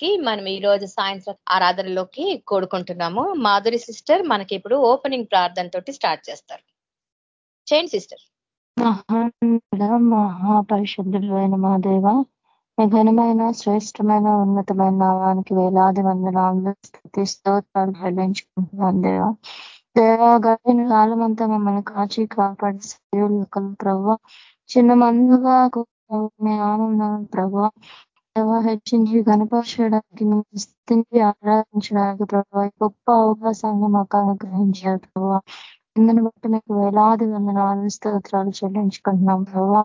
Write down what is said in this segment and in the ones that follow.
కి మనం ఈ రోజు సాయంత్రం ఆరాధనలోకి కోడుకుంటున్నాము. మాధురి సిస్టర్ మనకి ఇప్పుడు ఓపెనింగ్ ప్రార్థన తోటి స్టార్ట్ చేస్తారు. చేయండి సిస్టర్. మహా మహాపరిశుద్ధుడైన మా దేవ ఘనమైన శ్రేష్టమైన ఉన్నతమైన నామానికి వేలాది వందనాలు. స్థుతి స్తోత్రాలు వెల్లించుకుంటున్నాను దేవ. దేవ గడిన కాలం అంతా మమ్మల్ని కాచి కాపాడి సేవలు ప్రభావ చిన్న మందుగా ఆనందం ప్రభావ హెచ్చించి కనపరచడానికి స్థితించి ఆరాధించడానికి ప్రభావ గొప్ప అవకాశాన్ని మాకు అనుగ్రహించారు ప్రభావ. ఇందుని బట్టి మీకు వేలాది వందనాలు స్తోత్రాలు చెల్లించుకుంటున్నాం ప్రభావ.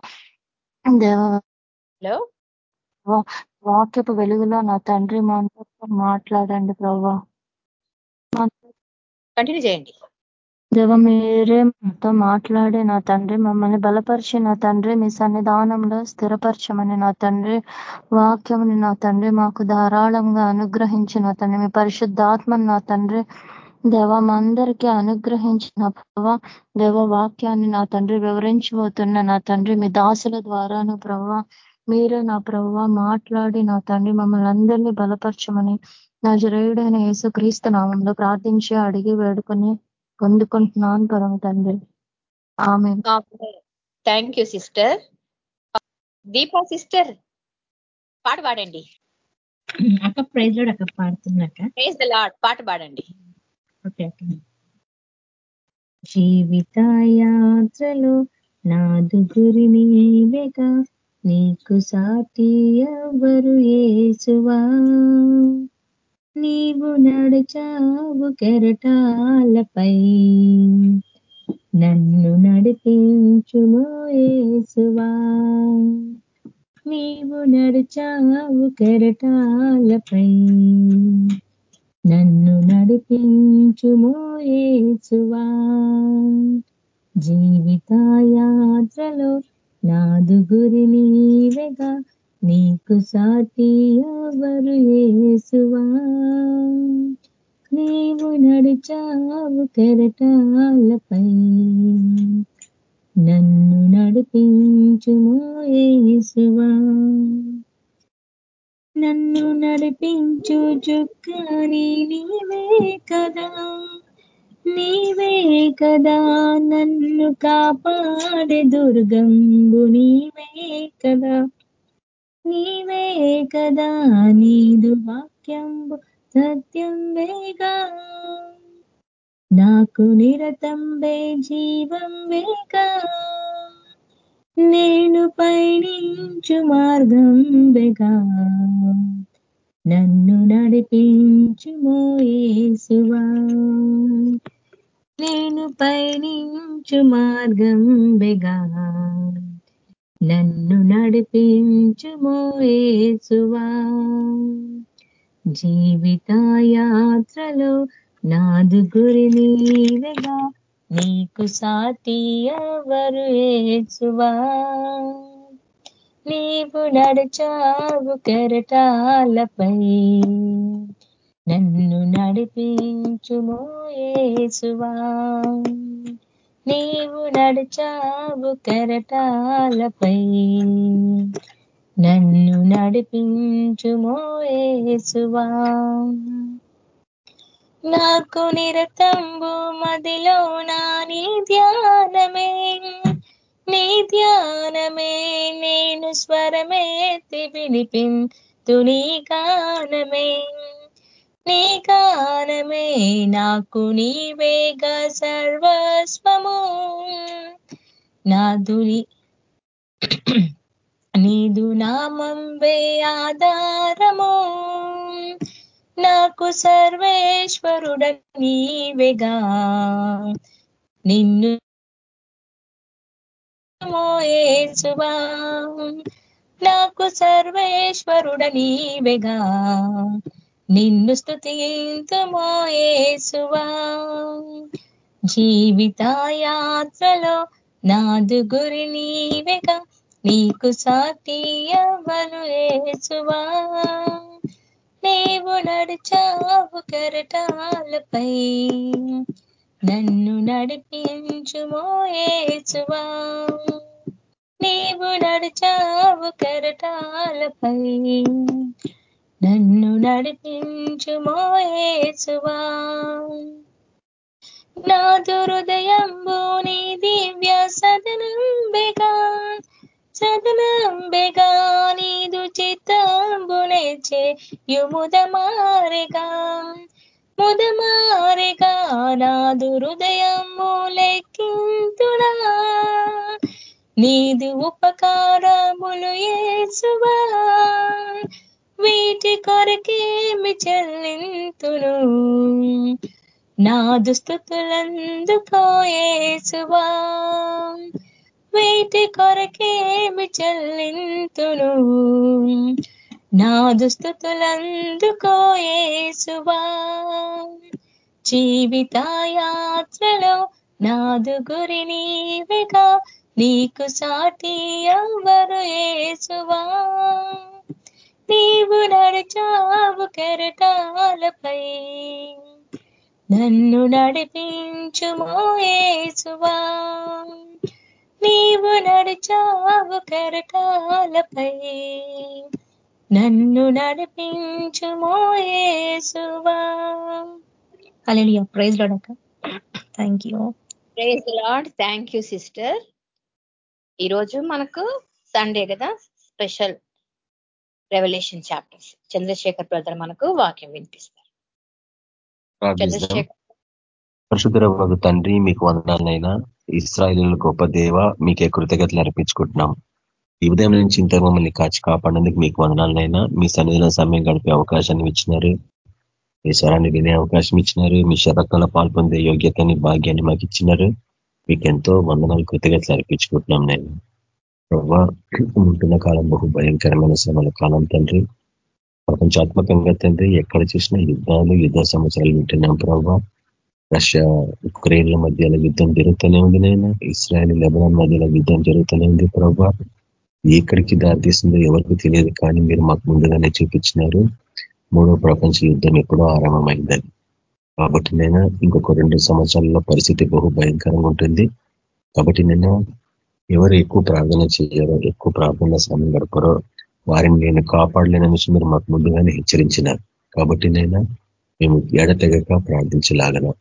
వాక్యపు వెలుగులో నా తండ్రి మాట్లాడండి ప్రభా కంటిన్యూ చేయండి. దేవ మీరే మాతో మాట్లాడే నా తండ్రి మమ్మల్ని బలపరిచి నా తండ్రి మీ సన్నిధానంలో స్థిరపరచమని నా తండ్రి వాక్యముని నా తండ్రి మాకు ధారాళంగా అనుగ్రహించిన తండ్రి మీ పరిశుద్ధాత్మని నా తండ్రి దేవ అందరికీ అనుగ్రహించిన ప్రభావ దేవ వాక్యాన్ని నా తండ్రి వివరించబోతున్న నా తండ్రి మీ దాసుల ద్వారాను ప్రభావ మీరే నా ప్రభావ మాట్లాడి నా తండ్రి మమ్మల్ని అందరినీ బలపరచమని నా జరేయుడైన యేసు క్రీస్తు నామంలో ప్రార్థించి అడిగి వేడుకొని పొందుకుంటున్నాను పరమ తండ్రి. ఆమె thank you sister Deepa sister పాట పాడండి. అక్క ప్రైజ్ లోడ్ అక్క పాడుతున్నాక ప్రైజ్ ద లాడ్ పాట పాడండి. ఓకే అక్క. జీవిత యాత్రలో నాదు గురి నీవేగా నీకు సాటి ఎవరు ఏసువా నీవు నడిచావు కెరటాలపై. నన్ను నడిపించుమో ఏసువా నీవు నడిచావు కెరటాలపై. నన్ను నడిపించుమో ఏసువా జీవితాయాత్రలో నాదుగురి నీవేగా నీకు సాటి ఎవరు ఏసువా? నీవు నడిచావు కెరటాలపై నన్ను నడిపించుమో ఏసువా? నన్ను నడిపించు చుక్కని నీవే కదా. నీవే కదా నన్ను కాపాడే దుర్గంబు నీవే కదా. నీవే కదా నీదు వాక్యంబు సత్యంబేగా నాకు నిరతంబే జీవంబేగా నేను పయనించు మార్గం బెగా నన్ను నడిపించు మోయేసువా నేను పయనించు మార్గం బెగా నన్ను నడిపించుమోయేసువా జీవితాయాత్రలో నాదు గురి నీవెగా నీకు సాటి ఎవరు ఏసువా నీవు నడిచావు కెరటాలపై. నన్ను నడిపించుమోయేసువా నీవు నడిచావు కెరటాలపై. నన్ను నడిపించుమోయేసువా నాకు నిరతంబు మదిలో నా నీ ధ్యానమే. నీ ధ్యానమే నేను స్వరమేతి వినిపింతు నీ గానమే. నీ గానమే నాకు నీవేగ సర్వస్వము. నాదుని నీదు నామం వే ఆధారము. నాకు సర్వేశ్వరుడ నీవేగా నిన్ను మోయేసువా. నాకు సర్వేశ్వరుడ నీవేగా నిన్ను స్థుతింతుమోయేసువా జీవితాయాత్రలో నాదు గురి నీవేగా నీకు సాటి ఎవరు ఏసువా నీవు నడిచావు కెరటాలపై నన్ను నడిపించుమో ఏసువా నీవు నడిచావు కెరటాలపై నన్ను నడిపించుమో యేసువా నా దురుదయంబు నీ దివ్య సదనంబెగా సదనంబెగా నీదు చిత్తంబునెచ్చే యుముదమారెగా ముదమారెగా నా హృదయము లెక్కింతుడా. నీదు ఉపకారములు ఏసువా. వీటి కొరకేమి చెల్లింతును నా దుస్థుతులందుకోయేసువా వీటి కొరకేమి చెల్లింతును నా దుస్థుతులందుకోయేసువా జీవితాయాత్రలో నాదు గురి నీవిగా నీకు సాటి ఎవరు ఏసువా నీవు నడిచావు కెరటాలపై నన్ను నడిపించుమో ఏసువా నీవు నడిచావు కెరటాలపై నన్ను నడిపించుమో ఏసువా alleluia praise లోడక thank you praise lord thank you sister. ఈరోజు మనకు సండే కదా special. Revelation chapters Chandrashekar brother మనకు వాక్యం వినిపిస్తారు. చంద్రశేఖర్ పరిశుద్ధ తండ్రి మీకు వందనాలైనా. ఇస్రాయిల్ గొప్ప దేవ మీకే కృతజ్ఞతలు అర్పించుకుంటున్నాం. ఈ ఉదయం నుంచి ఇంత మమ్మల్ని కాచి కాపాడేందుకు మీకు వందనాలైనా. మీ సన్నిధిలో సమయం గడిపే అవకాశాన్ని ఇచ్చినారు. మీ స్వరాన్ని వినే అవకాశం ఇచ్చినారు. మీ శరత్నంలో పాల్పొందే యోగ్యతని భాగ్యాన్ని మాకు ఇచ్చినారు. మీకు ఎంతో వందనాలు కృతజ్ఞతలు అర్పించుకుంటున్నాం నేను. ప్రభా ఉంటున్న కాలం బహు భయంకరమైన శ్రమల కాలం తండ్రి. ప్రపంచాత్మకంగా తండ్రి ఎక్కడ చూసినా యుద్ధాలు యుద్ధ సంవత్సరాలు వింటున్నాం ప్రభా రష్యా ఉక్రెయిన్ల మధ్యలో యుద్ధం జరుగుతూనే ఉంది నేను ఇస్రాయల్ లెబనాన్ మధ్యలో యుద్ధం జరుగుతూనే ఉంది ప్రభా ఎక్కడికి దారితీస్తుందో ఎవరికి తెలియదు కానీ మీరు మాకు ముందుగానే చూపించినారు. మూడో ప్రపంచ యుద్ధం ఎప్పుడో ఆరంభమైందని. కాబట్టి నేను ఇంకొక రెండు సంవత్సరాల్లో పరిస్థితి బహు భయంకరంగా ఉంటుంది. కాబట్టి నేను ఎవరు ఎక్కువ ప్రార్థన చేయరో ఎక్కువ ప్రార్థనలో సమయం గడపరో. వారిని నేను కాపాడలేని విషయం మీరు మాకు ముందుగానే హెచ్చరించినారు. కాబట్టి నేను మేము ఎడతెగక ప్రార్థించలాగన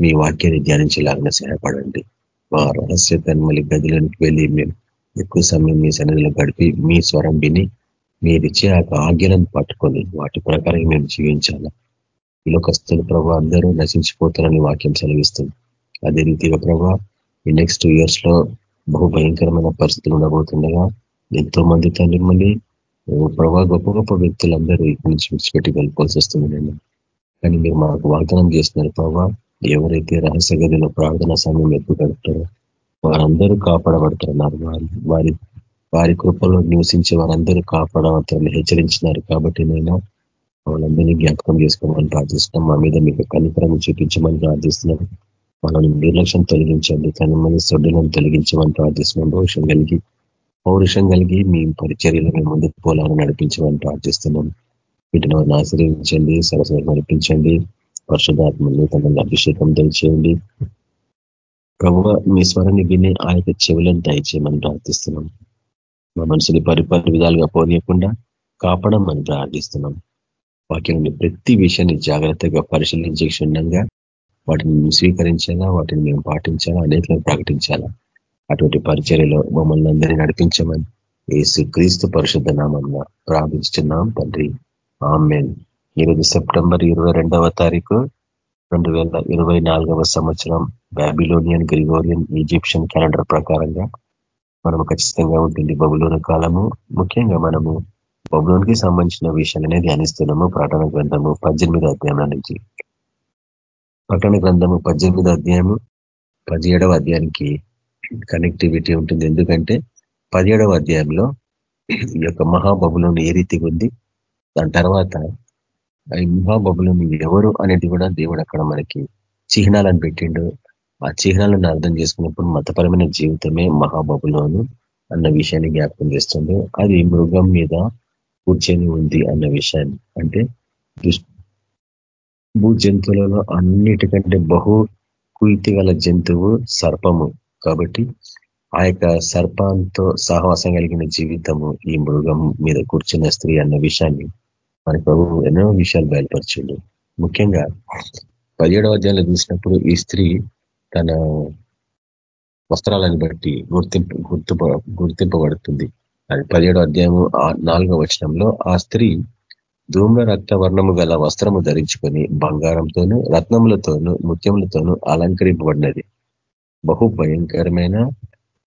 మీ వాక్యాన్ని ధ్యానించలాగన సహాయపడండి. మా రహస్య తన్మలి గదిలోనికి వెళ్ళి మేము ఎక్కువ సమయం మీ సన్నిధిలో గడిపి మీ స్వరం విని మీరిచ్చే ఆ ఆజ్ఞలను పట్టుకొని వాటి ప్రకారం మేము జీవించాలా. ఈ లోకస్తుల ప్రభావ అందరూ నశించిపోతారని వాక్యం సెలవిస్తుంది. అదే రీతిగా ప్రభావ ఈ నెక్స్ట్ ఇయర్స్లో బహు భయంకరమైన పరిస్థితులు ఉండబోతుండగా ఎంతో మంది తల్లి మళ్ళీ ప్రభా గొప్ప గొప్ప వ్యక్తులందరూ ఇక్కడి నుంచి విడిచిపెట్టి వెళ్ళిపోవాల్సి వస్తుంది నేను కానీ మీరు మాకు వాగ్దానం చేస్తున్నారు ప్రభా ఎవరైతే రహస్య గదిలో ప్రార్థన సమయం ఎక్కువ గడుపుతారో వారందరూ కాపాడబడుతున్నారు వారి వారి వారి కృపలో నివసించే వారందరూ కాపాడబడతారని హెచ్చరించినారు. కాబట్టి నేను వాళ్ళందరినీ జ్ఞాపకం చేసుకోమని ప్రార్థిస్తున్నాం మా మీద మీకు కనికరం చూపించమని ప్రార్థిస్తున్నాం వాళ్ళని నిర్లక్ష్యం తొలగించండి కానీ మన సొడ్డులను తొలగించమని ప్రార్థిస్తున్నాం భవిష్యం కలిగి పౌరుషం కలిగి మీ పరిచర్యలు మేము ముందుకు పోలాలని నడిపించమని ప్రార్థిస్తున్నాం వీటిని వారిని ఆశ్రయించండి సరస్వతి నడిపించండి పరిశుధాత్మ తనని అభిషేకం దయచేయండి. ప్రభు మీ స్వరాన్ని విని ఆ యొక్క చెవులను దయచేయమని ప్రార్థిస్తున్నాం. మా మనసుని పరిపరి విధాలుగా పోనీయకుండా కాపాడమని ప్రార్థిస్తున్నాం. వాక్యం ప్రతి విషయాన్ని జాగ్రత్తగా పరిశీలించే క్షుణ్ణంగా వాటిని స్వీకరించాలా? వాటిని మేము పాటించాలా? అనేకలను ప్రకటించాలా? అటువంటి పరిచర్యలో మమ్మల్ని అందరినీ నడిపించమని ఏసు క్రీస్తు పరిశుద్ధ నామంలో ప్రార్థిస్తున్నాం తండ్రి. ఆమెన్. ఈరోజు సెప్టెంబర్ ఇరవై రెండవ తారీఖు రెండు వేల ఇరవై నాలుగవ సంవత్సరం బ్యాబిలోనియన్ గ్రిగోరియన్ ఈజిప్షియన్ క్యాలెండర్ ప్రకారంగా మనము ఖచ్చితంగా ఉంటుంది. బబులోని కాలము ముఖ్యంగా మనము బబులోనికి సంబంధించిన విషయాలనే ధ్యానిస్తున్నాము. ప్రకటన గ్రంథము పద్దెనిమిది అధ్యాయం నుంచి. ప్రకటన గ్రంథము పద్దెనిమిదో అధ్యాయము పదిహేడవ అధ్యాయానికి కనెక్టివిటీ ఉంటుంది. ఎందుకంటే పదిహేడవ అధ్యాయంలో ఈ యొక్క మహాబబులోని ఏ రీతిగా ఉంది? దాని తర్వాత ఈ మహాబబులోని ఎవరు అనేది కూడా దేవుడు అక్కడ మనకి చిహ్నాలను పెట్టిండు. ఆ చిహ్నాలను అర్థం చేసుకున్నప్పుడు మతపరమైన జీవితమే మహాబబులోను అన్న విషయాన్ని జ్ఞాపకం చేస్తుంది. అది మృగం మీద కూర్చొని ఉంది అన్న విషయాన్ని. అంటే భూ జంతువులలో అన్నిటికంటే బహు కుయితి గల జంతువు సర్పము. కాబట్టి ఆ యొక్క సర్పంతో సహవాసం కలిగిన జీవితము ఈ మృగం మీద కూర్చున్న స్త్రీ అన్న విషయాన్ని మన ప్రభు ఎన్నో విషయాలు బయలుపరిచిండు. ముఖ్యంగా పదిహేడవ అధ్యాయంలో చూసినప్పుడు ఈ స్త్రీ తన వస్త్రాలను బట్టి గుర్తింపు గుర్తు గుర్తింపబడుతుంది. అది పదిహేడో అధ్యాయము నాలుగో వచనంలో ఆ స్త్రీ ధూమ్ర రక్త వర్ణము గల వస్త్రము ధరించుకొని బంగారంతోనూ రత్నములతోనూ ముత్యములతోనూ అలంకరింపబడినది. బహు భయంకరమైన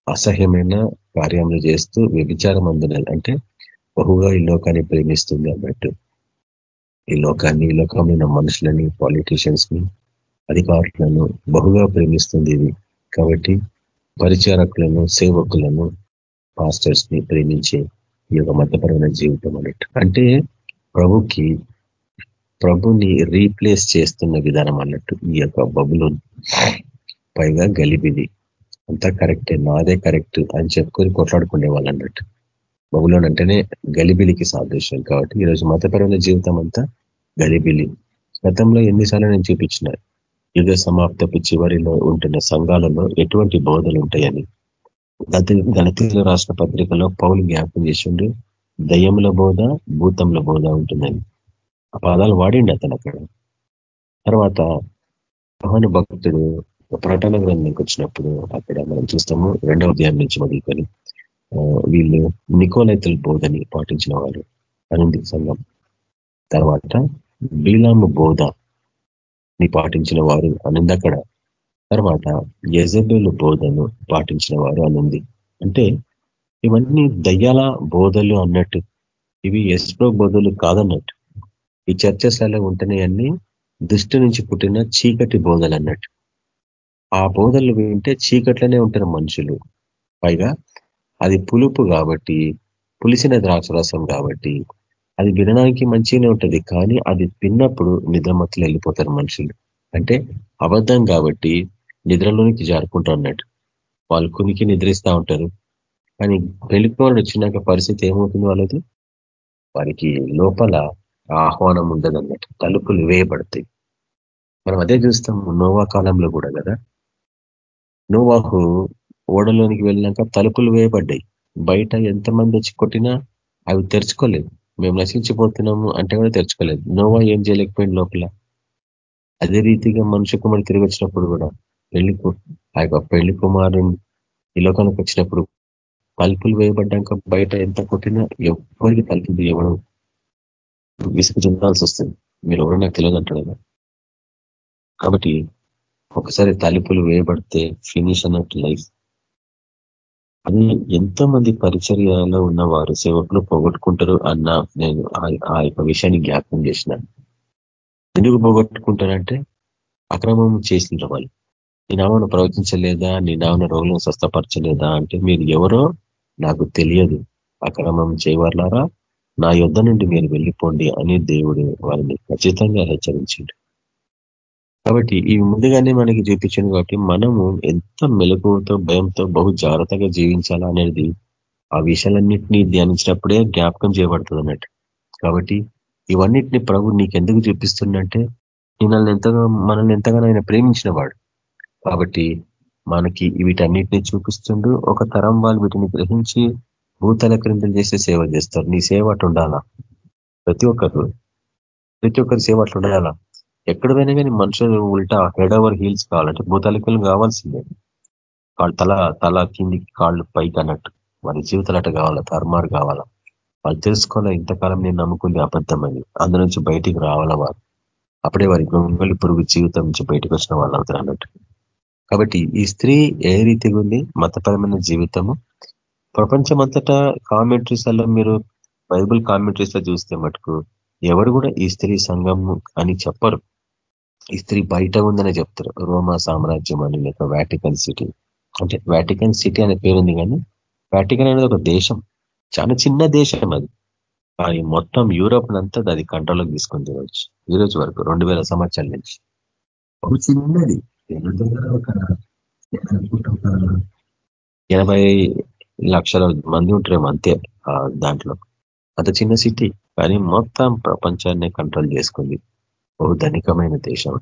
అసహ్యమైన కార్యములు చేస్తూ వ్యభిచారం అందునది అంటే బహుగా ఈ లోకాన్ని ప్రేమిస్తుంది అన్నట్టు. ఈ లోకాన్ని ఈ లోకంలో ఉన్న మనుషులని పాలిటీషియన్స్ని అధికారులను బహుగా ప్రేమిస్తుంది ఇది. కాబట్టి పరిచారకులను సేవకులను పాస్టర్స్ని ప్రేమించే ఈ యొక్క మతపరమైన జీవితం అన్నట్టు. అంటే ప్రభుకి ప్రభుని రీప్లేస్ చేస్తున్న విధానం అన్నట్టు ఈ యొక్క బబులోన్ పైగా గలిబిది. అంతా కరెక్టే నాదే కరెక్ట్ అని చెప్పుకొని కొట్లాడుకునే వాళ్ళు అన్నట్టు. బబులోన్ అంటేనే గలిబిలికి సాదృశ్యం కాబట్టి ఈరోజు మతపరమైన జీవితం అంతా గలిబిలి. గతంలో ఎన్నిసార్లు నేను చూపించిన యుగ సమాప్తపు చివరిలో ఉంటున్న సంఘాలలో ఎటువంటి బోధలు ఉంటాయని. గణతీలో రాష్ట్ర పత్రికలో పౌలు జ్ఞాపకం చేసిండు దయ్యముల బోధ భూతముల బోధ ఉంటుందని ఆ పదాలు వాడిండి అతను అక్కడ. తర్వాత మహాను భక్తుడు ప్రకటన గ్రంథంకి వచ్చినప్పుడు అక్కడ మనం చూస్తాము రెండవ అధ్యాయం నుంచి మొదలుకొని వీళ్ళు నికోలైతుల బోధని పాటించిన వారు అనుంది సంఘం. తర్వాత బీలాము బోధ ని పాటించిన వారు అనింది అక్కడ. తర్వాత యజబేలు బోధను పాటించిన వారు అనుంది. అంటే ఇవన్నీ దయ్యాల బోధలు అన్నట్టు. ఇవి ఎస్ప్రో బోధలు కాదన్నట్టు. ఈ చర్చస్లలో ఉంటున్నాయన్నీ దృష్టి నుంచి పుట్టిన చీకటి బోధలు అన్నట్టు. ఆ బోధలు వింటే చీకట్లోనే ఉంటారు మనుషులు. పైగా అది పులుపు కాబట్టి పులిసిన ద్రాక్షరసం కాబట్టి అది వినడానికి మంచిగానే ఉంటుంది కానీ అది తిన్నప్పుడు నిద్రమత్తులు వెళ్ళిపోతారు మనుషులు. అంటే అబద్ధం కాబట్టి నిద్రలోనికి జారుకుంటా అన్నట్టు. వాళ్ళు కునికి నిద్రిస్తూ ఉంటారు. కానీ పెళ్ళికోవడం వచ్చినాక పరిస్థితి ఏమవుతుంది వాళ్ళది వారికి లోపల ఆహ్వానం ఉండదన్నట్టు తలుపులు వేయబడతాయి. మనం అదే చూస్తాం నోవా కాలంలో కూడా కదా? నోవాహు ఓడలోనికి వెళ్ళినాక తలుపులు వేయబడ్డాయి. బయట ఎంతమంది వచ్చి కొట్టినా అవి తెరుచుకోలేదు. మేము నశించిపోతున్నాము అంటే కూడా తెరుచుకోలేదు. నోవా ఏం చేయలేకపోయింది లోపల? అదే రీతిగా మనుషు కుమారు తిరిగి వచ్చినప్పుడు కూడా పెళ్ళి ఆ యొక్క పెళ్ళి కుమారుని ఈ లోకానికి వచ్చినప్పుడు తలుపులు వేయబడ్డాక బయట ఎంత కొట్టినా ఎవరికి తలుపులు తీయవడం విసుగు చెందాల్సి వస్తుంది. మీరు ఎవరో నాకు తెలియదు అంటాడు కాబట్టి ఒకసారి తలుపులు వేయబడితే ఫినిష్ అన్నట్టు లైఫ్. అది ఎంతోమంది మంది ఉన్న ఉన్నవారు సేవకులు పోగొట్టుకుంటారు అన్న నేను ఆ యొక్క విషయాన్ని జ్ఞాపకం చేసిన. ఎందుకు పోగొట్టుకుంటారంటే అక్రమం చేసిన వాళ్ళు. నీ నామను ప్రవచించలేదా? నీ నామను రోగులను స్వస్థపరచలేదా? అంటే మీరు ఎవరో నాకు తెలియదు. అక్రమం చేయవర్లారా నా యుద్ధ నుండి మీరు వెళ్ళిపోండి అని దేవుడు వారిని ఖచ్చితంగా హెచ్చరించిండు. కాబట్టి ఇవి ముందుగానే మనకి చూపించింది కాబట్టి మనము ఎంత మెలకువతో భయంతో బహు జాగ్రత్తగా జీవించాలా అనేది ఆ విషయాలన్నింటినీ ధ్యానించినప్పుడే జ్ఞాపకం చేయబడుతుంది అన్నట్టు. కాబట్టి ఇవన్నిటిని ప్రభు నీకెందుకు చూపిస్తుందంటే నిన్నల్ని ఎంతగా మనల్ని ఎంతగానో ఆయన ప్రేమించిన వాడు. కాబట్టి మనకి వీటన్నిటిని చూపిస్తుండు. ఒక తరం వాళ్ళు వీటిని గ్రహించి భూతల క్రిందలు చేసే సేవ చేస్తారు. నీ సేవ అటు ఉండాలా? ప్రతి ఒక్కరు. ప్రతి ఒక్కరి సేవ అట్లా ఉండాలా? ఎక్కడ పోయినా కానీ మనుషులు ఉల్టా హెడ్ ఓవర్ హీల్స్ కావాలంటే భూతాలికలు కావాల్సిందే. కాళ్ళు తల తల కిందికి కాళ్ళు పైకి అన్నట్టు. వారి జీవితాలు అట్ట కావాలా? తర్మారు కావాలా? వాళ్ళు తెలుసుకోవాలా ఇంతకాలం నేను నమ్ముకుంది అబద్ధమని అందు. నుంచి బయటికి రావాలా వారు అప్పుడే వారి గొంగలి పురుగు జీవితం నుంచి బయటకు వచ్చిన వాళ్ళు అవుతారు అన్నట్టు. కాబట్టి ఈ స్త్రీ ఏ రీతిగా ఉంది మతపరమైన జీవితము? ప్రపంచమంతటా కామెంట్రీస్ అలా మీరు బైబుల్ కామెంట్రీస్ చూస్తే మటుకు ఎవరు కూడా ఈ స్త్రీ సంఘం అని చెప్పరు. ఈ స్త్రీ బయట ఉందనే చెప్తారు. రోమా సామ్రాజ్యం అని లేక వాటికన్ సిటీ. అంటే వాటికన్ సిటీ అనే పేరుంది కానీ వాటికన్ అనేది ఒక దేశం. చాలా చిన్న దేశం అది. కానీ మొత్తం యూరోప్ అంతా అది కంట్రోల్లోకి తీసుకుంది రోజు ఈ రోజు వరకు రెండు వేల సంవత్సరాల నుంచి. ఒక చిన్నది. ఎనభై లక్షల మంది ఉంటారేమో అంతే దాంట్లో. అంత చిన్న సిటీ కానీ మొత్తం ప్రపంచాన్ని కంట్రోల్ చేసుకుంది. ఓ ధనికమైన దేశం.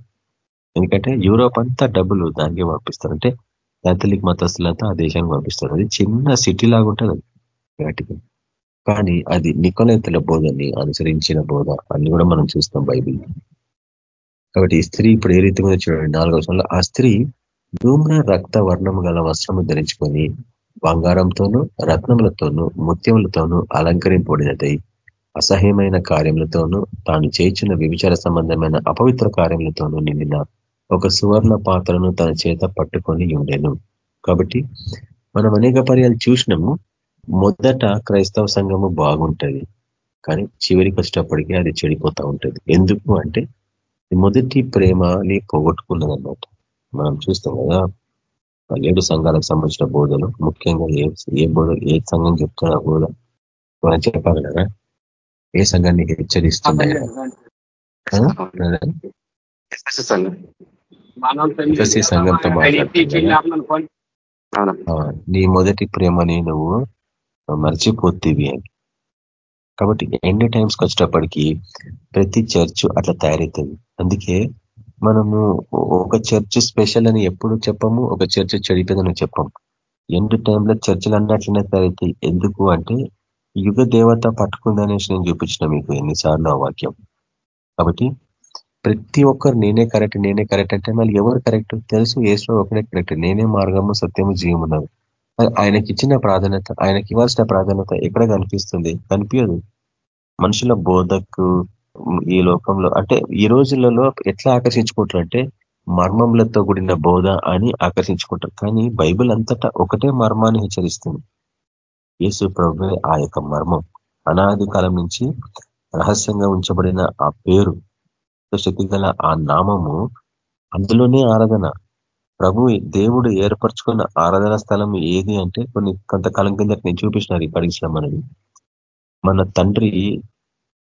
ఎందుకంటే యూరోప్ అంతా డబ్బులు దానికి పంపిస్తారు. అంటే క్యాథలిక్ మతస్థులంతా ఆ దేశానికి పంపిస్తారు. అది చిన్న సిటీ లాగా ఉంటుంది వాటికి. కానీ అది నికోలేతల బోధని అనుసరించిన బోధ. అని కూడా మనం చూస్తాం బైబిల్ కాబట్టి ఈ స్త్రీ ఇప్పుడు ఏ రీతి మీద చూడండి నాలుగో వర్షంలో ఆ స్త్రీ ధూమ్ర రక్త వర్ణము గల వస్త్రము ధరించుకొని బంగారంతోనూ రత్నములతోనూ ముత్యములతోనూ అలంకరింపబడినదై అసహ్యమైన కార్యములతోనూ తాను చేయించిన విభిచార సంబంధమైన అపవిత్ర కార్యములతోనూ నిండిన ఒక సువర్ణ పాత్రను తన చేత పట్టుకొని ఉండేను. కాబట్టి మనం అనేక పర్యాలు చూసినాము మొదట క్రైస్తవ సంఘము బాగుంటుంది కానీ చివరికి వచ్చేటప్పటికీ అది చెడిపోతూ ఉంటుంది. ఎందుకు అంటే మొదటి ప్రేమని పోగొట్టుకున్నదన్నమాట. మనం చూస్తాం కదా ఏడు సంఘాలకు సంబంధించిన బోధలు ముఖ్యంగా ఏ ఏ బోధ ఏ సంఘం చెప్తున్నా బోధ మనం చెప్పాలి కదా. ఏ సంఘాన్ని హెచ్చరిస్తున్నాయి? సంఘంతో నీ మొదటి ప్రేమని నువ్వు మర్చిపోతీవి అని. కాబట్టి ఎండ్ టైమ్స్కి వచ్చేటప్పటికి ప్రతి చర్చ్ అట్లా తయారవుతుంది అందుకే మనము ఒక చర్చ్ స్పెషల్ అని ఎప్పుడు చెప్పము ఒక చర్చ్ చెడిపోయిందని చెప్పాము. ఎండ్ టైంలో చర్చలు అన్నట్లనే సరైతే ఎందుకు అంటే యుగ దేవత పట్టుకుందనేసి నేను చూపించిన మీకు ఎన్నిసార్లు ఆ వాక్యం. కాబట్టి ప్రతి ఒక్కరు నేనే కరెక్ట్ నేనే కరెక్ట్ అంటే మళ్ళీ ఎవరు కరెక్ట్? తెలుసు ఏసులో ఒకటే కరెక్ట్. నేనే మార్గము సత్యము జీవం ఉన్నది. ఆయనకి ఇచ్చిన ప్రాధాన్యత ఆయనకి ఇవ్వాల్సిన ప్రాధాన్యత ఎక్కడ కనిపిస్తుంది? కనిపించదు మనుషుల బోధకు ఈ లోకంలో. అంటే ఈ రోజులలో ఎట్లా ఆకర్షించుకుంటారు అంటే మర్మములతో కూడిన బోధ అని ఆకర్షించుకుంటారు. కానీ బైబిల్ అంతటా ఒకటే మర్మాన్ని హెచ్చరిస్తుంది. యేసు ప్రభు ఆ యొక్క మర్మం. అనాది కాలం నుంచి రహస్యంగా ఉంచబడిన ఆ పేరు శక్తి ఆ నామము అందులోనే ఆరాధన. ప్రభు దేవుడు ఏర్పరచుకున్న ఆరాధన స్థలం ఏది అంటే కొన్ని కొంతకాలం కింద నేను చూపించిన రికార్డింగ్స్ అనేది మన తండ్రి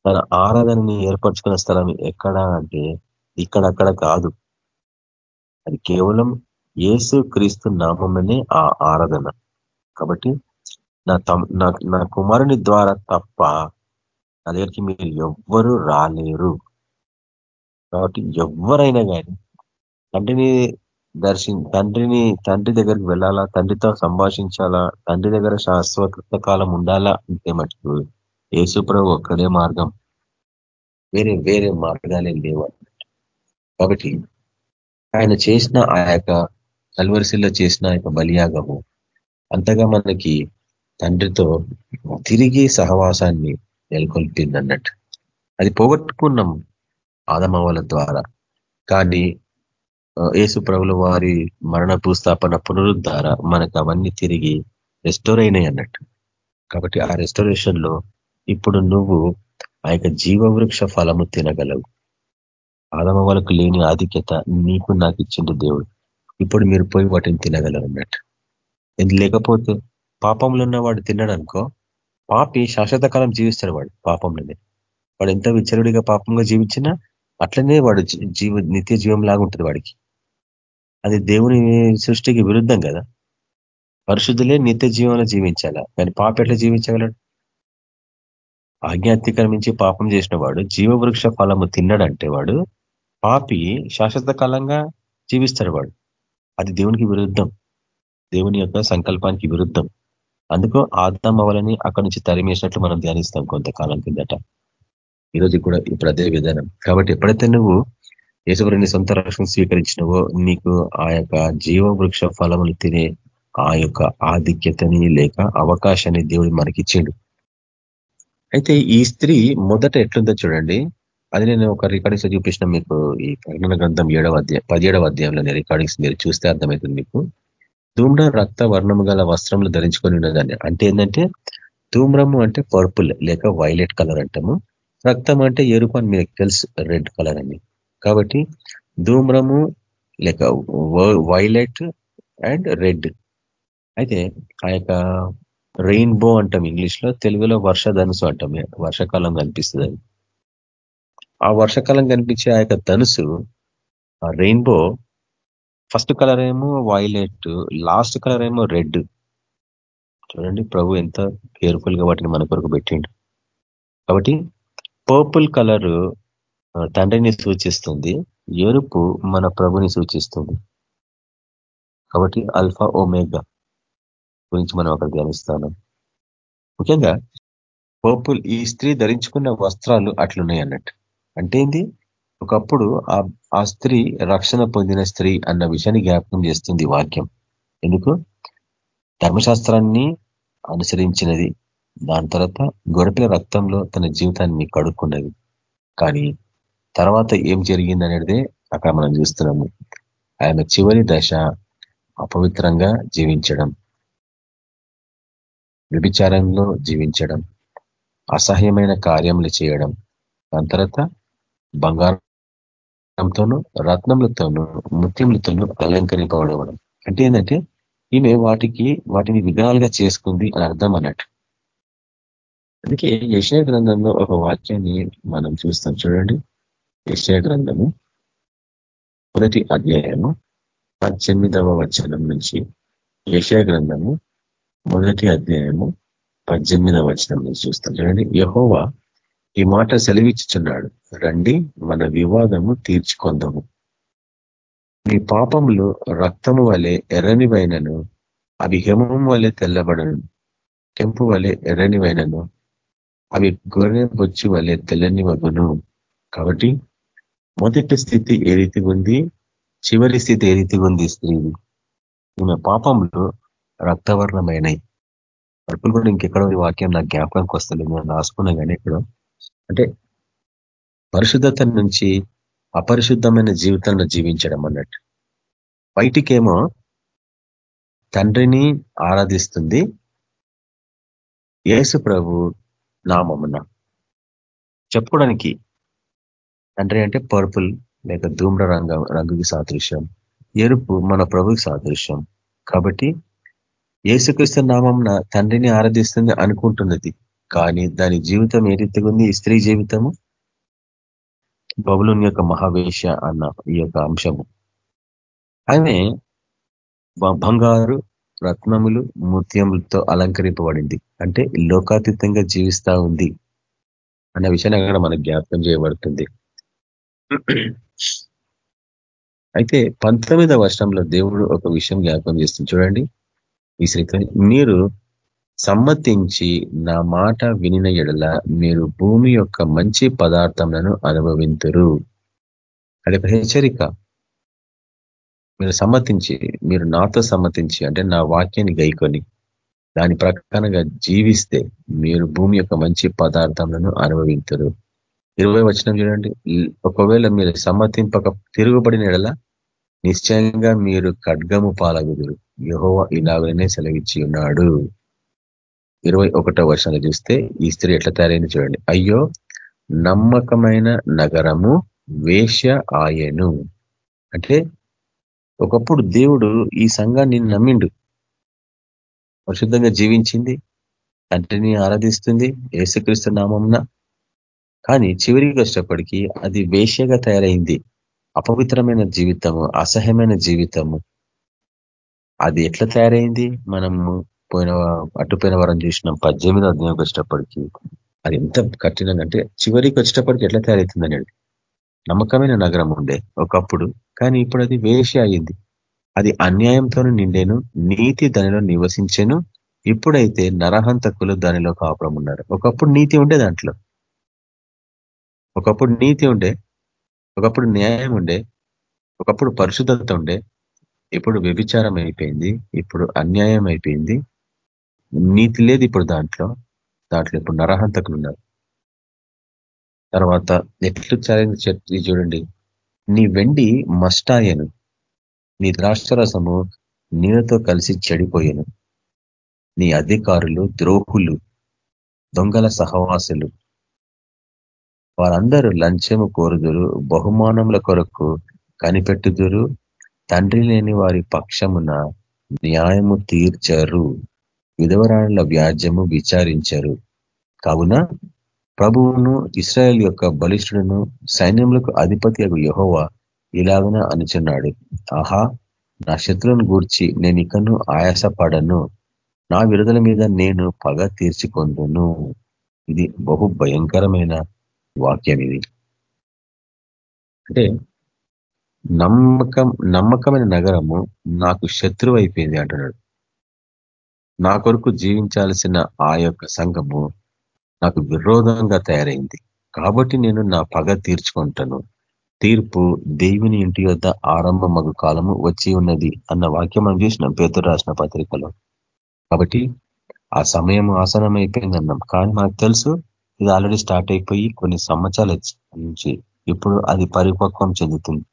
తన ఆరాధనని ఏర్పరచుకున్న స్థలం ఎక్కడ అంటే ఇక్కడక్కడ కాదు. అది కేవలం ఏసు క్రీస్తు నామంలోనే ఆ ఆరాధన. కాబట్టి నా నా కుమారుని ద్వారా తప్ప నా దగ్గరికి మీరు ఎవ్వరూ రాలేరు. కాబట్టి ఎవరైనా కానీ తండ్రిని దర్శి తండ్రిని తండ్రి దగ్గరికి వెళ్ళాలా? తండ్రితో సంభాషించాలా? తండ్రి దగ్గర శాశ్వత కాలం ఉండాలా? అంటే మటుకు యేసుప్రభు ఒక్కడే మార్గం. వేరే వేరే మార్గాలే లేవు కాబట్టి ఆయన చేసిన ఆ యొక్క కల్వరిశిల్లో చేసిన ఆ యొక్క బలియాగము అంతగా మనకి తండ్రితో తిరిగి సహవాసాన్ని నెలకొల్పింది అన్నట్టు. అది పోగొట్టుకున్నాం ఆదమవల ద్వారా. కానీ యేసు ప్రభుల వారి మరణ భూస్థాపన పునరుద్ధార మనకు అవన్నీ తిరిగి రెస్టోర్ అయినాయి అన్నట్టు. కాబట్టి ఆ రెస్టోరేషన్లో ఇప్పుడు నువ్వు ఆ యొక్క జీవవృక్ష ఫలము తినగలవు. ఆదమ వాళ్ళకు లేని ఆధిక్యత నీకు నాకు ఇచ్చిండు దేవుడు. ఇప్పుడు మీరు పోయి వాటిని తినగలరు అన్నట్టు. లేకపోతే పాపంలో ఉన్న వాడు తిన్నాడు అనుకో పాపి శాశ్వత కాలం జీవిస్తాడు వాడు పాపంలోనే. వాడు ఎంత విచరుడిగా పాపంగా జీవించినా అట్లనే వాడు జీవ నిత్య జీవం లాగా ఉంటుంది వాడికి. అది దేవుని సృష్టికి విరుద్ధం కదా. పరిశుద్ధులే నిత్య జీవంలో జీవించాలా? కానీ పాప ఎట్లా జీవించగలడు? ఆజ్ఞాతిక్రమించి పాపం చేసిన వాడు జీవవృక్ష ఫలము తిన్నాడంటే వాడు పాపి శాశ్వత కాలంగా జీవిస్తాడు వాడు. అది దేవునికి విరుద్ధం. దేవుని యొక్క సంకల్పానికి విరుద్ధం. అందుకు ఆత్మ అవలని అక్కడి నుంచి తరిమేసినట్లు మనం ధ్యానిస్తాం కొంతకాలం కిందట. ఈరోజు కూడా ఇప్పుడు అదే విధానం. కాబట్టి ఎప్పుడైతే నువ్వు యేసువరిని సొంత రక్షణ స్వీకరించినవో నీకు ఆ యొక్క జీవవృక్ష ఫలములు తినే ఆ యొక్క ఆధిక్యతని లేక అవకాశాన్ని దేవుడు మనకిచ్చిండు. అయితే ఈ స్త్రీ మొదట ఎట్లుందో చూడండి. అది నేను ఒక రికార్డింగ్స్ చూపించిన మీకు ఈ ప్రకటన గ్రంథం ఏడవ అధ్యాయం పదిహేడవ అధ్యాయంలో రికార్డింగ్స్ మీరు చూస్తే అర్థమవుతుంది మీకు. ధూమ్ర రక్త వర్ణము గల వస్త్రములు ధరించుకొని ఉన్నదాన్ని అంటే ఏంటంటే ధూమ్రము అంటే పర్పుల్ లేక వైలెట్ కలర్ అంటాము. రక్తం అంటే ఎరుపు అని మీకు తెలుసు రెడ్ కలర్ అని. కాబట్టి ధూమ్రము లేక వైలెట్ అండ్ రెడ్. అయితే ఆ యొక్క రెయిన్బో అంటాం ఇంగ్లీష్లో తెలుగులో వర్షధనుసు అంటాం. వర్షాకాలం కనిపిస్తుంది అది. ఆ వర్షాకాలం కనిపించే ఆ యొక్క ధనుసు ఆ రెయిన్బో ఫస్ట్ కలర్ ఏమో వైలెట్ లాస్ట్ కలర్ ఏమో రెడ్. చూడండి ప్రభు ఎంత కేర్ఫుల్గా వాటిని మన కొరకు పెట్టిండు. కాబట్టి పర్పుల్ కలర్ తండ్రిని సూచిస్తుంది ఎరుపు మన ప్రభుని సూచిస్తుంది. కాబట్టి అల్ఫా ఓమేగా గురించి మనం అక్కడ ధ్యానిస్తాను ముఖ్యంగా పర్పుల్ ఈ స్త్రీ ధరించుకున్న వస్త్రాలు అట్లున్నాయి అన్నట్టు. అంటే ఏంది? ఒకప్పుడు ఆ స్త్రీ రక్షణ పొందిన స్త్రీ అన్న విషయాన్ని జ్ఞాపకం చేస్తుంది వాక్యం. ఎందుకు? ధర్మశాస్త్రాన్ని అనుసరించినది. దాని తర్వాత గొరపిల రక్తంలో తన జీవితాన్ని కడుక్కున్నది. కానీ తర్వాత ఏం జరిగింది అనేది అక్కడ మనం చూస్తున్నాము. ఆయన చివరి దశ అపవిత్రంగా జీవించడం. వ్యభిచారంలో జీవించడం అసహ్యమైన కార్యములు చేయడం దాని తర్వాత బంగారంతోనూ రత్నములతోనూ ముత్యములతోనూ అలంకరింపబడవడం. అంటే ఏంటంటే ఈమె వాటికి వాటిని విగ్రహాలుగా చేసుకుంది అని అర్థం అన్నట్టు. అందుకే యశయ గ్రంథంలో ఒక వాక్యాన్ని మనం చూస్తాం. చూడండి. యశయ గ్రంథము మొదటి అధ్యాయము పద్దెనిమిదవ వచనం నుంచి యశయ గ్రంథము మొదటి అధ్యాయము పద్దెనిమిదవ వచనం నుంచి చూస్తాం. చూడండి యహోవా ఈ మాట సెలవిచ్చుచున్నాడు. రండి మన వివాదము తీర్చుకొందాము. మీ పాపములు రక్తము వలె ఎర్రనివైనను అవి హిమం వలె తెల్లబడను కెంపు వలె ఎర్రనివైనను అవి గొర్రె బొచ్చు వలె తెల్లని వగును కాబట్టి మొదటి స్థితి ఏ రీతిగా ఉంది చివరి స్థితి ఏ రీతిగా ఉంది స్త్రీది. ఈమె పాపంలో రక్తవర్ణమైనవి పర్పుల్ కూడా ఇంకెక్కడో వాక్యం నాకు జ్ఞాపకానికి వస్తుంది నేను రాసుకున్నా కానీ ఇక్కడ. అంటే పరిశుద్ధత నుంచి అపరిశుద్ధమైన జీవితంలో జీవించడం అన్నట్టు. బయటికేమో తండ్రిని ఆరాధిస్తుంది యేసు ప్రభు నామమున. చెప్పుకోవడానికి తండ్రి అంటే పర్పుల్ లేక ధూమ్ర రంగ రంగుకి సాదృశ్యం ఎరుపు మన ప్రభుకి సాదృశ్యం. కాబట్టి ఏసుక్రీస్తు నామంన తండ్రిని ఆరాధిస్తుంది అనుకుంటున్నది. కానీ దాని జీవితం ఏ రీతిగా ఉంది? స్త్రీ జీవితము? బబులుని యొక్క మహావేష అన్న ఈ యొక్క అంశము. ఆమె బంగారు రత్నములు ముత్యములతో అలంకరింపబడింది. అంటే లోకాతీతంగా జీవిస్తా ఉంది అన్న విషయాన్ని అక్కడ మనకు జ్ఞాపకం చేయబడుతుంది. అయితే పంతొమ్మిదవ వర్షంలో దేవుడు ఒక విషయం జ్ఞాపకం చేస్తుంది. చూడండి. ఈ మీరు సమ్మతించి నా మాట వినిన ఎడల మీరు భూమి యొక్క మంచి పదార్థములను అనుభవింతురు. అది ఒక హెచ్చరిక. మీరు సమ్మతించి మీరు నాతో సమ్మతించి అంటే నా వాక్యాన్ని గైకొని దాని ప్రకారంగా జీవిస్తే మీరు భూమి యొక్క మంచి పదార్థములను అనుభవించరు ఇరవై వచనం చూడండి. ఒకవేళ మీరు సమ్మతింపక తిరుగుబడిన ఎడల నిశ్చయంగా మీరు ఖడ్గము పాలగుదురు. యహోవ ఇలాగనే సెలవిచ్చి ఉన్నాడు. ఇరవై ఒకటో వర్షాలు చూస్తే ఈ స్త్రీ ఎట్లా తయారైంది చూడండి. అయ్యో నమ్మకమైన నగరము వేష్య ఆయను. అంటే ఒకప్పుడు దేవుడు ఈ సంఘాన్ని నమ్మిండు. పరిశుద్ధంగా జీవించింది. తండ్రిని ఆరాధిస్తుంది ఏసుక్రీస్తు నామంన కానీ చివరికి వచ్చేటప్పటికీ అది వేష్యగా తయారైంది. అపవిత్రమైన జీవితము అసహ్యమైన జీవితము అది ఎట్లా తయారైంది? మనము పోయిన అటుపోయిన వారం చూసినాం పద్దెనిమిది అధ్యాయంకి వచ్చేటప్పటికి అది ఎంత కఠినంగా అంటే చివరికి వచ్చేటప్పటికి ఎట్లా తయారవుతుందని నమ్మకమైన నగరం ఉండే ఒకప్పుడు కానీ ఇప్పుడు అది వేష అయింది అది అన్యాయంతో నిండేను నీతి దానిలో నివసించాను ఇప్పుడైతే నరహంతకులు దానిలో కాపురం ఉన్నారు ఒకప్పుడు నీతి ఉండే దాంట్లో. ఒకప్పుడు నీతి ఉండే ఒకప్పుడు న్యాయం ఉండే ఒకప్పుడు పరిశుద్ధత ఉండే ఇప్పుడు వ్యభిచారం అయిపోయింది ఇప్పుడు అన్యాయం అయిపోయింది. నీతి లేదు ఇప్పుడు దాంట్లో దాంట్లో ఇప్పుడు నరహంతకులు ఉన్నారు. తర్వాత ఎట్లు చాలని చెప్తే చూడండి. నీ వెండి మస్టాయను నీ ద్రాక్షరసము నీళ్ళతో కలిసి చెడిపోయాను. నీ అధికారులు ద్రోహులు దొంగల సహవాసులు వారందరూ లంచము కోరుదురు బహుమానముల కొరకు కనిపెట్టుదురు. తండ్రి లేని వారి పక్షమున న్యాయము తీర్చరు విధవరాణుల వ్యాజ్యము విచారించరు. కావున ప్రభువును ఇస్రాయల్ యొక్క బలిష్ఠుడును సైన్యములకు అధిపతి యహోవ ఇలాగన అనుచున్నాడు. ఆహా నా శత్రువులను గూర్చి నేను ఇకను ఆయాసపడను నా విడుదల మీద నేను పగ తీర్చుకొందును. ఇది బహు భయంకరమైన వాక్యం ఇది అంటే నమ్మకం నమ్మకమైన నగరము నాకు శత్రువు అయిపోయింది అంటున్నాడు. నా కొరకు జీవించాల్సిన ఆ యొక్క సంఘము నాకు విరోధంగా తయారైంది. కాబట్టి నేను నా పగ తీర్చుకుంటాను. తీర్పు దేవుని ఇంటి యొద్ ఆరంభమగు కాలము వచ్చి ఉన్నది అన్న వాక్యం మనం చూసినాం. పేతురు రాసిన పత్రికలో. కాబట్టి ఆ సమయం ఆసనం అయిపోయింది అన్నాం కానీ మనకు తెలుసు ఇది ఆల్రెడీ స్టార్ట్ అయిపోయి కొన్ని సంవత్సరాల నుంచి ఇప్పుడు అది పరిపక్వం చెందుతుంది.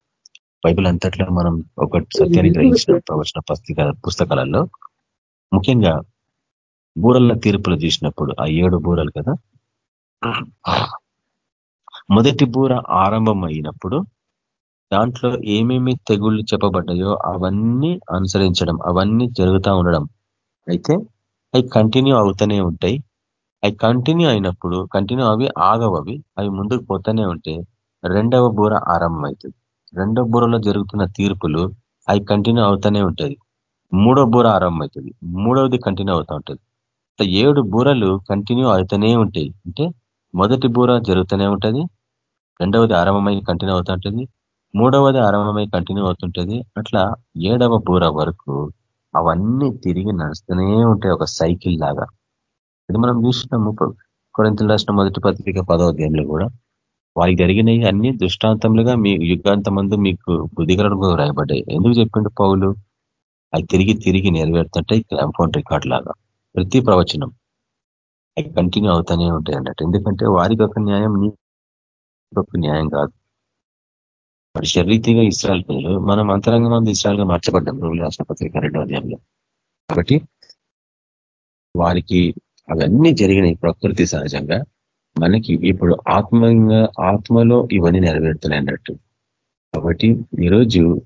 బైబిల్ అంతట్లో మనం ఒక సత్యాన్ని గ్రహించిన ప్రవచన పుస్తకాల పుస్తకాలలో. ముఖ్యంగా బూరల తీర్పులు చూసినప్పుడు ఆ ఏడు బూరలు కదా? మొదటి బూర ఆరంభం అయినప్పుడు దాంట్లో ఏమేమి తెగుళ్ళు చెప్పబడ్డాయో అవన్నీ అనుసరించడం అవన్నీ జరుగుతూ ఉండడం. అయితే అవి కంటిన్యూ అవుతూనే ఉంటాయి. అవి కంటిన్యూ అయినప్పుడు కంటిన్యూ అవి ఆగవు అవి అవి ముందుకు పోతూనే ఉంటే రెండవ బూర ఆరంభమవుతుంది రెండవ బూరలో జరుగుతున్న తీర్పులు అవి కంటిన్యూ అవుతూనే ఉంటుంది. మూడో బూర ఆరంభమవుతుంది మూడవది కంటిన్యూ అవుతూ ఉంటుంది. ఏడు బూరలు కంటిన్యూ అవుతూనే ఉంటాయి. అంటే మొదటి బూర జరుగుతూనే ఉంటుంది. రెండవది ఆరంభమై కంటిన్యూ అవుతుంటుంది మూడవది ఆరంభమై కంటిన్యూ అవుతుంటుంది. అట్లా ఏడవ బూర వరకు అవన్నీ తిరిగి నడుస్తూనే ఉంటాయి ఒక సైకిల్ లాగా. ఇది మనం చూసినాము కొరింతలు రాసిన మొదటి పత్రిక పదవ అధ్యాయంలో కూడా వారికి జరిగినవి అన్ని దృష్టాంతములుగా మీ యుగాంతమందు మీకు బుద్ధికరణకు రాయబడ్డాయి ఎందుకు చెప్పిండు పౌలు? అవి తిరిగి తిరిగి నెరవేరుతుంటాయి క్లాంపౌండ్ రికార్డ్ లాగా. ప్రతి ప్రవచనం అవి కంటిన్యూ అవుతానే ఉంటాయి అన్నట్టు. ఎందుకంటే వారికి ఒక న్యాయం ఒక న్యాయం కాదు. వాడు శరీరీతిగా ఇస్రాయల్ ప్రజలు మనం అంతరంగం మంది ఇస్రాయల్గా మార్చబడ్డాం. రోజులు రాష్ట్ర పత్రిక రెండో అధ్యాయంలో. కాబట్టి వారికి అవన్నీ జరిగినాయి ప్రకృతి సహజంగా. మనకి ఇప్పుడు ఆత్మంగా ఆత్మలో ఇవన్నీ నెరవేరుతున్నాయి అన్నట్టు. కాబట్టి ఈరోజు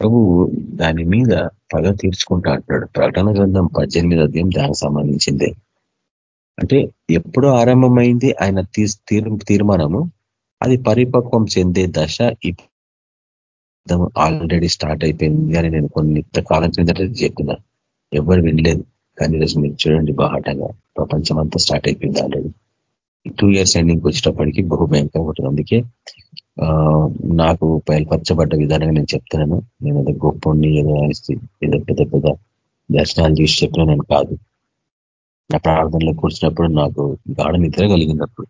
ప్రభువు దాని మీద పగ తీర్చుకుంటా అంటున్నాడు. ప్రకటన గ్రంథం పద్దెనిమిది అధ్యాయం దానికి సంబంధించిందే. అంటే ఎప్పుడో ఆరంభమైంది ఆయన తీర్మానము. అది పరిపక్వం చెందే దశ ఆల్రెడీ స్టార్ట్ అయిపోయింది అని నేను కొన్ని కాలం కిందట చెప్పిన. ఎవరు వినలేదు. కానీ ఈరోజు మీరు చూడండి బాహటంగా ప్రపంచం అంతా స్టార్ట్ అయిపోయింది ఆల్రెడీ టూ ఇయర్స్ ఎండింగ్కి వచ్చేటప్పటికి బహు భయంకరంగా ఉంటుంది. అందుకే నాకు బయలుపరచబడ్డ విధానంగా నేను చెప్తున్నాను. నేను ఏదో గొప్పని ఏదో ఏదో పెద్ద పెద్ద దర్శనాలు చూసి చెప్పిన నేను కాదు. నా ప్రార్థనలో కూర్చున్నప్పుడు నాకు గాఢ నిద్ర కలిగినప్పుడు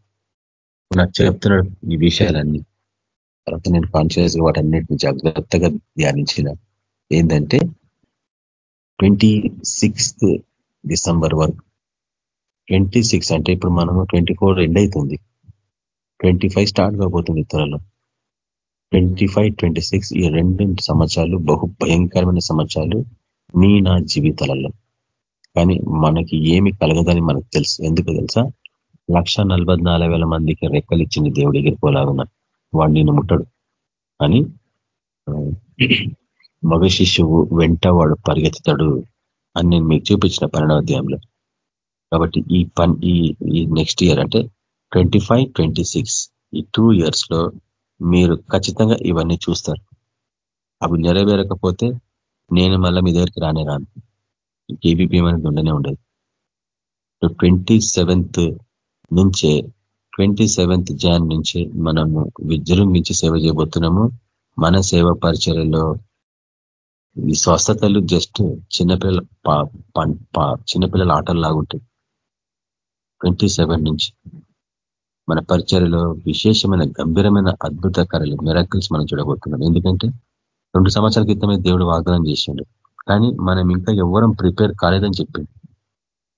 నాకు చెప్తున్నాడు ఈ విషయాలన్నీ. తర్వాత నేను కాన్షియస్గా వాటన్నిటిని జాగ్రత్తగా ధ్యానించిన ఏంటంటే ట్వంటీ సిక్స్త్ డిసెంబర్ వరకు. ట్వంటీ సిక్స్ అంటే ఇప్పుడు మనము ట్వంటీ ఫోర్ ఎండ్ అవుతుంది ట్వంటీ ఫైవ్ స్టార్ట్ కాబోతుంది త్వరలో. ట్వంటీ ఫైవ్ ట్వంటీ సిక్స్ ఈ రెండు సంవత్సరాలు బహు భయంకరమైన సంవత్సరాలు నీ నా జీవితాలలో. కానీ మనకి ఏమి కలగదని మనకు తెలుసు. ఎందుకు తెలుసా? లక్ష మందికి రెక్కలు ఇచ్చింది దేవుడి ఎగిరిపోలాగున్న వాడు నేను ముట్టడు. అని మగ శిశువు వెంట వాడు పరిగెత్తుతాడు. అని నేను మీకు చూపించిన పరిణాధ్యాయంలో కాబట్టి ఈ పన్ ఈ నెక్స్ట్ ఇయర్ అంటే ట్వంటీ ఫైవ్ ట్వంటీ సిక్స్ ఈ టూ ఇయర్స్లో మీరు ఖచ్చితంగా ఇవన్నీ చూస్తారు. అవి నెరవేరకపోతే నేను మళ్ళీ మీ దగ్గరికి రానే రాను. కేబీపీఎం అనేది ఉండనే ఉండదు. ట్వంటీ సెవెంత్ నుంచే ట్వంటీ సెవెంత్ జాన్ నుంచి మనము విజృంభించి సేవ చేయబోతున్నాము. మన సేవ పరిచయలో ఈ స్వస్థతలు జస్ట్ చిన్నపిల్లల చిన్నపిల్లల ఆటలు ఉంటాయి ట్వంటీ సెవెన్ నుంచి మన పరిచర్లో విశేషమైన గంభీరమైన అద్భుత అద్భుతకరలు మిరాకిల్స్ మనం చూడబోతున్నాం. ఎందుకంటే రెండు సంవత్సరాల క్రితమే దేవుడు వాగ్దానం చేసిండు. కానీ మనం ఇంకా ఎవరం ప్రిపేర్ కాలేదని చెప్పింది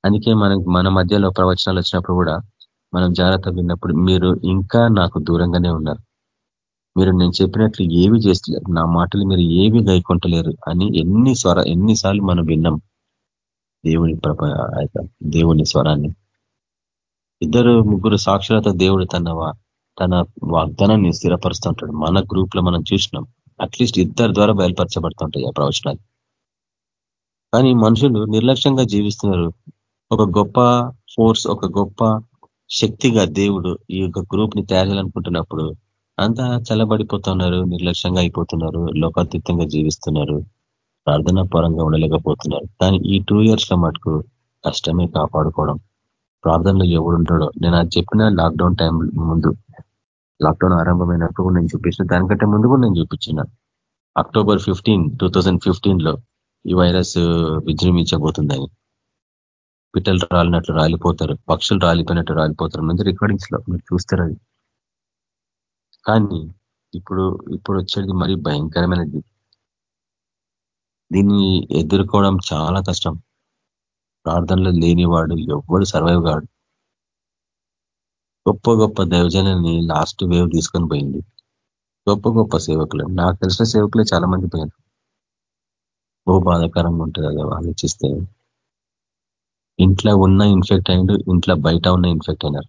అందుకే మనం మన మధ్యలో ప్రవచనాలు వచ్చినప్పుడు కూడా మనం జాగ్రత్త విన్నప్పుడు మీరు ఇంకా నాకు దూరంగానే ఉన్నారు. మీరు నేను చెప్పినట్లు ఏవి చేస్తలేరు నా మాటలు మీరు ఏవి గైకొంటలేరు అని ఎన్ని స్వర ఎన్నిసార్లు మనం విన్నాం. దేవుని దేవుని స్వరాన్ని. ఇద్దరు ముగ్గురు సాక్షులత దేవుడు తన తన వాగ్దానాన్ని స్థిరపరుస్తుంటాడు. మన గ్రూప్లో మనం చూసినాం. అట్లీస్ట్ ఇద్దరు ద్వారా బయలుపరచబడుతుంటాయి ఆ ప్రవచనాలు. కానీ మనుషులు నిర్లక్ష్యంగా జీవిస్తున్నారు. ఒక గొప్ప ఫోర్స్ ఒక గొప్ప శక్తిగా దేవుడు ఈ యొక్క గ్రూప్ని తయారు చేయాలనుకుంటున్నప్పుడు అంతా చల్లబడిపోతున్నారు నిర్లక్ష్యంగా అయిపోతున్నారు లోకాతీతంగా జీవిస్తున్నారు ప్రార్థనా పరంగా ఉండలేకపోతున్నారు. కానీ ఈ టూ ఇయర్స్లో మటుకు కష్టమే కాపాడుకోవడం. ప్రార్థనలో ఎవడుంటాడో నేను అది చెప్పిన లాక్డౌన్ టైం ముందు లాక్డౌన్ ఆరంభమైనప్పుడు నేను చూపించిన దానికంటే ముందు కూడా నేను చూపించిన. అక్టోబర్ ఫిఫ్టీన్ టూ లో ఈ వైరస్ విజృంభించబోతుందని. పిట్టలు రాలినట్లు రాలిపోతారు పక్షులు రాలిపోయినట్టు రాలిపోతారు. మంది రికార్డింగ్స్లో మీరు చూస్తారు అది. కానీ ఇప్పుడు ఇప్పుడు వచ్చేది మరీ భయంకరమైనది. దీన్ని ఎదుర్కోవడం చాలా కష్టం. ప్రార్థనలో లేనివాడు ఎవ్వడు సర్వైవ్ కాడు. గొప్ప గొప్ప దైవజనాన్ని లాస్ట్ వేవ్ తీసుకొని పోయింది గొప్ప గొప్ప సేవకులు. నాకు తెలిసిన సేవకులే చాలా మంది పోయారు బహు బాధాకరంగా ఉంటుంది అది ఆలోచిస్తే. ఇంట్లో ఉన్న ఇన్ఫెక్ట్ అయిండు ఇంట్లో బయట ఉన్న ఇన్ఫెక్ట్ అయినారు.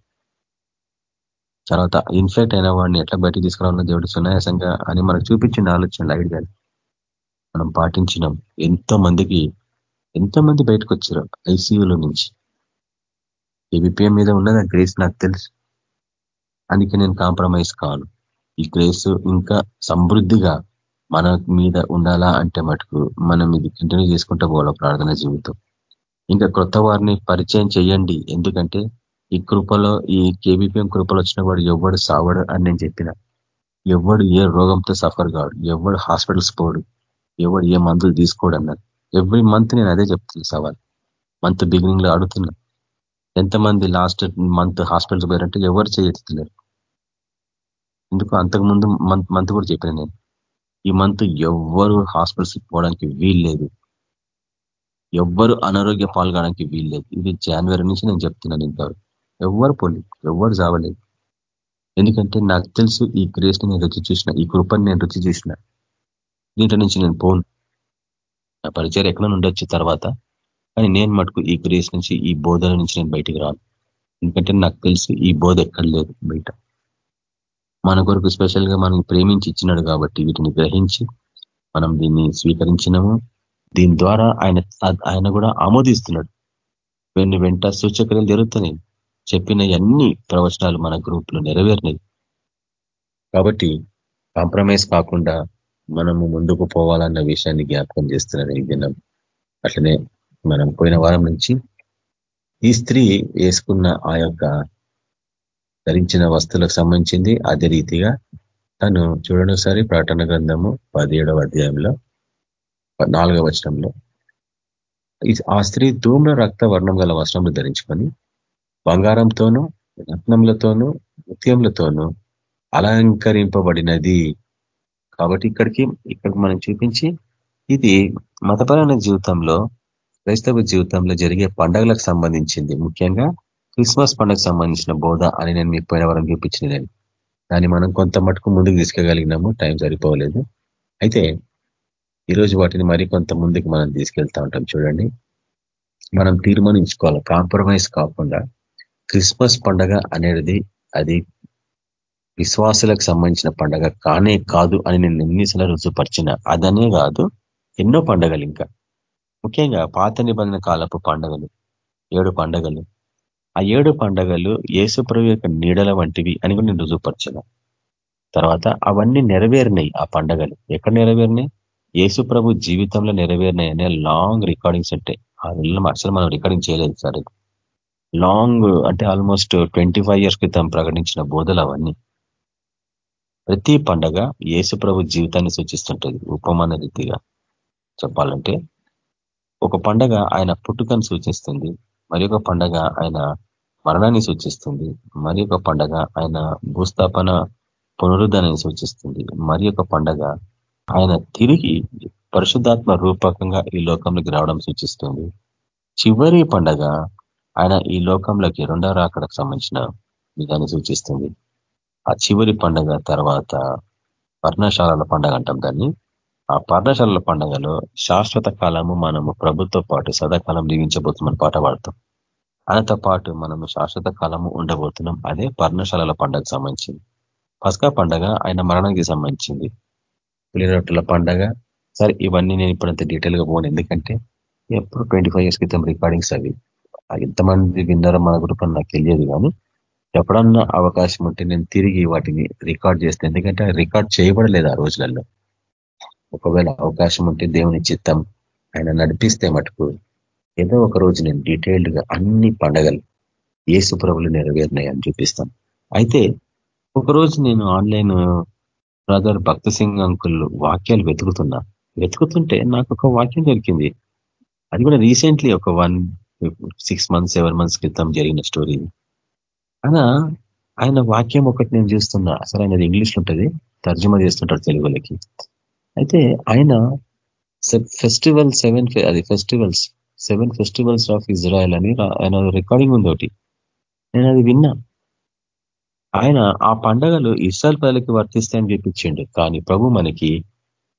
తర్వాత ఇన్ఫెక్ట్ అయిన వాడిని ఎట్లా బయటకు తీసుకురావాలని దేవుడు సునాయాసంగా అని మనకు చూపించిన ఆలోచన లైట్ గాని మనం పాటించినాం. ఎంతో మందికి ఎంతో మంది బయటకు వచ్చారు ఐసీయూలో నుంచి. ఏబిపిఎం మీద ఉన్నది ఆ గ్రేస్ నాకు తెలుసు. అందుకే నేను కాంప్రమైజ్ కాను. ఈ గ్రేస్ ఇంకా సమృద్ధిగా మన మీద ఉండాలా అంటే మటుకు మనం ఇది కంటిన్యూ చేసుకుంటూ పోవాలి ప్రార్థన జీవితం. ఇంకా కొత్త వారిని పరిచయం చేయండి. ఎందుకంటే ఈ కృపలో ఈ కేబిపిఎం కృపలో వచ్చిన వాడు ఎవడు సావడు అని నేను చెప్పిన. ఎవడు ఏ రోగంతో సఫర్ కాడు ఎవడు హాస్పిటల్స్ పోడు ఎవడు ఏ మందులు తీసుకోడు అన్నారు ఎవ్రీ మంత్ నేను అదే చెప్తున్నా సవాల్. మంత్ బిగినింగ్లో అడుగుతున్నా. ఎంతమంది లాస్ట్ మంత్ హాస్పిటల్స్ పోయారంటే ఎవరు చేయట్లేదు. ఎందుకు? అంతకుముందు మంత్ మంత్ కూడా చెప్పిన నేను. ఈ మంత్ ఎవ్వరు హాస్పిటల్స్ పోవడానికి వీల్లేదు. ఎవ్వరు అనారోగ్య పాల్గొనడానికి వీల్లేదు. ఇది జనవరి నుంచి నేను చెప్తున్నాను ఇంతవరకు. ఎవ్వరు పోలేదు ఎవ్వరు చావలేదు ఎందుకంటే నాకు తెలుసు ఈ గ్రేస్ని నేను రుచి చూసిన ఈ కృపని నేను రుచి చూసిన. దీంట్లో నుంచి నేను పోను. నా పరిచయం ఎక్కడ ఉండొచ్చు తర్వాత కానీ నేను మటుకు ఈ గ్రేస్ నుంచి ఈ బోధన నుంచి నేను బయటికి రాను. ఎందుకంటే నాకు తెలుసు ఈ బోధ ఎక్కడ లేదు బయట. మన కొరకు స్పెషల్గా మనం ప్రేమించి ఇచ్చినాడు కాబట్టి వీటిని గ్రహించి మనం దీన్ని స్వీకరించినాము. దీని ద్వారా ఆయన ఆయన కూడా ఆమోదిస్తున్నాడు. వెన్ను వెంట సూచక్రియలు జరుగుతున్నాయి. చెప్పిన అన్ని ప్రవచనాలు మన గ్రూప్లో నెరవేరినాయి కాబట్టి కాంప్రమైజ్ కాకుండా మనము ముందుకు పోవాలన్న విషయాన్ని జ్ఞాపకం చేస్తున్నారు ఈ దినం. అట్లనే మనం పోయిన వారం నుంచి ఈ స్త్రీ వేసుకున్న ఆ యొక్క ధరించిన వస్తువులకు సంబంధించింది అదే రీతిగా తను చూడండి ఒకసారి ప్రకటన గ్రంథము పదిహేడవ అధ్యాయంలో నాలుగవ వచనంలో. ఆ స్త్రీ ధూమ్ర రక్త వర్ణం గల వస్త్రములు ధరించుకొని బంగారంతోనూ రత్నములతోనూ ముత్యములతోనూ అలంకరింపబడినది. కాబట్టి ఇక్కడికి ఇక్కడికి మనం చూపించి ఇది మతపరమైన జీవితంలో క్రైస్తవ జీవితంలో జరిగే పండగలకు సంబంధించింది. ముఖ్యంగా క్రిస్మస్ పండుగకు సంబంధించిన బోధ అని నేను మీకు పోయిన వరం చూపించిన నేను దాన్ని మనం కొంత మటుకు ముందుకు తీసుకెగలిగినాము టైం సరిపోలేదు. అయితే ఈరోజు వాటిని మరి కొంత ముందుకు మనం తీసుకెళ్తా ఉంటాం. చూడండి. మనం తీర్మానించుకోవాలి. కాంప్రమైజ్ కాకుండా క్రిస్మస్ పండగ అనేది అది విశ్వాసులకు సంబంధించిన పండగ కానే కాదు అని నేను ఎన్నిసార్లు రుజుపరిచిన అదనే కాదు ఎన్నో పండగలు ఇంకా. ముఖ్యంగా పాత నిబంధన కాలపు పండగలు ఏడు పండగలు. ఆ ఏడు పండగలు ఏసుప్రభు యొక్క నీడల వంటివి అని కూడా నేను రుజుపరిచిన తర్వాత అవన్నీ నెరవేరినాయి ఆ పండగలు. ఎక్కడ నెరవేరినాయి? యేసు ప్రభు జీవితంలో నెరవేరినాయి అనే లాంగ్ రికార్డింగ్స్ ఉంటాయి ఆ అసలు మనం రికార్డింగ్ చేయలేదు సార్. లాంగ్ అంటే ఆల్మోస్ట్ ట్వంటీ ఫైవ్ ఇయర్స్ క్రితం ప్రకటించిన బోధలు అవన్నీ. ప్రతి పండగ యేసు ప్రభు జీవితాన్ని సూచిస్తుంటుంది ఉపమాన రీతిగా చెప్పాలంటే. ఒక పండగ ఆయన పుట్టుకను సూచిస్తుంది మరి ఒక పండగ ఆయన మరణాన్ని సూచిస్తుంది మరి ఒక పండగ ఆయన భూస్థాపన పునరుద్ధానాన్ని సూచిస్తుంది మరి ఒక పండగ ఆయన తిరిగి పరిశుద్ధాత్మ రూపకంగా ఈ లోకంలోకి రావడం సూచిస్తుంది. చివరి పండగ ఆయన ఈ లోకంలోకి రెండవ రాకడకు సంబంధించిన విధాన్ని సూచిస్తుంది. ఆ చివరి పండగ తర్వాత పర్ణశాలల పండగ అంటాం దాన్ని. ఆ పర్ణశాలల పండగలో శాశ్వత కాలము మనము ప్రభుత్వ పాటు సదాకాలం జీవించబోతున్నాం పాట పాడతాం. ఆయనతో పాటు మనము శాశ్వత కాలము ఉండబోతున్నాం. అదే పర్ణశాలల పండగకు సంబంధించింది. పసకా పండగ ఆయన మరణానికి సంబంధించింది. పులిరొట్టల పండగ. సరే ఇవన్నీ నేను ఇప్పుడంత డీటెయిల్గా పోను. ఎందుకంటే ఎప్పుడు ట్వంటీ ఫైవ్ ఇయర్స్ క్రితం రికార్డింగ్స్ అవి. ఎంతమంది విన్నారో మన గ్రూప్ నాకు తెలియదు కానీ ఎప్పుడన్నా అవకాశం ఉంటే నేను తిరిగి వాటిని రికార్డ్ చేస్తాను. ఎందుకంటే రికార్డ్ చేయబడలేదు ఆ రోజులలో. ఒకవేళ అవకాశం ఉంటే దేవుని చిత్తం ఆయన నడిపిస్తే మటుకు ఏదో ఒక రోజు నేను డీటెయిల్డ్గా అన్ని పండగలు ఏ సుప్రభులు నెరవేరినాయి అని చూపిస్తాను. అయితే ఒకరోజు నేను online brother Bakht Singh uncle వాక్యాలు వెతుకుతున్నా. వెతుకుతుంటే నాకు ఒక వాక్యం దొరికింది. అది కూడా రీసెంట్లీ ఒక one six months seven months క్రితం జరిగిన స్టోరీ అయినా ఆయన వాక్యం ఒకటి నేను చూస్తున్నా. అసలు ఆయనది ఇంగ్లీష్లో ఉంటుంది. తర్జుమా చేస్తుంటారు తెలుగులకి అయితే ఆయన ఫెస్టివల్ సెవెన్ అది festivals seven festivals of Israel అని ఆయన రికార్డింగ్ ఉంది ఒకటి. నేను అది విన్నా. ఆయన ఆ పండగలు ఇస్రాయల్ ప్రజలకు వర్తిస్తాయని చూపించిండు కానీ ప్రభు మనకి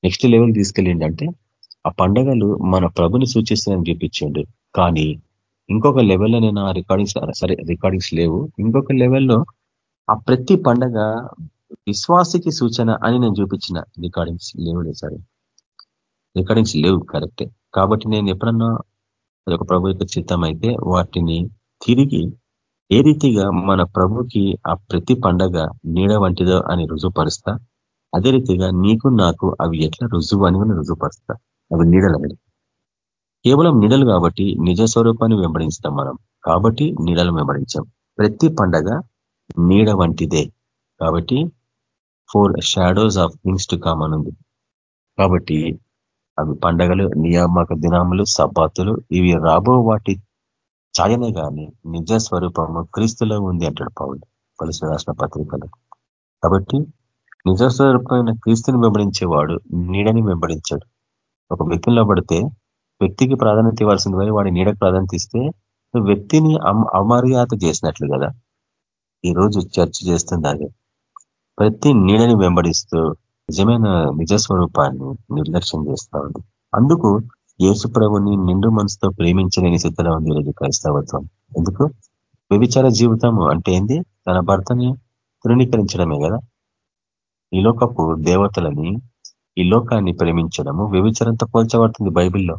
నెక్స్ట్ లెవెల్ తీసుకెళ్ళిండంటే ఆ పండగలు మన ప్రభుని సూచిస్తాయని చూపించిండు కానీ ఇంకొక లెవెల్లో నేను ఆ రికార్డింగ్స్ సరే రికార్డింగ్స్ లేవు. ఇంకొక లెవెల్లో ఆ ప్రతి పండగ విశ్వాసికి సూచన అని నేను చూపించిన రికార్డింగ్స్ లేవు సరే రికార్డింగ్స్ లేవు కరెక్టే కాబట్టి నేను ఎప్పుడన్నా అదొక ప్రభు యొక్క చిత్తం అయితే వాటిని తిరిగి ఏ రీతిగా మన ప్రభుకి ఆ ప్రతి పండగ నీడ వంటిదో అని రుజువుపరుస్తా అదే రీతిగా నీకు నాకు అవి ఎట్లా రుజువు అని రుజువుపరుస్తా. అవి నీడలవి కేవలం నీడలు కాబట్టి నిజ స్వరూపాన్ని వెంబడిస్తాం మనం. కాబట్టి నీడలు వెంబడించాం ప్రతి పండగ నీడ వంటిదే. కాబట్టి for shadows of things to come అనుంది కాబట్టి అవి పండగలు నియామక దినాములు సబ్బాతులు ఇవి రాబో వాటి ఛాయనే కానీ నిజ స్వరూపము క్రీస్తులో ఉంది అంటాడు పౌరుడు కలిసి రాసిన పత్రికలు. కాబట్టి నిజ స్వరూపమైన క్రీస్తుని వెంబడించేవాడు నీడని వెంబడించాడు. ఒక వ్యక్తిలో పడితే వ్యక్తికి ప్రాధాన్యత ఇవ్వాల్సింది పోయి వాడి నీడకు ప్రాధాన్యత ఇస్తే వ్యక్తిని అమర్యాద చేసినట్లు కదా. ఈరోజు చర్చ చేస్తుంది అదే ప్రతి నీడని వెంబడిస్తూ నిజమైన నిజ స్వరూపాన్ని నిర్లక్ష్యం చేస్తూ ఉంది. అందుకు యేసుప్రభుని నిండు మనసుతో ప్రేమించలేని స్థితిలో ఉంది ఈరోజు క్రైస్తవత్వం. ఎందుకు? వ్యభిచార జీవితము అంటే ఏంది? తన భర్తని తృణీకరించడమే కదా. ఈ లోకపు దేవతలని ఈ లోకాన్ని ప్రేమించడము వ్యభిచారంతో పోల్చబడుతుంది బైబిల్లో.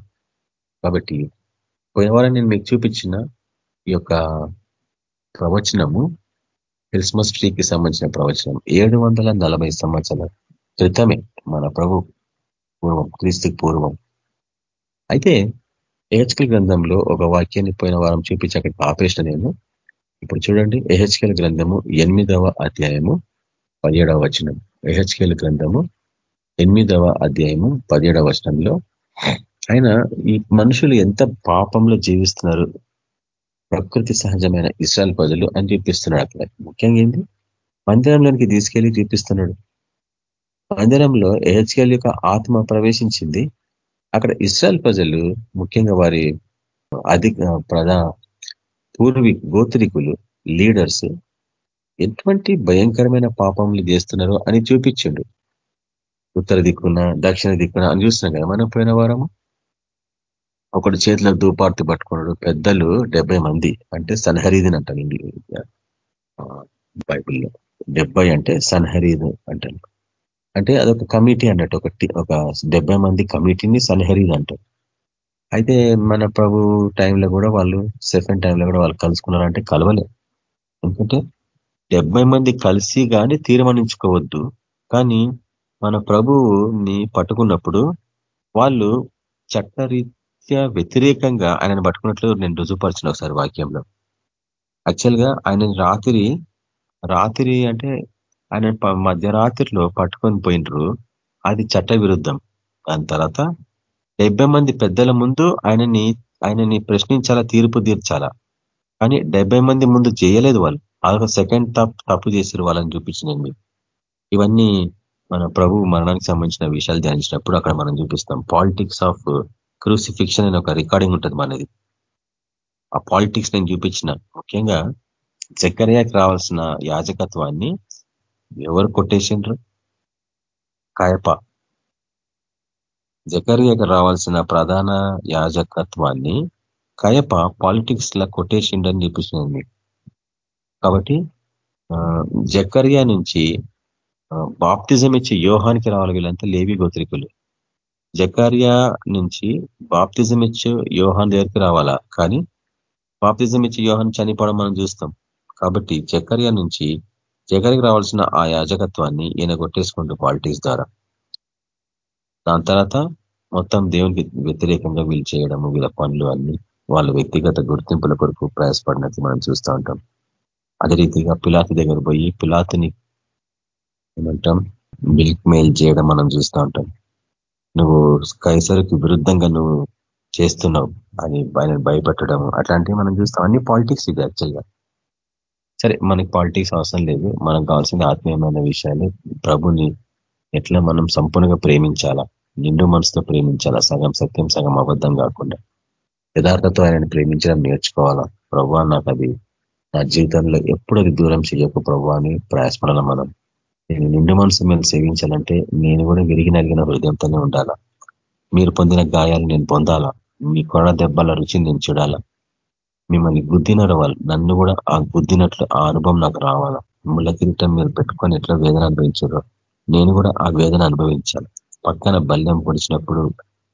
కాబట్టి పోయినవారం నేను మీకు చూపించిన ఈ యొక్క ప్రవచనము క్రిస్మస్ ట్రీకి సంబంధించిన ప్రవచనం. ఏడు వందల నలభై సంవత్సరాల క్రితమే మన ప్రభు పూర్వం క్రీస్తుకి పూర్వం. అయితే ఏహెచ్కల్ గ్రంథంలో ఒక వాక్యాన్ని పోయిన వారం చూపించి అక్కడికి ఆపేసిన నేను. ఇప్పుడు చూడండి ఎహెచ్కెల్ గ్రంథము ఎనిమిదవ అధ్యాయము పదిహేడవ వచనం. ఎహెచ్కెల్ గ్రంథము ఎనిమిదవ అధ్యాయము పదిహేడవ వచనంలో ఆయన ఈ మనుషులు ఎంత పాపంలో జీవిస్తున్నారు? ప్రకృతి సహజమైన ఇస్రాయల్ ప్రజలు అని చూపిస్తున్నాడు అక్కడ. ముఖ్యంగా ఏంది మందిరంలోనికి తీసుకెళ్ళి చూపిస్తున్నాడు. మందిరంలో ఎహెచ్కెల్ యొక్క ఆత్మ ప్రవేశించింది. అక్కడ ఇస్రాయల్ ప్రజలు ముఖ్యంగా వారి అధిక ప్రధా పూర్వీ గోత్రికులు లీడర్స్ ఎటువంటి భయంకరమైన పాపములు చేస్తున్నారో అని చూపించండు. ఉత్తర దిక్కున దక్షిణ దిక్కున అని చూస్తున్నాం కదా మనం పోయిన వారము. ఒకటి చేతిలో దూపార్తి పట్టుకున్నాడు. పెద్దలు డెబ్బై మంది అంటే సన్హరీదిని అంటారు బైబిల్లో. డెబ్బై అంటే సన్హరీదు అంటారు. అంటే అదొక కమిటీ అన్నట్టు ఒకటి ఒక డెబ్బై మంది కమిటీని సన్హరీద్ అంటారు. అయితే మన ప్రభు టైంలో కూడా వాళ్ళు సెకండ్ టైంలో కూడా వాళ్ళు కలుసుకున్నారంటే కలవలే. ఎందుకంటే డెబ్బై మంది కలిసి కానీ తీర్మానించుకోవద్దు. కానీ మన ప్రభువుని పట్టుకున్నప్పుడు వాళ్ళు చట్టరీ వ్యతిరేకంగా ఆయనను పట్టుకున్నట్లు నేను రుజువుపరిచిన ఒకసారి వాక్యంలో. యాక్చువల్గా ఆయన రాత్రి రాత్రి అంటే ఆయన మధ్యరాత్రిలో పట్టుకొని పోయినరు అది చట్ట విరుద్ధం దాని తర్వాత డెబ్బై మంది పెద్దల ముందు ఆయనని ఆయనని ప్రశ్నించాలా తీర్పు తీర్చాలా? కానీ డెబ్బై మంది ముందు చేయలేదు వాళ్ళు. అదొక సెకండ్ తప్పు తప్పు చేసారు వాళ్ళని చూపించినండి ఇవన్నీ మన ప్రభు మరణానికి సంబంధించిన విషయాలు ధ్యానించినప్పుడు అక్కడ మనం చూపిస్తాం. పాలిటిక్స్ ఆఫ్ క్రూసిఫిక్షన్ అనే ఒక రికార్డింగ్ ఉంటుంది మనది ఆ పాలిటిక్స్ నేను చూపించిన. ముఖ్యంగా చక్కెరయాకి రావాల్సిన యాజకత్వాన్ని ఎవరు కొట్టేసిండ్రు? కాయప. జకర్యకు రావాల్సిన ప్రధాన యాజకత్వాన్ని కయప పాలిటిక్స్ లా కొట్టేసిండని చూపిస్తుంది. కాబట్టి జకర్యా నుంచి బాప్తిజం ఇచ్చే యోహానికి రావాలి వీళ్ళంతా లేవి గోత్రికులు. జకారియా నుంచి బాప్తిజం ఇచ్చి యోహాన్ దగ్గరికి రావాలా? కానీ బాప్తిజం ఇచ్చి యోహాన్ చనిపోవడం మనం చూస్తాం. కాబట్టి జకర్యా నుంచి జగరికి రావాల్సిన ఆ యాజకత్వాన్ని ఈయన కొట్టేసుకుంటూ పాలిటిక్స్ ద్వారా. దాని తర్వాత మొత్తం దేవునికి వ్యతిరేకంగా వీళ్ళు చేయడము వీళ్ళ పనులు అన్ని వాళ్ళ వ్యక్తిగత గుర్తింపుల కొరకు ప్రయాసపడినట్టు మనం చూస్తూ ఉంటాం. అదే రీతిగా పిలాతి దగ్గర పోయి పిలాతిని ఏమంటాం మిల్క్ మెయిల్ చేయడం మనం చూస్తూ ఉంటాం. నువ్వు కైసరికి విరుద్ధంగా నువ్వు చేస్తున్నావు అని ఆయన భయపెట్టడం అట్లాంటివి మనం చూస్తాం. అన్ని పాలిటిక్స్ ఇది యాక్చువల్గా సరే మనకి పాలిటిక్స్ అవసరం లేదు. మనకు కావాల్సిన ఆత్మీయమైన విషయాలు. ప్రభుని ఎట్లా మనం సంపూర్ణంగా ప్రేమించాలా? నిండు మనసుతో ప్రేమించాలా? సగం సత్యం సగం అబద్ధం కాకుండా. యథార్థతో ఆయనను ప్రేమించడం నేర్చుకోవాలా? ప్రభు నాకు అది నా జీవితంలో ఎప్పుడు అది దూరం చేయకు ప్రభు అని ప్రయాసపడాల మనం? నేను నిండు మనసు మీరు సేవించాలంటే నేను కూడా విరిగి నలిగిన హృదయంతోనే ఉండాలా? మీరు పొందిన గాయాలు నేను పొందాలా? మీ కొడ దెబ్బల రుచి నేను చూడాలా? మిమ్మల్ని గుద్దినడు వాళ్ళు నన్ను కూడా ఆ గుద్దినట్లు ఆ అనుభవం నాకు రావాలా? ముళ్ళ కిరీటం మీరు పెట్టుకొని ఎట్లా వేదన అనుభవించారో? నేను కూడా ఆ వేదన అనుభవించాలి. పక్కన బల్యం పొడిచినప్పుడు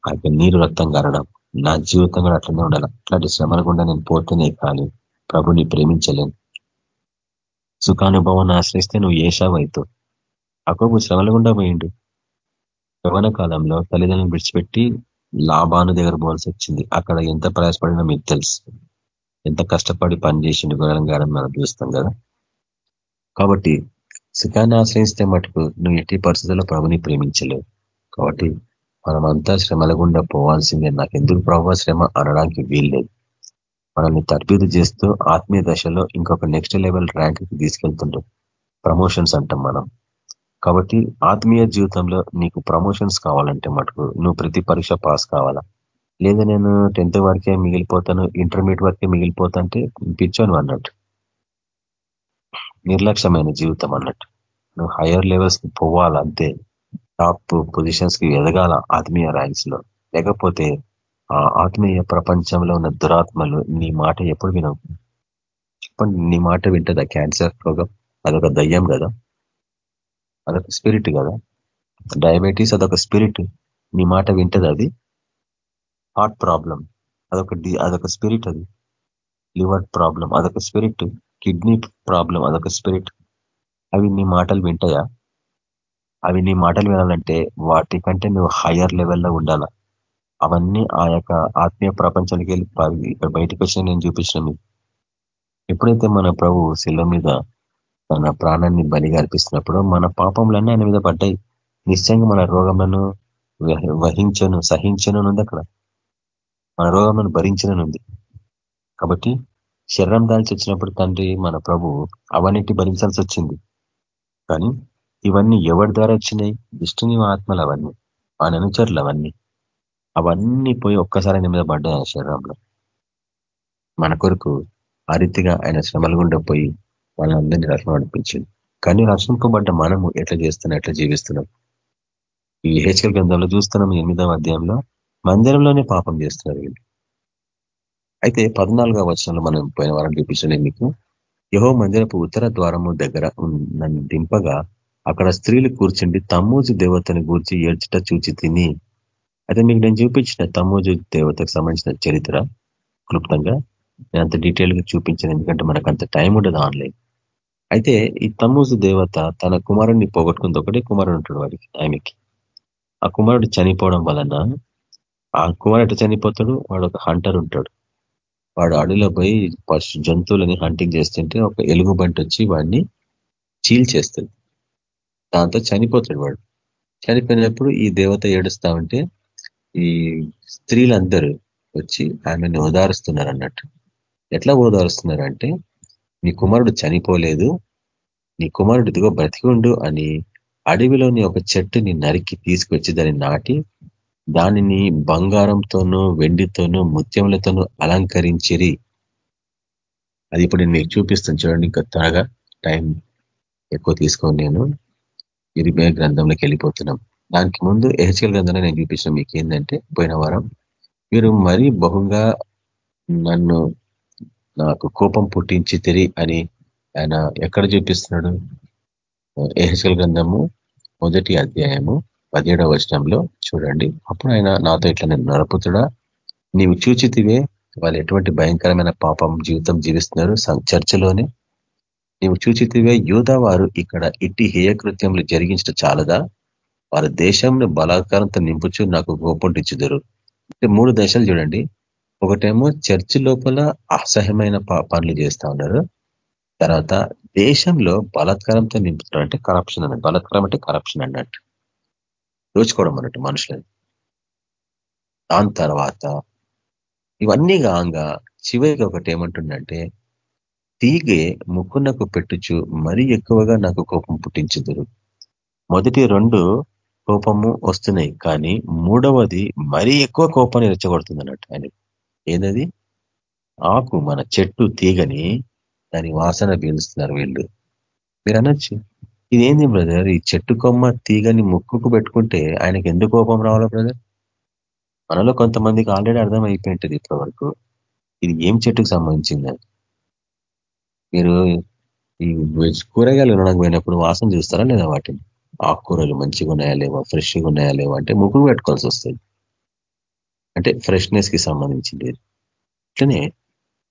ఆ నీరు రక్తం కారడం నా జీవితం కూడా అట్లనే ఉండాలి? అట్లాంటి శ్రమల గుండా నేను పోతేనే కానీ ప్రభుని ప్రేమించలేను. సుఖానుభవాన్ని ఆశ్రయిస్తే నువ్వు ఏషావైతావు అకోబు శ్రమల గుండా పోయిండు. యవన కాలంలో తల్లిదండ్రులను విడిచిపెట్టి లాభాను దగ్గర పోవాల్సి వచ్చింది. అక్కడ ఎంత ప్రయాసపడినా మీకు తెలుసు. ఎంత కష్టపడి పనిచేసిండు గొర్రెలం గాడని మనం చూస్తాం కదా. కాబట్టి సుఖాన్ని ఆశ్రయిస్తే మటుకు నువ్వు ఎట్టి పరిస్థితుల్లో ప్రభుని ప్రేమించలేవు. కాబట్టి మనమంతా శ్రమల గుండా పోవాల్సిందే. నాకు ఎందుకు ప్రభావ శ్రమ అనడానికి వీల్లేదు. మనల్ని తర్బీదు చేస్తూ ఆత్మీయ దశలో ఇంకొక నెక్స్ట్ లెవెల్ ర్యాంక్ తీసుకెళ్తుంటాం ప్రమోషన్స్ అంటాం మనం. కాబట్టి ఆత్మీయ జీవితంలో నీకు ప్రమోషన్స్ కావాలంటే మటుకు నువ్వు ప్రతి పరీక్ష పాస్ కావాలా? లేదా నేను టెన్త్ వరకే మిగిలిపోతాను ఇంటర్మీడియట్ వరకే మిగిలిపోతాంటే పిచ్చోను అన్నట్టు. నిర్లక్ష్యమైన జీవితం అన్నట్టు. నువ్వు హయ్యర్ లెవెల్స్కి పోవాలంతే టాప్ పొజిషన్స్కి ఎదగాల ఆత్మీయ ర్యాంక్స్లో లేకపోతే ఆ ఆత్మీయ ప్రపంచంలో ఉన్న దురాత్మలు నీ మాట ఎప్పుడు వినవు. చెప్పండి నీ మాట వింటదా? క్యాన్సర్ రోగం అదొక దయ్యం కదా. అదొక స్పిరిట్ కదా. డయాబెటీస్ అదొక స్పిరిట్ నీ మాట వింటది అది. హార్ట్ ప్రాబ్లం అదొక అదొక స్పిరిట్ అది. లివర్ ప్రాబ్లం అదొక స్పిరిట్ కిడ్నీ ప్రాబ్లం అదొక స్పిరిట్ అవి నీ మాటలు వింటాయా? అవి నీ మాటలు వినాలంటే వాటి కంటే నువ్వు హయ్యర్ లెవెల్లో ఉండాలా? అవన్నీ ఆ యొక్క ఆత్మీయ ప్రపంచానికి వెళ్ళి ఇక్కడ బయటకు వచ్చిన నేను చూపించిన ఎప్పుడైతే మన ప్రభు శిల మీద తన ప్రాణాన్ని బలిగా అర్పిస్తున్నప్పుడు మన పాపంలన్నీ ఆయన మీద పడ్డాయి. నిశ్చయంగా మన రోగములను వహించను సహించను ఉంది అక్కడ. మన రోగములను భరించనుంది కాబట్టి శరీరం దాల్చి వచ్చినప్పుడు తండ్రి మన ప్రభు అవన్నిటి భరించాల్సి వచ్చింది. కానీ ఇవన్నీ ఎవరి ద్వారా వచ్చినాయి? విష్ణుని ఆత్మలు అవన్నీ ఆయన అనుచరులు అవన్నీ. అవన్నీ పోయి ఒక్కసారి ఆయన మీద పడ్డాయి ఆయన శరీరంలో. మన కొరకు ఆ రీతిగా ఆయన శ్రమలు గుండా పోయి వాళ్ళందరినీ రక్షణ నడిపించింది కానీ రక్షింపబడ్డ మనము ఎట్లా చేస్తున్నాం ఎట్లా జీవిస్తున్నాం? ఈ హెచ్కల్ గ్రంథంలో చూస్తున్నాం ఎనిమిదవ అధ్యాయంలో. మందిరంలోనే పాపం చేస్తున్నారు వీళ్ళు. అయితే పద్నాలుగవ వచనంలో మనం పోయిన వారం చూపించలే మీకు. యహో మందిరపు ఉత్తర ద్వారము దగ్గర నన్ను దింపగా అక్కడ స్త్రీలు కూర్చుండి తమ్మూజు దేవతని గూర్చి ఏడ్చుట చూచి తిని. అయితే మీకు నేను చూపించిన తమ్మూజు దేవతకు సంబంధించిన చరిత్ర క్లుప్తంగా. నేను అంత డీటెయిల్గా చూపించాను ఎందుకంటే మనకు అంత టైం ఉండదు ఆన్లైన్ అయితే ఈ తమ్మూజు దేవత తన కుమారుడిని పోగొట్టుకుంది ఒకటే కుమారుడు ఉంటాడు వాడికి ఆమెకి. ఆ కుమారుడు చనిపోవడం వలన ఆ కుమారుడు చనిపోతాడు? వాడు ఒక హంటర్ ఉంటాడు. వాడు అడవిలో పోయి పశు జంతువులని హంటింగ్ చేస్తుంటే ఒక ఎలుగుబంటి వచ్చి వాడిని చీల్ చేస్తుంది. దాంతో చనిపోతాడు వాడు. చనిపోయినప్పుడు ఈ దేవత ఏడుస్తా ఉంటే ఈ స్త్రీలందరూ వచ్చి ఆమెను ఓదారుస్తున్నారు అన్నట్టు. ఎట్లా ఓదారుస్తున్నారంటే నీ కుమారుడు చనిపోలేదు నీ కుమారుడు ఇదిగో బ్రతికుండు అని అడవిలోని ఒక చెట్టుని నరికి తీసుకొచ్చి దాన్ని నాటి దానిని బంగారంతోనూ వెండితోనూ ముత్యములతోనూ అలంకరించిరి. అది ఇప్పుడు నేను చూపిస్తాను చూడండి ఇంకా త్వరగా టైం ఎక్కువ తీసుకొని నేను. ఇరిమే గ్రంథంలోకి వెళ్ళిపోతున్నాం. దానికి ముందు ఎహెచ్ఎల్ గ్రంథంలో నేను చూపించిన మీకు ఏంటంటే పోయిన వారం మీరు మరీ బహుగా నన్ను నాకు కోపం పుట్టించి తిరి అని ఆయన ఎక్కడ చూపిస్తున్నాడు? ఎహెచ్ఎల్ గ్రంథము మొదటి అధ్యాయము పదిహేడవ వచనంలో చూడండి. అప్పుడు ఆయన నాతో ఇట్లా నేను నరపుతుడా నీవు చూచితివే వాళ్ళు ఎటువంటి భయంకరమైన పాపం జీవితం జీవిస్తున్నారు? చర్చలోనే. నీవు చూచితివే యూదా వారు ఇక్కడ ఇట్టి హేయకృత్యములు జరిగించడం చాలదా? వారి దేశంను బలాత్కారంతో నింపుచు నాకు కోపం అంటే మూడు దశలు చూడండి. ఒకటేమో చర్చి లోపల అసహ్యమైన పనులు చేస్తా ఉన్నారు. తర్వాత దేశంలో బలాత్కారంతో నింపుతున్నారు అంటే కరప్షన్ అన్నట్టు బలాత్కారం అంటే కరప్షన్ అన్నట్టు. దోచుకోవడం అన్నట్టు మనుషులని. దాని తర్వాత ఇవన్నీ కాగా చివరికి ఒకటి ఏమంటుండంటే తీగే ముక్కునకు పెట్టుచు మరీ ఎక్కువగా నాకు కోపం పుట్టించుదురు. మొదటి రెండు కోపము వస్తున్నాయి కానీ మూడవది మరీ ఎక్కువ కోపాన్ని రెచ్చగొడుతుంది అన్నట్టు ఆయనకి ఏదది? ఆకు మన చెట్టు తీగని దాని వాసన పీలుస్తున్నారు వీళ్ళు. మీరు అనొచ్చు ఇదేంది బ్రదర్? ఈ చెట్టు కొమ్మ తీగని ముక్కుకు పెట్టుకుంటే ఆయనకి ఎందుకు కోపం రావాలా బ్రదర్? మనలో కొంతమందికి ఆల్రెడీ అర్థం అయిపోయింటది ఇప్పటివరకు. ఇది ఏం చెట్టుకు సంబంధించింది? మీరు ఈ కూరగాయలు ఉండడానికి పోయినప్పుడు వాసన చూస్తారా లేదా వాటిని? ఆకుకూరలు మంచిగా ఉన్నాయా లేవా? ఫ్రెష్గా ఉన్నాయా లేవా? అంటే ముగ్గురు పెట్టుకోవాల్సి వస్తుంది. అంటే ఫ్రెష్నెస్కి సంబంధించింది. అట్లనే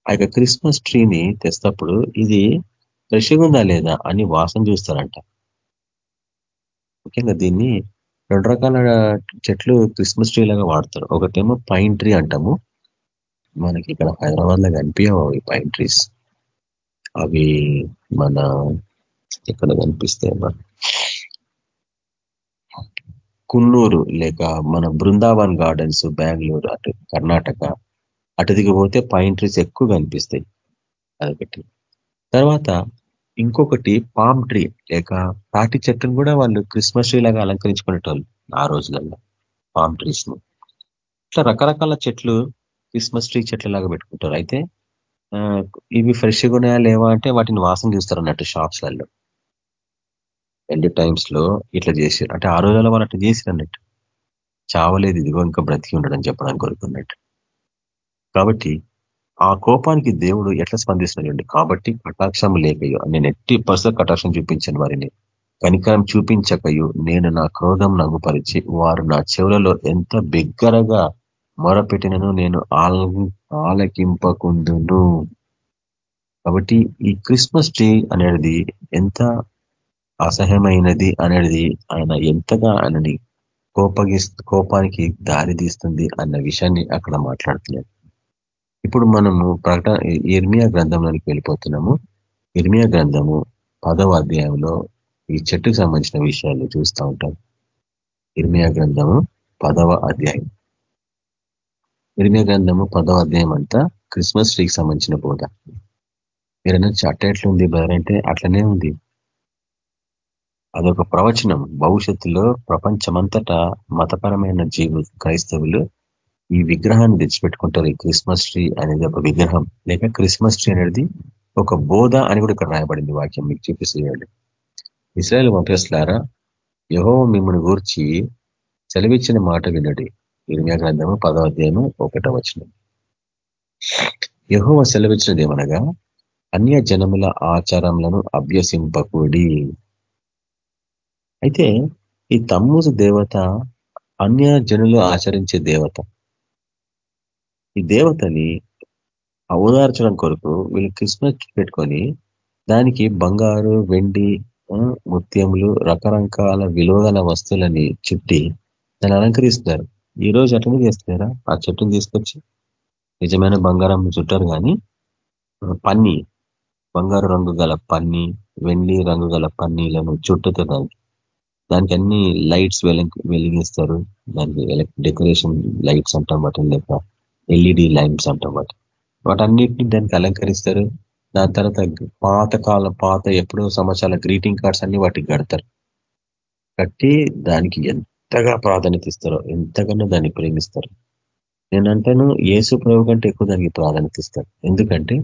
ఆ యొక్క క్రిస్మస్ ట్రీని తెస్తప్పుడు ఇది ఫ్రెష్గా ఉందా లేదా అని వాసన చూస్తారంట. ముఖ్యంగా దీన్ని రెండు రకాల చెట్లు క్రిస్మస్ ట్రీ లాగా వాడతారు. ఒకటేమో పైన్ ట్రీ అంటాము. మనకి ఇక్కడ హైదరాబాద్లో కనిపించవు అవి పైన్ ట్రీస్ అవి మన ఎక్కడ కనిపిస్తాయి కున్నూరు లేక మన బృందావన్ గార్డెన్స్ బెంగళూరు అటు కర్ణాటక అటు దిగిపోతే పైన్ ట్రీస్ ఎక్కువ కనిపిస్తాయి. అదొకటి తర్వాత ఇంకొకటి పామ్ ట్రీ లేక తాటి చెట్టును కూడా వాళ్ళు క్రిస్మస్ ట్రీ లాగా అలంకరించుకునేటోళ్ళు ఆ రోజులలో పామ్ ట్రీస్ను. ఇట్లా రకరకాల చెట్లు క్రిస్మస్ ట్రీ చెట్ల లాగా పెట్టుకుంటారు. అయితే ఇవి ఫ్రెష్గా ఉన్నాయా లేవా అంటే వాటిని వాసన చూస్తారు అన్నట్టు షాప్స్లలో. ఎండ్ టైమ్స్లో ఇట్లా చేశారు అంటే ఆ రోజుల్లో వాళ్ళు అట్లా చేశారు అన్నట్టు. చావలేదు ఇదిగో ఇంకా బ్రతికి ఉండడం చెప్పడానికి కోరుకున్నట్టు కాబట్టి ఆ కోపానికి దేవుడు ఎట్లా స్పందిస్తున్నాడు కాబట్టి కటాక్షం లేకయో నేను ఎట్టి పరిస్థితి కటాక్షం చూపించాను వారిని. కనికరం చూపించకయు నేను నా క్రోధం నగుపరిచి వారు నా చెవులలో ఎంత బిగ్గరగా మొరపెట్టినను నేను ఆలకింపకుందును కాబట్టి ఈ క్రిస్మస్ ట్రీ అనేది ఎంత అసహ్యమైనది అనేది ఆయన ఎంతగా ఆయనని కోపగి కోపానికి దారి తీస్తుంది అన్న విషయాన్ని అక్కడ మాట్లాడుతున్నాడు. ఇప్పుడు మనము ప్రకటన ఇర్మియా గ్రంథంలోనికి వెళ్ళిపోతున్నాము. ఇర్మియా గ్రంథము పదవ అధ్యాయంలో ఈ చెట్టుకు సంబంధించిన విషయాలు చూస్తూ ఉంటాం. ఇర్మియా గ్రంథము పదవ అధ్యాయం. ఇర్మియా గ్రంథము పదవ అధ్యాయం అంతా క్రిస్మస్ ట్రీకి సంబంధించిన బోధ. మీరన్నా చట్ట ఎట్లుంది బ్రదర్ అంటే అట్లనే ఉంది. అదొక ప్రవచనం. భవిష్యత్తులో ప్రపంచమంతటా మతపరమైన జీవు క్రైస్తవులు ఈ విగ్రహాన్ని తెచ్చిపెట్టుకుంటారు. ఈ క్రిస్మస్ ట్రీ అనేది ఒక విగ్రహం. లేక క్రిస్మస్ ట్రీ అనేది ఒక బోధ అని కూడా ఇక్కడ రాయబడింది వాక్యం. మీకు చూపిస్తున్నాడు ఇస్రాయల్ వంశస్లారా యహో మిమ్మల్ని గూర్చి చలివిచ్చిన మాట వినడి. ఇరిమియా గ్రంథము పదో అధ్యాయము ఒకటో వచ్చిన యహోవ సెలవిచ్చినది ఏమనగా అన్య జనముల ఆచారములను అభ్యసింపకూడి. అయితే ఈ తమ్ముజు దేవత అన్య జనులు ఆచరించే దేవత. ఈ దేవతని అవదార్చడం కొరకు వీళ్ళు క్రిస్మస్ పెట్టుకొని దానికి బంగారు వెండి ముత్యములు రకరకాల విలువగల వస్తువులని చుట్టి దాన్ని అలంకరిస్తున్నారు. ఈ రోజు అట్లనే చేస్తున్నారా? ఆ చెట్టును తీసుకొచ్చి నిజమైన బంగారం చుట్టారు కానీ పన్ని బంగారు రంగు గల పన్ని వెండి రంగు గల పన్నీలను చుట్టూతో దానికి అన్ని లైట్స్ వెలిగిస్తారు. దానికి డెకరేషన్ లైట్స్ అంటాం వాటి లేక ఎల్ఈడి లైట్స్ అంటాం వాటి వాటన్నిటిని దానికి అలంకరిస్తారు. దాని తర్వాత పాతకాలం పాత ఎప్పుడో సంవత్సరాల గ్రీటింగ్ కార్డ్స్ అన్ని వాటికి కడతారు. కట్టి దానికి ఎంతగా ప్రాధాన్యత ఇస్తారో ఎంతగానో దాన్ని ప్రేమిస్తారు. నేనంటాను ఏసు ప్రభు కంటే ఎక్కువ దానికి ప్రాధాన్యత ఇస్తారు. ఎందుకంటే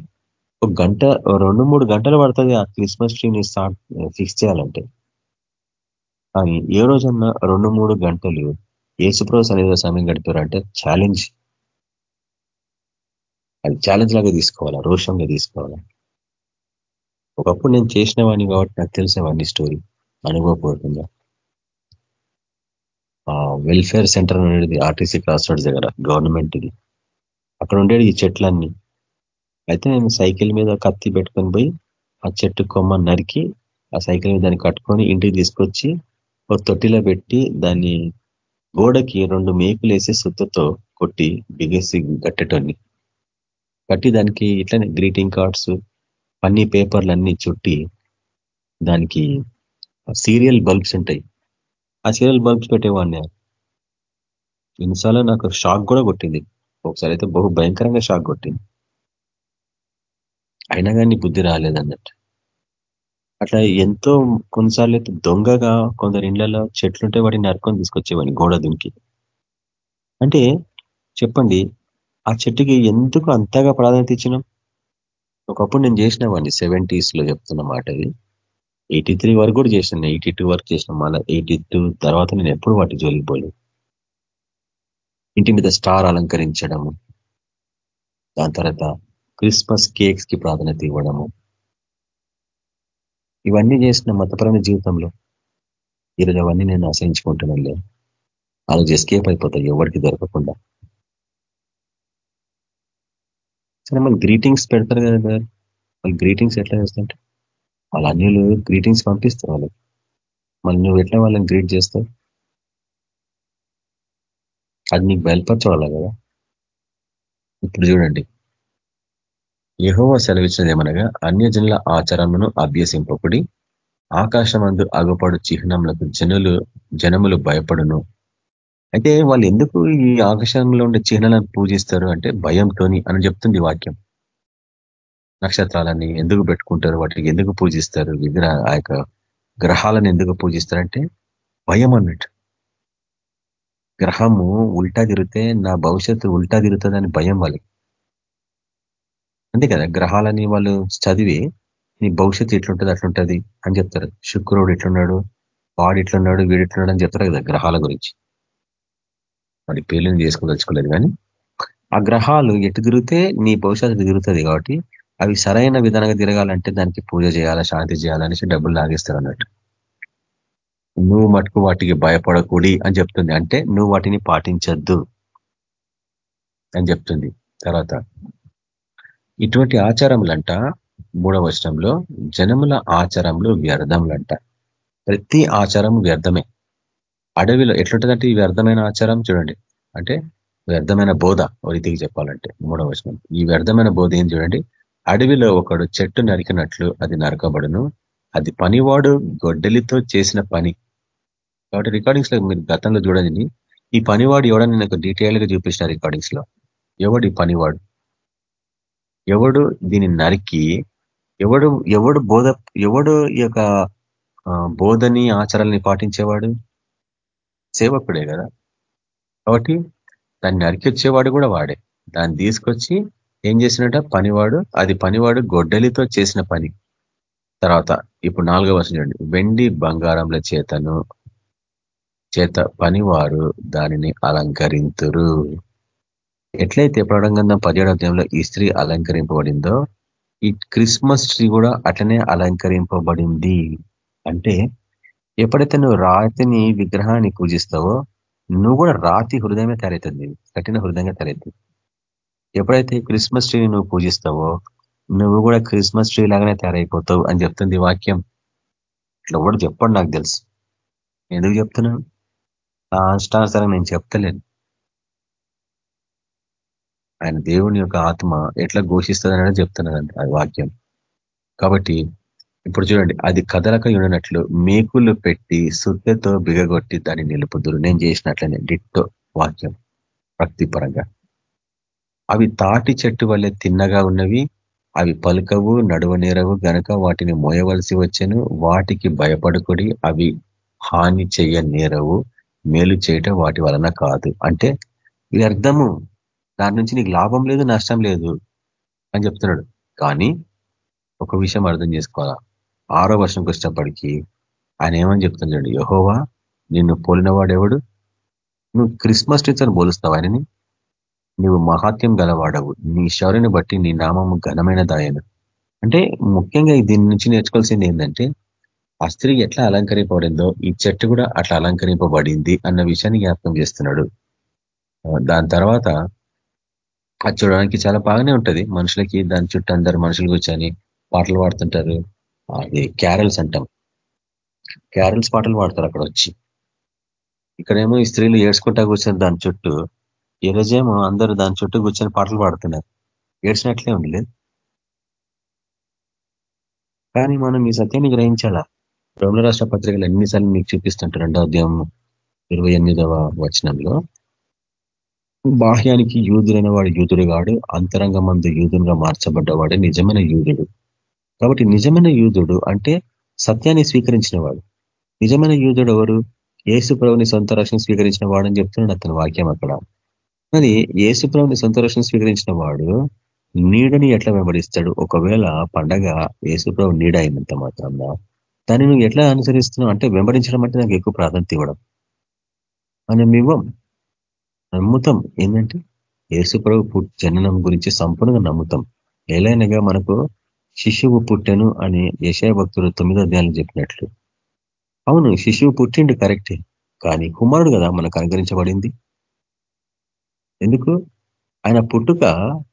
ఒక గంట రెండు మూడు గంటలు పడుతుంది ఆ క్రిస్మస్ ట్రీని స్టార్ట్ ఫిక్స్ చేయాలంటే. ఏ రోజన్నా రెండు మూడు గంటలు ఏసుప్రభు సన్నిధిలో సమయం గడిపారు అంటే ఛాలెంజ్ అది ఛాలెంజ్ లాగా తీసుకోవాలా? రోషంగా తీసుకోవాలా? ఒకప్పుడు నేను చేసిన వాడిని కాబట్టి నాకు తెలిసేవాడిని స్టోరీ అనుభవపూర్వకంగా. వెల్ఫేర్ సెంటర్ అనేది ఆర్టీసీ క్రాస్ రోడ్స్ దగ్గర గవర్నమెంట్ది అక్కడ ఉండేది ఈ చెట్లన్నీ. అయితే నేను సైకిల్ మీద కత్తి పెట్టుకొని పోయి ఆ చెట్టు కొమ్మ నరికి ఆ సైకిల్ మీద దాన్ని కట్టుకొని ఇంటికి తీసుకొచ్చి ఒక తొట్టిలో పెట్టి దాన్ని గోడకి రెండు మేకులు వేసి సుత్తతో కొట్టి బిగేసి కట్టేటోని కట్టి దానికి ఇట్లనే గ్రీటింగ్ కార్డ్స్ అన్ని పేపర్లు అన్నీ చుట్టి దానికి సీరియల్ బల్బ్స్ ఉంటాయి. ఆ సీరియల్ బల్బ్స్ పెట్టేవాడిని ఎన్నిసార్లు నాకు షాక్ కూడా కొట్టింది. ఒకసారి అయితే బహు భయంకరంగా షాక్ కొట్టింది. అయినా కానీ బుద్ధి రాలేదన్నట్టు అట్లా ఎంతో కొన్నిసార్లు అయితే దొంగగా కొందరు ఇళ్ళలో చెట్లుంటే వాటిని నరుకొని తీసుకొచ్చేవాడిని గోడ దుంకి అంటే చెప్పండి ఆ చెట్టుకి ఎందుకు అంతగా ప్రాధాన్యత ఇచ్చినాం? ఒకప్పుడు నేను చేసిన వాడిని సెవెంటీస్లో చెప్తున్న మాట అది. ఎయిటీ త్రీ వరకు కూడా చేసిన ఎయిటీ టూ వరకు చేసిన మళ్ళీ ఎయిటీ టూ తర్వాత నేను ఎప్పుడు వాటి జోలికి పోలేదు ఇంటి మీద స్టార్ అలంకరించడము దాని తర్వాత క్రిస్మస్ కేక్స్కి ప్రాధాన్యత ఇవ్వడము ఇవన్నీ చేసిన మతపరమైన జీవితంలో ఈరోజు అవన్నీ నేను ఆశ్రయించుకుంటున్నాను వాళ్ళకి ఎస్కేప్ అయిపోతాయి ఎవరికి దొరకకుండా. సరే మళ్ళీ గ్రీటింగ్స్ పెడతారు కదా వాళ్ళు గ్రీటింగ్స్ ఎట్లా చేస్తుంటే వాళ్ళ అన్యులు గ్రీటింగ్స్ పంపిస్తారు వాళ్ళకి. మళ్ళీ నువ్వు ఎట్లా వాళ్ళని గ్రీట్ చేస్తావు? అది నీకు బయలుపరచవాలా కదా? ఇప్పుడు చూడండి. యహోవ సెలవిచ్చినది ఏమనగా అన్యజనుల ఆచారమును అభ్యసింపకుడి ఆకాశమందు అగుపడు చిహ్నములకు జనులు జనములు భయపడును. అయితే వాళ్ళు ఎందుకు ఈ ఆకాశంలో ఉండే చిహ్నాలను పూజిస్తారు అంటే భయంతోని అని చెప్తుంది వాక్యం. నక్షత్రాలని ఎందుకు పెట్టుకుంటారు? వాటికి ఎందుకు పూజిస్తారు? విగ్రహ ఆ యొక్క గ్రహాలను ఎందుకు పూజిస్తారంటే భయం అన్నట్టు. గ్రహము ఉల్టా తిరిగితే నా భవిష్యత్తు ఉల్టా తిరుగుతుందని భయం వాళ్ళకి. అంతే కదా గ్రహాలని వాళ్ళు చదివి నీ భవిష్యత్తు ఎట్లుంటుంది అట్లుంటుంది అని చెప్తారు. శుక్రుడు ఎట్లున్నాడు వాడు ఎట్లున్నాడు వీడు ఎట్లున్నాడు అని చెప్తారు కదా గ్రహాల గురించి. వాడి పేర్లను చేసుకోదలుచుకోలేదు కానీ ఆ గ్రహాలు ఎటు తిరిగితే నీ భవిష్యత్తు తిరుగుతుంది కాబట్టి అవి సరైన విధానంగా తిరగాలంటే దానికి పూజ చేయాలా శాంతి చేయాలనేసి డబ్బులు లాగేస్తారు అన్నట్టు. నువ్వు మటుకు వాటికి భయపడకూడి అని చెప్తుంది. అంటే నువ్వు వాటిని పాటించద్దు అని చెప్తుంది. తర్వాత ఇటువంటి ఆచారములంట మూడవ వచనంలో జనముల ఆచారములు వ్యర్థములంట. ప్రతి ఆచారం వ్యర్థమే. అడవిలో ఎట్లుంటుందంటే ఈ వ్యర్థమైన ఆచారం చూడండి. అంటే వ్యర్థమైన బోధ రీతికి చెప్పాలంటే మూడవ వచనం. ఈ వ్యర్థమైన బోధ ఏం చూడండి? అడవిలో ఒకడు చెట్టు నరికినట్లు అది నరకబడును. అది పనివాడు గొడ్డలితో చేసిన పని. కాబట్టి రికార్డింగ్స్లో మీరు గతంలో చూడండి. ఈ పనివాడు ఎవడని నాకు డీటెయిల్గా చూపించిన రికార్డింగ్స్లో? ఎవడు ఈ పనివాడు? ఎవడు దీన్ని నరికి ఎవడు ఎవడు బోధ ఎవడు ఈ యొక్క బోధని ఆచారాలని పాటించేవాడు? సేవకుడే కదా. కాబట్టి దాన్ని నరికొచ్చేవాడు కూడా వాడే. దాన్ని తీసుకొచ్చి ఏం చేసినట? పనివాడు అది పనివాడు గొడ్డలితో చేసిన పని. తర్వాత ఇప్పుడు నాలుగో వర్షం చూడండి. వెండి బంగారంల చేతను చేత పనివారు దానిని అలంకరింతురు. ఎట్లయితే ప్రడంగంధం పదిహేడు అధ్యాయంలో ఈ స్త్రీ అలంకరింపబడిందో ఈ క్రిస్మస్ ట్రీ కూడా అట్లనే అలంకరింపబడింది. అంటే ఎప్పుడైతే నువ్వు రాతిని విగ్రహాన్ని పూజిస్తావో నువ్వు కూడా రాతి హృదయమే తయారవుతుంది కఠిన హృదయంగా తయారవుతుంది. ఎప్పుడైతే క్రిస్మస్ ట్రీని నువ్వు పూజిస్తావో నువ్వు కూడా క్రిస్మస్ ట్రీ లాగానే తయారైపోతావు అని చెప్తుంది వాక్యం. ఇట్లా కూడా చెప్పండి నాకు తెలుసు. ఎందుకు చెప్తున్నాను? ఆ అష్టానుసారం నేను చెప్తలేను. ఆయన దేవుని యొక్క ఆత్మ ఎట్లా ఘోషిస్తుంది చెప్తున్నాను అది వాక్యం. కాబట్టి ఇప్పుడు చూడండి అది కదలక ఉండనట్లు మేకులు పెట్టి సుత్తెతో బిగగొట్టి దాన్ని నిలుపుదురు. నేను చేసినట్లనే డిట్టో వాక్యం భక్తిపరంగా అవి తాటి చెట్టు వల్లే తిన్నగా ఉన్నవి అవి పలుకవు నడువనేరవు గనక వాటిని మోయవలసి వచ్చాను వాటికి భయపడుకుడి అవి హాని చెయ్య నేరవు మేలు చేయటం వాటి వలన కాదు. అంటే వ్యర్థము దాని నుంచి నీకు లాభం లేదు నష్టం లేదు అని చెప్తున్నాడు. కానీ ఒక విషయం అర్థం చేసుకోవాలా? ఆరో వర్షంకి వచ్చినప్పటికీ ఆయన ఏమని చెప్తున్నాడు? యహోవా నిన్ను పోలినవాడెవడు? నువ్వు క్రిస్మస్ ట్రీతో పోలుస్తావు ఆయనని? నువ్వు మహాత్యం గలవాడవు. నీ శౌర్యని బట్టి నీ నామము ఘనమైన దాయను అంటే ముఖ్యంగా దీని నుంచి నేర్చుకోవాల్సింది ఏంటంటే ఆ స్త్రీ ఎట్లా అలంకరింపబడిందో ఈ చెట్టు కూడా అట్లా అలంకరింపబడింది అన్న విషయాన్ని జ్ఞాపకం చేస్తున్నాడు. దాని తర్వాత అది చూడడానికి చాలా బాగానే ఉంటది. మనుషులకి దాని చుట్టూ అందరు మనుషులు కూర్చొని పాటలు పాడుతుంటారు. అది క్యారల్స్ అంటాం. క్యారల్స్ పాటలు పాడతారు అక్కడ వచ్చి ఇక్కడేమో ఈ స్త్రీలు ఏడ్చుకుంటా కూర్చొని దాని చుట్టూ ఈరోజేమో రోజేమో అందరూ దాని చుట్టూ కూర్చొని పాటలు పాడుతున్నారు. ఏడ్చినట్లే ఉండలేదు. కానీ మనం ఈ సత్యాన్ని గ్రహించాలా? రోమిల రాష్ట్ర పత్రికలు ఎన్నిసార్లు మీకు చూపిస్తుంటారు? రెండో అధ్యాయం ఇరవై ఎనిమిదవ వచనంలో. బాహ్యానికి యూదుడైన వాడు యూదుడు కాడు అంతరంగ మందు యూదునిగా మార్చబడ్డవాడే నిజమైన యూదుడు. కాబట్టి నిజమైన యూదుడు అంటే సత్యాన్ని స్వీకరించిన వాడు నిజమైన యూదుడు ఎవరు? ఏసుప్రభుని సొంత రక్షణ స్వీకరించిన వాడని చెప్తున్నాడు అతని వాక్యం అక్కడ. మరి ఏసుప్రభుని సొంత రక్షణ స్వీకరించిన వాడు నీడని ఎట్లా వెంబడిస్తాడు? ఒకవేళ పండగ ఏసుప్రభు నీడ అయినంత మాత్రం దాన్ని నువ్వు ఎట్లా అనుసరిస్తున్నావు? అంటే వెంబడించడం అంటే నాకు ఎక్కువ ప్రాధాన్యత ఇవ్వడం. మనం ఇవ్వం. నమ్ముతాం. ఏంటంటే యేసుప్రభు జననం గురించి సంపూర్ణంగా నమ్ముతాం. ఎలానగా మనకు శిశువు పుట్టెను అని యశాయ భక్తుడు తొమ్మిదో అధ్యాయులు చెప్పినట్లు. అవును శిశువు పుట్టిండు కరెక్టే. కానీ కుమారుడు కదా మనకు అనుగ్రహించబడింది. ఎందుకు? ఆయన పుట్టుక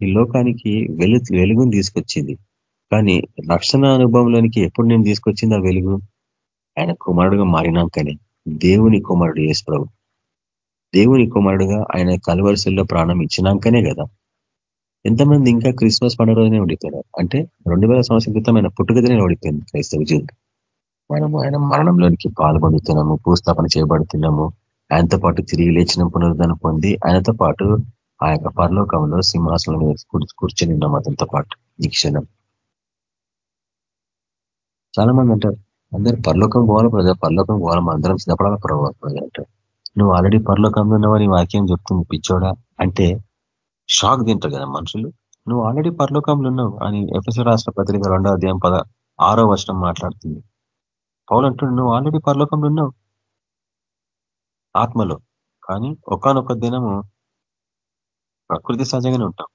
ఈ లోకానికి వెలు వెలుగుని తీసుకొచ్చింది. కానీ రక్షణ అనుభవంలోనికి ఎప్పుడు నేను తీసుకొచ్చింది ఆ వెలుగు? ఆయన కుమారుడుగా మారినాకనే. దేవుని కుమారుడు యేసు ప్రభు దేవుని కుమారుడుగా ఆయన కలవరిసల్లో ప్రాణం ఇచ్చినాకనే కదా. ఎంతమంది ఇంకా క్రిస్మస్ పండుగ రోజునే ఓడిపోయారు? అంటే రెండు వేల సంవత్సరాల క్రితం ఆయన పుట్టుకదనే ఓడిపోయింది క్రైస్తవ జీవితం. మనము ఆయన మరణంలోనికి పాల్పొందుతున్నాము భూస్థాపన చేయబడుతున్నాము. ఆయనతో పాటు తిరిగి లేచిన పునరుద్ధరణ పొంది ఆయనతో పాటు ఆ యొక్క పరలోకంలో సింహాసనం కూర్చొని ఉన్నాం అతనితో పాటు ఈ క్షణం. చాలా మంది అంటారు అందరు పరలోకం పోవాలి ప్రజా పరలోకం పోవాలి అందరం సిద్ధపడాలి ప్రభావం అంటారు. నువ్వు ఆల్రెడీ పరలోకంలో ఉన్నావని వాక్యం చెప్తుంది పిచ్చోడా? అంటే షాక్ తింటారు కదా మనుషులు. నువ్వు ఆల్రెడీ పరలోకంలో ఉన్నావు అని ఎఫ్ఎస్ రాష్ట్ర పత్రిక రెండో అధ్యాయం పద ఆరో వర్షం మాట్లాడుతుంది. పౌలు అంటుండు నువ్వు ఆల్రెడీ పరలోకంలో ఉన్నావు ఆత్మలో. కానీ ఒకనొక దినము ప్రకృతి సహజంగానే ఉంటాం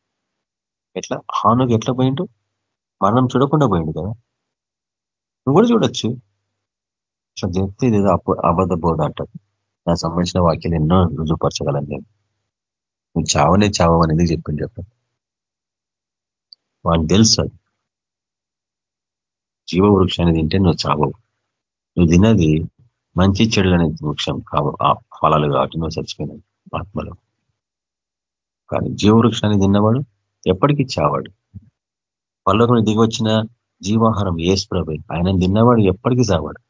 ఎట్లా? హానుకి ఎట్లా పోయిండు? మరణం చూడకుండా పోయిండు కదా. నువ్వు కూడా చూడొచ్చు. అట్లా చెప్తే ఇదేదో అబద్ధ బోధ అంటారు. నాకు సంబంధించిన వాక్యాలు ఎన్నో రుజువుపరచగలను నేను. నువ్వు చావనే చావం అనేది చెప్పింది చెప్పండి వాళ్ళకి తెలుసు జీవ వృక్షాన్ని తింటే నువ్వు చావవు. నువ్వు తినది మంచి చెడులు అనే వృక్షం కావు. ఆ ఫలాలు కాబట్టి నువ్వు చచ్చిపోయినావు ఆత్మలో. కానీ జీవవృక్షాన్ని తిన్నవాడు ఎప్పటికీ చావాడు. పల్లకుని దిగి వచ్చిన జీవాహారం ఏసుప్రభై ఆయన తిన్నవాడు ఎప్పటికీ చావాడు.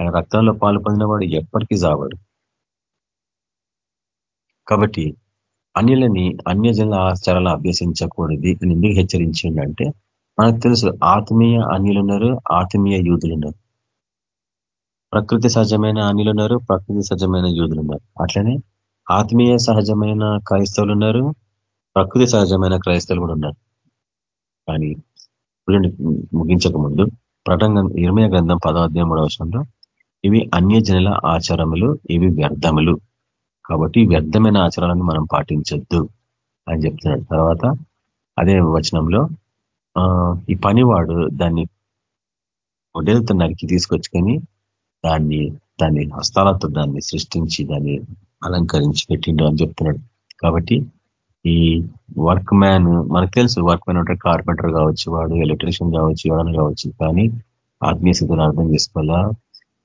ఆయన రక్తంలో పాలు పొందినవాడు ఎప్పటికీ చావాడు. కాబట్టి అన్యులని అన్యజనుల ఆచారాలు అభ్యసించకూడదు అని ఎందుకు హెచ్చరించిండంటే మనకు తెలుసు ఆత్మీయ అన్యులున్నారు ఆత్మీయ యూదులున్నారు. ప్రకృతి సహజమైన అన్యులున్నారు ప్రకృతి సహజమైన యూదులున్నారు. అట్లనే ఆత్మీయ సహజమైన క్రైస్తవులు ఉన్నారు ప్రకృతి సహజమైన క్రైస్తవులు కూడా ఉన్నారు. కానీ ముగించక ముందు ప్రటంగం ఇరమయ గ్రంథం పదాధ్యాయం మూడవ వర్షంలో ఇవి అన్యజనుల ఆచారములు ఇవి వ్యర్థములు. కాబట్టి వ్యర్థమైన ఆచారాలను మనం పాటించొద్దు అని చెప్తున్నాడు. తర్వాత అదే వచనంలో ఈ పనివాడు దాన్ని ఒడేలతో నరికి తీసుకొచ్చుకొని దాన్ని దాన్ని హస్తాలతో దాన్ని సృష్టించి దాన్ని అలంకరించి పెట్టిండు అని చెప్తున్నాడు. కాబట్టి ఈ వర్క్ మ్యాన్ మనకు తెలుసు వర్క్ మ్యాన్ అంటే కార్పెంటర్ కావచ్చు వాడు ఎలక్ట్రీషియన్ కావచ్చు ఎవరైనా కావచ్చు కానీ ఆత్మీయ స్థితిని అర్థం చేసుకోవాలా?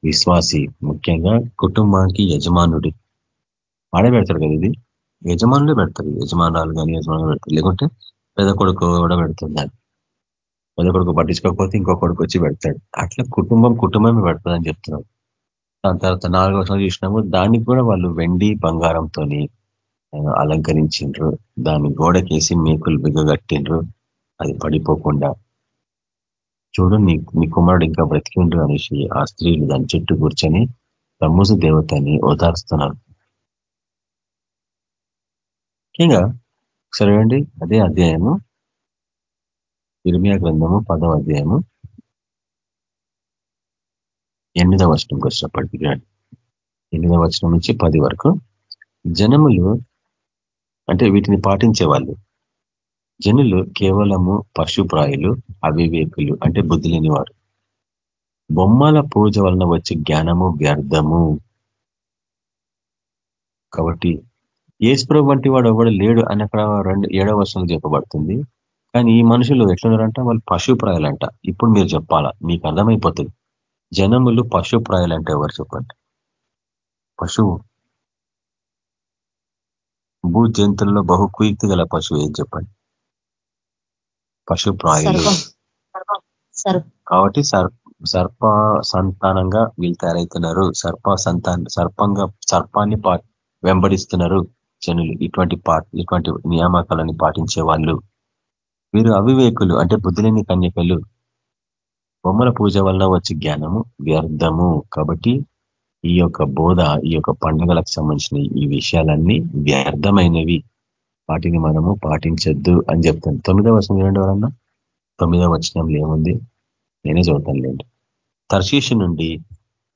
విశ్వాసి ముఖ్యంగా కుటుంబానికి యజమానుడి ఆడే పెడతారు కదా ఇది? యజమానులే పెడతారు. యజమానాలు కానీ యజమానులు పెడతారు. లేకుంటే పెద్ద కొడుకు కూడా పెడుతుంది దాన్ని పెద్ద కొడుకు పట్టించుకోకపోతే ఇంకో కొడుకు వచ్చి పెడతాడు. అట్లా కుటుంబం కుటుంబమే పెడుతుంది అని దాని తర్వాత నాలుగో సంవత్సరం చూసినాము దానికి కూడా వాళ్ళు వెండి బంగారంతో అలంకరించిండ్రు. దాన్ని గోడకేసి మేకులు బిగగట్టిండ్రు అది పడిపోకుండా. చూడు నీ నీ కుమారుడు ఇంకా బ్రతికిండ్రు అనేసి ఆ స్త్రీలు దాని చుట్టూ కూర్చొని తమ్ముసు దేవతని ఓదార్స్తున్నారు. ముఖ్యంగా సరే అదే అధ్యాయము. ఇర్మియా గ్రంథము పదవ అధ్యాయము. ఎనిమిదవ వచనంకి వచ్చినప్పటికీ ఎనిమిదవ వచనం నుంచి పది వరకు. జనములు అంటే వీటిని పాటించే వాళ్ళు. జనులు కేవలము పశుప్రాయులు అవివేకులు అంటే బుద్ధి లేనివారు. బొమ్మల పూజ వలన వచ్చే జ్ఞానము వ్యర్థము. కాబట్టి ఏసుప్రభు వంటి వాడు ఎవడు లేడు అని అక్కడ రెండు ఏడవ వర్షంలో చెప్పబడుతుంది. కానీ ఈ మనుషులు ఎట్లున్నారంట? వాళ్ళు పశుప్రాయాలంట. ఇప్పుడు మీరు చెప్పాలా? మీకు అర్థమైపోతుంది. జనములు పశుప్రాయాలంటే ఎవరు చెప్పండి? పశువు. భూ జంతువుల్లో బహు కుయుక్తి గల పశువు ఏం చెప్పండి? పశుప్రాయులు. కాబట్టి సర్ప సంతానంగా వీళ్ళు తయారవుతున్నారు సర్ప సంతాన సర్పంగా సర్పాన్ని వెంబడిస్తున్నారు. జనులు ఇటువంటి ఇటువంటి నియామకాలను పాటించే వాళ్ళు. వీరు అవివేకులు అంటే బుద్ధిలేని కన్యకలు. బొమ్మల పూజ వల్ల వచ్చే జ్ఞానము వ్యర్థము. కాబట్టి ఈ యొక్క బోధ ఈ యొక్క పండుగలకు సంబంధించిన ఈ విషయాలన్నీ వ్యర్థమైనవి. వాటిని మనము పాటించొద్దు అని చెప్తాను. తొమ్మిదవ వచనం చూడండి ఎవరన్నా? తొమ్మిదవ వచనంలో ఏముంది? నేనే చదువుతాను లేండి. తర్శీషు నుండి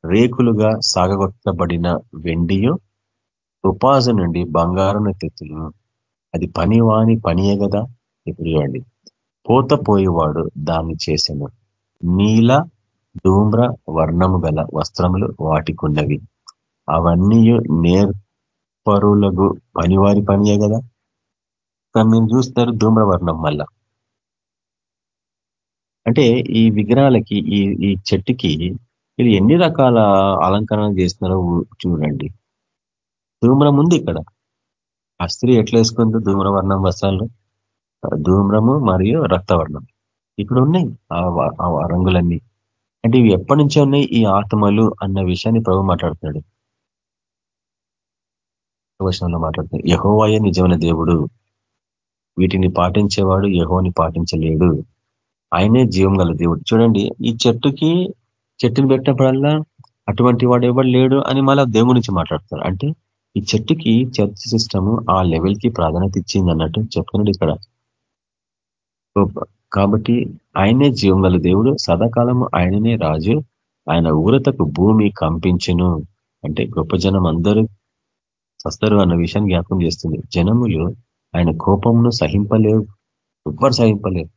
రేకులుగా సాగగొట్టబడిన వెండియు ఉపాజ నుండి బంగారం తెత్తులను అది పనివాని పనియే కదా ఇప్పుడు చూడండి. పోత పోయేవాడు దాన్ని చేసెను. నీల ధూమ్ర వర్ణము గల వస్త్రములు వాటికున్నవి అవన్నీ నేర్పరులకు పనివారి పనియే కదా కానీ మీరు చూస్తారు ధూమ్రవర్ణం మళ్ళా అంటే ఈ విగ్రహాలకి ఈ ఈ చెట్టుకి ఇది ఎన్ని రకాల అలంకరణ చేస్తున్నారో చూడండి. ధూమ్రం ఉంది ఇక్కడ ఆ స్త్రీ ఎట్లా వేసుకుందో ధూమ్రవర్ణం వస్త్రాలు. ధూమ్రము మరియు రక్తవర్ణం. ఇక్కడ ఉన్నాయి ఆ రంగులన్నీ. అంటే ఇవి ఎప్పటి నుంచో ఉన్నాయి? ఈ ఆత్మలు అన్న విషయాన్ని ప్రభు మాట్లాడుతున్నాడు. వచనంలో మాట్లాడుతున్నాడు యహోవాయే నిజమైన దేవుడు. వీటిని పాటించేవాడు యహోని పాటించలేడు. ఆయనే జీవం గల దేవుడు. చూడండి ఈ చెట్టుకి చెట్టుని పెట్టినప్పుడల్లా అటువంటి వాడు ఎవడు లేడు అని మళ్ళీ దేవుడి నుంచి మాట్లాడతారు అంటే ఈ చెట్టుకి చర్చ్ సిస్టమ్ ఆ లెవెల్కి ప్రాధాన్యత ఇచ్చింది అన్నట్టు చెప్తున్నాడు ఇక్కడ. కాబట్టి ఆయనే జీవం గల దేవుడు. సదాకాలము ఆయననే రాజు. ఆయన ఊరతకు భూమి కంపించును. అంటే గొప్ప జనం అందరూ వస్తారు అన్న విషయాన్ని జ్ఞాపకం చేస్తుంది. జనములు ఆయన కోపంను సహింపలేవు. ఎవ్వరు సహింపలేవు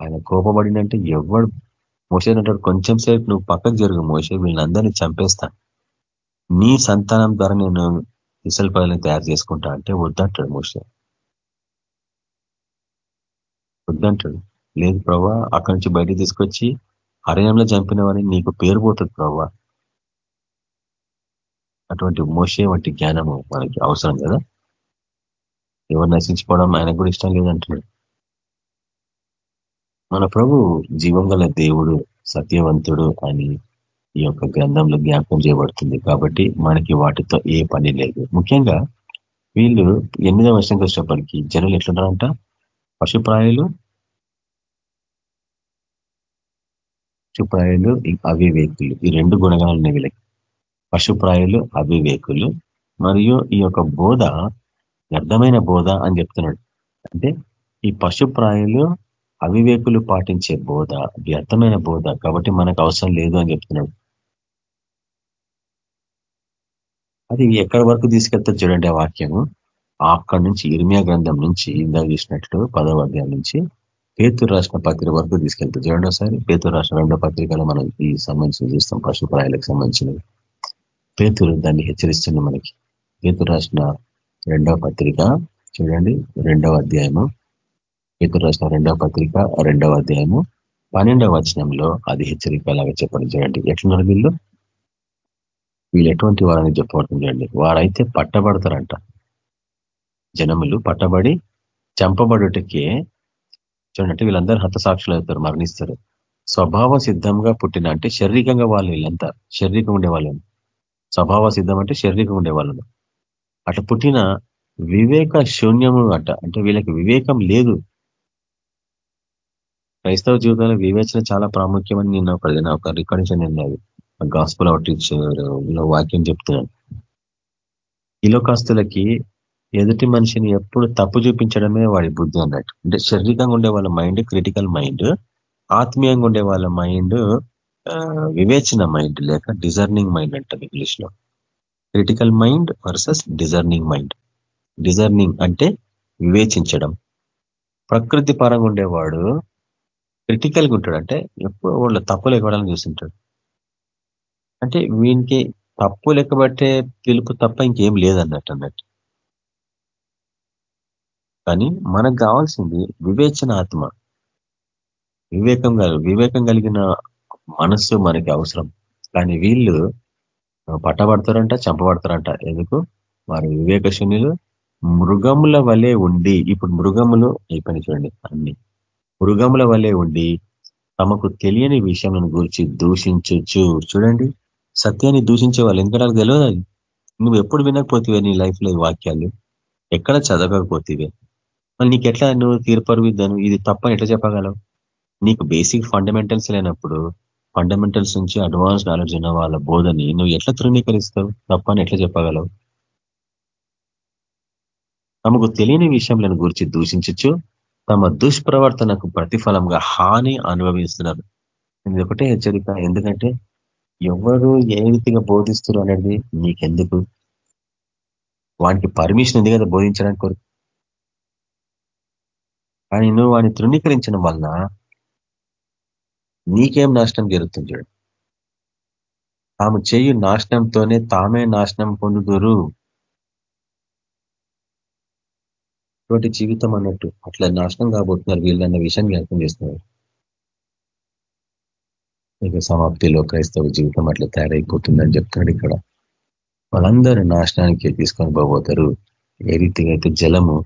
ఆయన కోపపడినంటే ఎవడు మోసేనంటాడు కొంచెం సేపు నువ్వు పక్కకు జరుగు మోసే వీళ్ళందరినీ చంపేస్తాను నీ సంతానం ద్వారా నేను ఇసల్ పదలను తయారు చేసుకుంటా అంటే వద్దంటాడు మోసే వద్దంటాడు. లేదు ప్రభా అక్కడి నుంచి బయట తీసుకొచ్చి అరణ్యంలో చంపినవని నీకు పేరు పోతుంది ప్రభా అటువంటి మోసే వంటి జ్ఞానము మనకి అవసరం కదా? ఎవరు నశించుకోవడం ఆయనకు కూడా ఇష్టం లేదంటున్నాడు. మన ప్రభు జీవం దేవుడు సత్యవంతుడు అని ఈ యొక్క గ్రంథంలో జ్ఞాపకం చేయబడుతుంది. కాబట్టి మనకి వాటితో ఏ పని లేదు. ముఖ్యంగా వీళ్ళు ఎనిమిదవ వర్షంకి వచ్చేప్పటికీ జనులు ఎట్లున్నారంట? పశుప్రాయులు పశుప్రాయులు అవివేకులు. ఈ రెండు గుణగాలు ఉన్నాయి వీళ్ళకి. పశుప్రాయులు అవివేకులు. మరియు ఈ యొక్క బోధ వ్యర్థమైన బోధ అని చెప్తున్నాడు. అంటే ఈ పశుప్రాయులు అవివేకులు పాటించే బోధ వ్యర్థమైన బోధ. కాబట్టి మనకు అవసరం లేదు అని చెప్తున్నాడు. అది ఎక్కడి వరకు తీసుకెళ్తారు చూడండి ఆ వాక్యము. అక్కడి నుంచి ఇర్మియా గ్రంథం నుంచి ఇందాక చూసినట్లు పదవ అధ్యాయం నుంచి పేతురు రాసిన పత్రిక వరకు తీసుకెళ్తారు. చూడండి ఒకసారి. పేతురు రాసిన రెండో పత్రికలో మనం ఈ సంబంధించిన చూస్తాం. పశుప్రాయాలకు సంబంధించినవి. పేతురు దాన్ని హెచ్చరిస్తుంది మనకి. పేతురు రాసిన రెండవ పత్రిక చూడండి. రెండవ అధ్యాయము. పేతురు రాసిన రెండవ పత్రిక రెండవ అధ్యాయము. పన్నెండవ వచనంలో అది హెచ్చరిక లాగా చెప్పండి. చూడండి. ఎట్లున్నారు వీళ్ళు? వీళ్ళు ఎటువంటి వారని చెప్పబడుతుంది చూడండి వారైతే పట్టబడతారంట. జనములు పట్టబడి చంపబడుటకే చూడండి వీళ్ళందరూ హతసాక్షులు అవుతారు మరణిస్తారు. స్వభావ సిద్ధంగా పుట్టిన అంటే శారీరకంగా వాళ్ళు వీళ్ళంతా శారీరకంగా ఉండేవాళ్ళని. స్వభావ సిద్ధం అంటే శారీరకంగా ఉండేవాళ్ళను. అట్లా పుట్టిన వివేక శూన్యము అట. అంటే వీళ్ళకి వివేకం లేదు. క్రైస్తవ జీవితంలో వివేచన చాలా ప్రాముఖ్యమని నేను ఒక రికార్డింగ్ నేను గాస్పుల్ అవుట్రీచ్లో వాక్యం చెప్తున్నాను ఇలోకాస్తులకి ఎదుటి మనిషిని ఎప్పుడు తప్పు చూపించడమే వాడి బుద్ధి అన్నట్టు. అంటే శారీరకంగా ఉండే వాళ్ళ మైండ్ క్రిటికల్ మైండ్ ఆత్మీయంగా ఉండే వాళ్ళ మైండ్ వివేచన మైండ్ లేక డిజర్నింగ్ మైండ్ అంటారు ఇంగ్లీష్లో. Critical mind versus discerning mind discerning అంటే వివేచించడం. ప్రకృతి పరంగా ఉండేవాడు క్రిటికల్గా ఉంటాడు. అంటే ఎప్పుడు వాళ్ళు తప్పులు ఎక్కడాలని చూస్తుంటాడు. అంటే వీనికి తప్పు లెక్కబట్టే పిలుపు తప్ప ఇంకేం లేదన్నట్టు అన్నట్టు. కానీ మనకు కావాల్సింది వివేచన ఆత్మ. వివేకం వివేకం కలిగిన మనస్సు మనకి అవసరం. కానీ వీళ్ళు పట్టబడతారంట చంపబడతారంట. ఎందుకు? వారు వివేక శూన్యులు మృగముల వలె ఉండి ఇప్పుడు మృగములు అయిపోయిన చూడండి అన్ని. మృగముల వలె ఉండి తమకు తెలియని విషయం గురించి దూషించచ్చు. చూడండి. సత్యాన్ని దూషించే వాళ్ళు ఎందుకంటే తెలియదు అది? నువ్వు ఎప్పుడు వినకపోతివే నీ లైఫ్లో ఈ వాక్యాలు. ఎక్కడ చదవకపోతివే. మళ్ళీ నీకు ఎట్లా నువ్వు తీర్పరువిద్దాను ఇది తప్పని ఎట్లా చెప్పగలవు నీకు బేసిక్ ఫండమెంటల్స్ లేనప్పుడు ఫండమెంటల్స్ నుంచి అడ్వాన్స్ నాలెడ్జ్ ఉన్న వాళ్ళ బోధని నువ్వు ఎట్లా తృణీకరిస్తావు? తప్పని ఎట్లా చెప్పగలవు తమకు తెలియని విషయంలను గురించి దూషించచ్చు. తమ దుష్ప్రవర్తనకు ప్రతిఫలంగా హాని అనుభవిస్తున్నారు. ఇది ఒకటే హెచ్చరిక. ఎందుకంటే ఎవరు ఏ రీతిగా బోధిస్తారు అనేది నీకెందుకు వానికి పర్మిషన్ ఉంది కదా బోధించడానికి కొరకు. కానీ నువ్వు వాడిని తృణీకరించడం వలన నీకేం నాశనం జరుగుతుంది చూడు. తాము చేయు నాశనంతోనే తామే నాశనం పొందుదురు. ఇటువంటి జీవితం అన్నట్టు అట్లా నాశనం కాబోతున్నారు వీళ్ళన్న విషయాన్ని జ్ఞాపకం చేస్తున్నారు. ఇక సమాప్తిలో క్రైస్తవ జీవితం అట్లా తయారైపోతుందని చెప్తున్నాడు ఇక్కడ. వాళ్ళందరూ నాశనానికి తీసుకొని పోబోతారు. ఏ రీతిగా అయితే జలము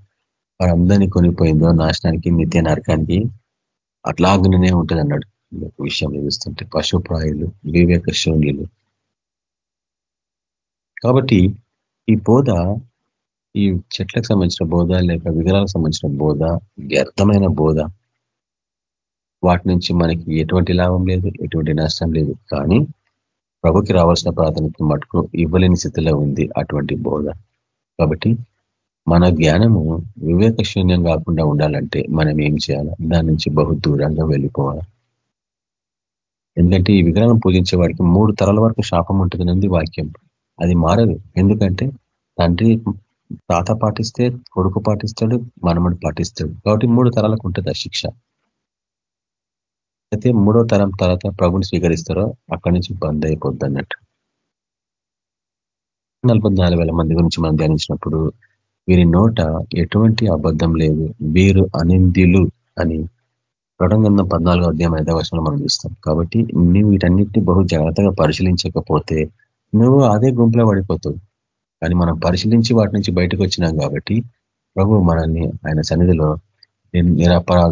వాళ్ళందరినీ కొనిపోయిందో నాశనానికి నిత్య నరకానికి అట్లాగనే ఉంటుంది అన్నాడు విషయం చూస్తుంటే పశుప్రాయులు వివేక శూన్యులు. కాబట్టి ఈ బోధ ఈ చెట్లకు సంబంధించిన బోధ లేక విగ్రహాలకు సంబంధించిన బోధ వ్యర్థమైన బోధ వాటి నుంచి మనకి ఎటువంటి లాభం లేదు ఎటువంటి నష్టం లేదు. కానీ ప్రభుకి రావాల్సిన ప్రాధాన్యత మటుకు ఇవ్వలేని స్థితిలో ఉంది అటువంటి బోధ. కాబట్టి మన జ్ఞానము వివేక శూన్యం కాకుండా ఉండాలంటే మనం ఏం చేయాలి? దాని నుంచి బహు దూరంగా వెళ్ళిపోవాలి. ఎందుకంటే ఈ విగ్రహం పూజించే వాడికి మూడు తరాల వరకు శాపం ఉంటుంది వాక్యం. అది మారదు. ఎందుకంటే తండ్రి తాత పాటిస్తే కొడుకు పాటిస్తాడు మనమడు పాటిస్తాడు. కాబట్టి మూడు తరాలకు ఉంటుంది ఆ శిక్ష. అయితే మూడో తరం తర్వాత ప్రభుని స్వీకరిస్తారో అక్కడి నుంచి బంద్ అయిపోద్ది అన్నట్టు. నలభై మంది గురించి మనం ధ్యానించినప్పుడు వీరి నోట ఎటువంటి అబద్ధం లేదు వీరు అనిందిలు అని ప్రొడంగంధం పద్నాలుగో అధ్యాయం ఐదవ వర్షంలో మనం చూస్తాం. కాబట్టి నువ్వు వీటన్నిటిని బహు జాగ్రత్తగా పరిశీలించకపోతే నువ్వు అదే గుంపులో పడిపోతావు. కానీ మనం పరిశీలించి వాటి నుంచి బయటకు వచ్చినాం కాబట్టి ప్రభు మనల్ని ఆయన సన్నిధిలో నిరపరా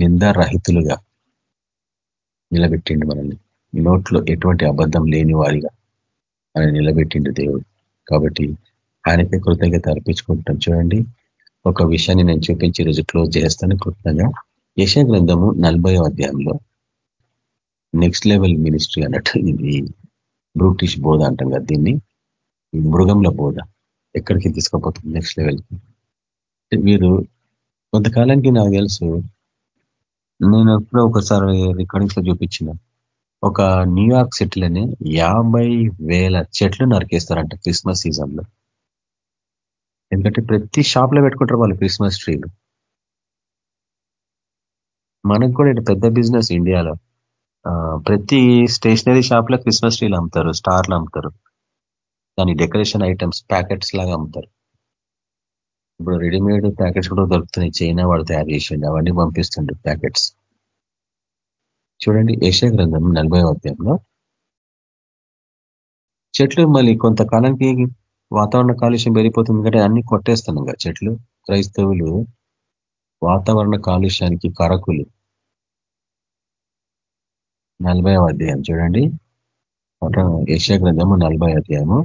నిందారహితులుగా నిలబెట్టిండు మనల్ని. నోట్లో ఎటువంటి అబద్ధం లేని వారిగా ఆయన నిలబెట్టిండు దేవుడు. కాబట్టి ఆయనకే కృతజ్ఞత అర్పించుకుంటాం చూడండి ఒక విషయాన్ని నేను చూపించి రోజు క్లోజ్ చేస్తాను కృతంగా యశా గ్రంథము నలభై అధ్యాయంలో నెక్స్ట్ లెవెల్ మినిస్ట్రీ అన్నట్టు ఇది బ్రూటిష్ బోధ అంటాం కదా దీన్ని. మృగంల బోధ. ఎక్కడికి తీసుకోపోతుంది? నెక్స్ట్ లెవెల్కి. వీరు కొంతకాలానికి నాకు తెలుసు నేను ఎప్పుడో ఒకసారి రికార్డింగ్స్లో చూపించిన. ఒక న్యూయార్క్ సిటీలోనే యాభై వేల చెట్లు నరికేస్తారంట క్రిస్మస్ సీజన్లో. ఎందుకంటే ప్రతి షాప్లో పెట్టుకుంటారు వాళ్ళు క్రిస్మస్ ట్రీలు. మనకు కూడా ఇటు పెద్ద బిజినెస్ ఇండియాలో. ప్రతి స్టేషనరీ షాప్లో క్రిస్మస్ ట్రీలు అమ్ముతారు స్టార్లు అమ్ముతారు. దాని డెకరేషన్ ఐటమ్స్ ప్యాకెట్స్ లాగా అమ్ముతారు. ఇప్పుడు రెడీమేడ్ ప్యాకెట్స్ కూడా దొరుకుతున్నాయి. చైనా వాడు తయారు చేసిండు అవన్నీ పంపిస్తుండ్రు ప్యాకెట్స్ చూడండి ఏషియా గ్రంథం నలభై అధ్యాయంలో. చెట్లు మళ్ళీ కొంతకాలానికి వాతావరణ కాలుష్యం పెరిగిపోతుంది ఎందుకంటే అన్ని కొట్టేస్తున్నాం చెట్లు. క్రైస్తవులు వాతావరణ కాలుష్యానికి కరకులు. నలభై అధ్యాయం చూడండి. ఏషియా గ్రంథము నలభై అధ్యాయము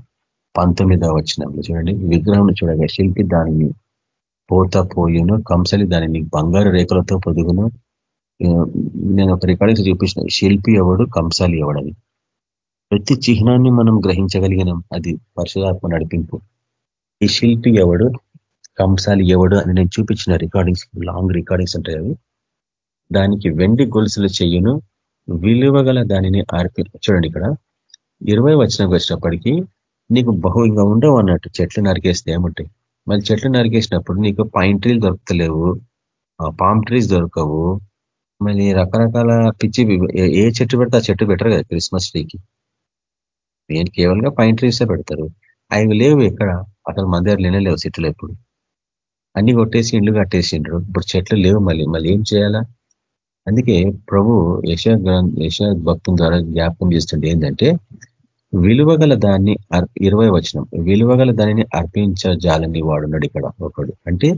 పంతొమ్మిదవ వచ్చినప్పుడు చూడండి. విగ్రహం చూడగా శిల్పి దానిని పోత పోయిను. కంసలి దానిని బంగారు రేఖలతో పొదుగును. నేను ఒక రికార్డింగ్స్ చూపించిన శిల్పి ఎవడు? కంసాలి ఎవడని ప్రతి చిహ్నాన్ని మనం గ్రహించగలిగినాం. అది పరిశుధాత్మ నడిపింపు. ఈ శిల్పి ఎవడు? కంసాలి ఎవడు? అని నేను చూపించిన రికార్డింగ్స్ లాంగ్ రికార్డింగ్స్ ఉంటాయి అవి. దానికి వెండి గొలుసులు చెయ్యును విలువగల దానిని ఆర్పి చూడండి ఇక్కడ. ఇరవై వచ్చిన వచ్చినప్పటికీ నీకు బహు ఇంకా ఉండవు అన్నట్టు చెట్లు నరికేస్తే ఏముంటాయి? మళ్ళీ చెట్లు నరికేసినప్పుడు నీకు పైన్ ట్రీలు దొరకలేవు పామ్ ట్రీస్ దొరకవు. మళ్ళీ రకరకాల పిచ్చి ఏ చెట్టు పెడితే ఆ చెట్టు పెట్టరు కదా క్రిస్మస్ ట్రీకి నేను కేవలంగా పైన్ ట్రీసే పెడతారు. అవి లేవు ఎక్కడ? అక్కడ మన దగ్గర లేనే లేవు ఎప్పుడు. అన్ని కొట్టేసి ఇండ్లు కట్టేసిండ్రు. ఇప్పుడు చెట్లు లేవు మళ్ళీ. మళ్ళీ ఏం చేయాలా? అందుకే ప్రభు యశ యశ భక్తుల ద్వారా జ్ఞాపకం చేస్తుండే ఏంటంటే విలువగల దాన్ని ఇరవై వచనం. విలువగల దానిని అర్పించజాలని వాడున్నాడు ఇక్కడ ఒకడు. అంటే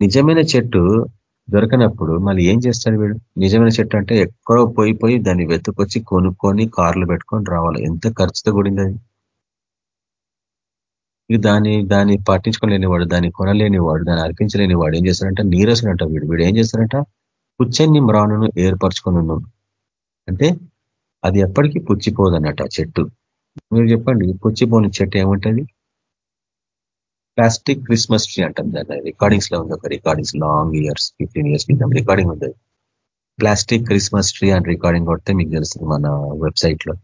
నిజమైన చెట్టు దొరకనప్పుడు మళ్ళీ ఏం చేస్తాడు వీడు? నిజమైన చెట్టు అంటే ఎక్కడో పోయి పోయి దాన్ని వెతుకొచ్చి కొనుక్కొని కార్లు పెట్టుకొని రావాలి. ఎంత ఖర్చుతో కూడింది అది? ఇక దాన్ని దాన్ని పట్టించుకోలేనివాడు దాన్ని కొనలేనివాడు దాన్ని అర్పించలేనివాడు ఏం చేస్తారంట నీరసనంట వీడు. వీడు ఏం చేస్తాడంట? పుచ్చని మ్రాణును ఏర్పరచుకొని అంటే అది ఎప్పటికీ పుచ్చిపోదన్నట చెట్టు. మీరు చెప్పండి పుచ్చిపోని చెట్టు ఏముంటుంది? ప్లాస్టిక్ క్రిస్మస్ ట్రీ అంటాం దాన్ని రికార్డింగ్స్లో ఉంది ఒక recordings long years fifteen years కింద రికార్డింగ్ ఉంది ప్లాస్టిక్ క్రిస్మస్ ట్రీ అని రికార్డింగ్ కొడితే మీకు తెలుస్తుంది మన వెబ్సైట్లో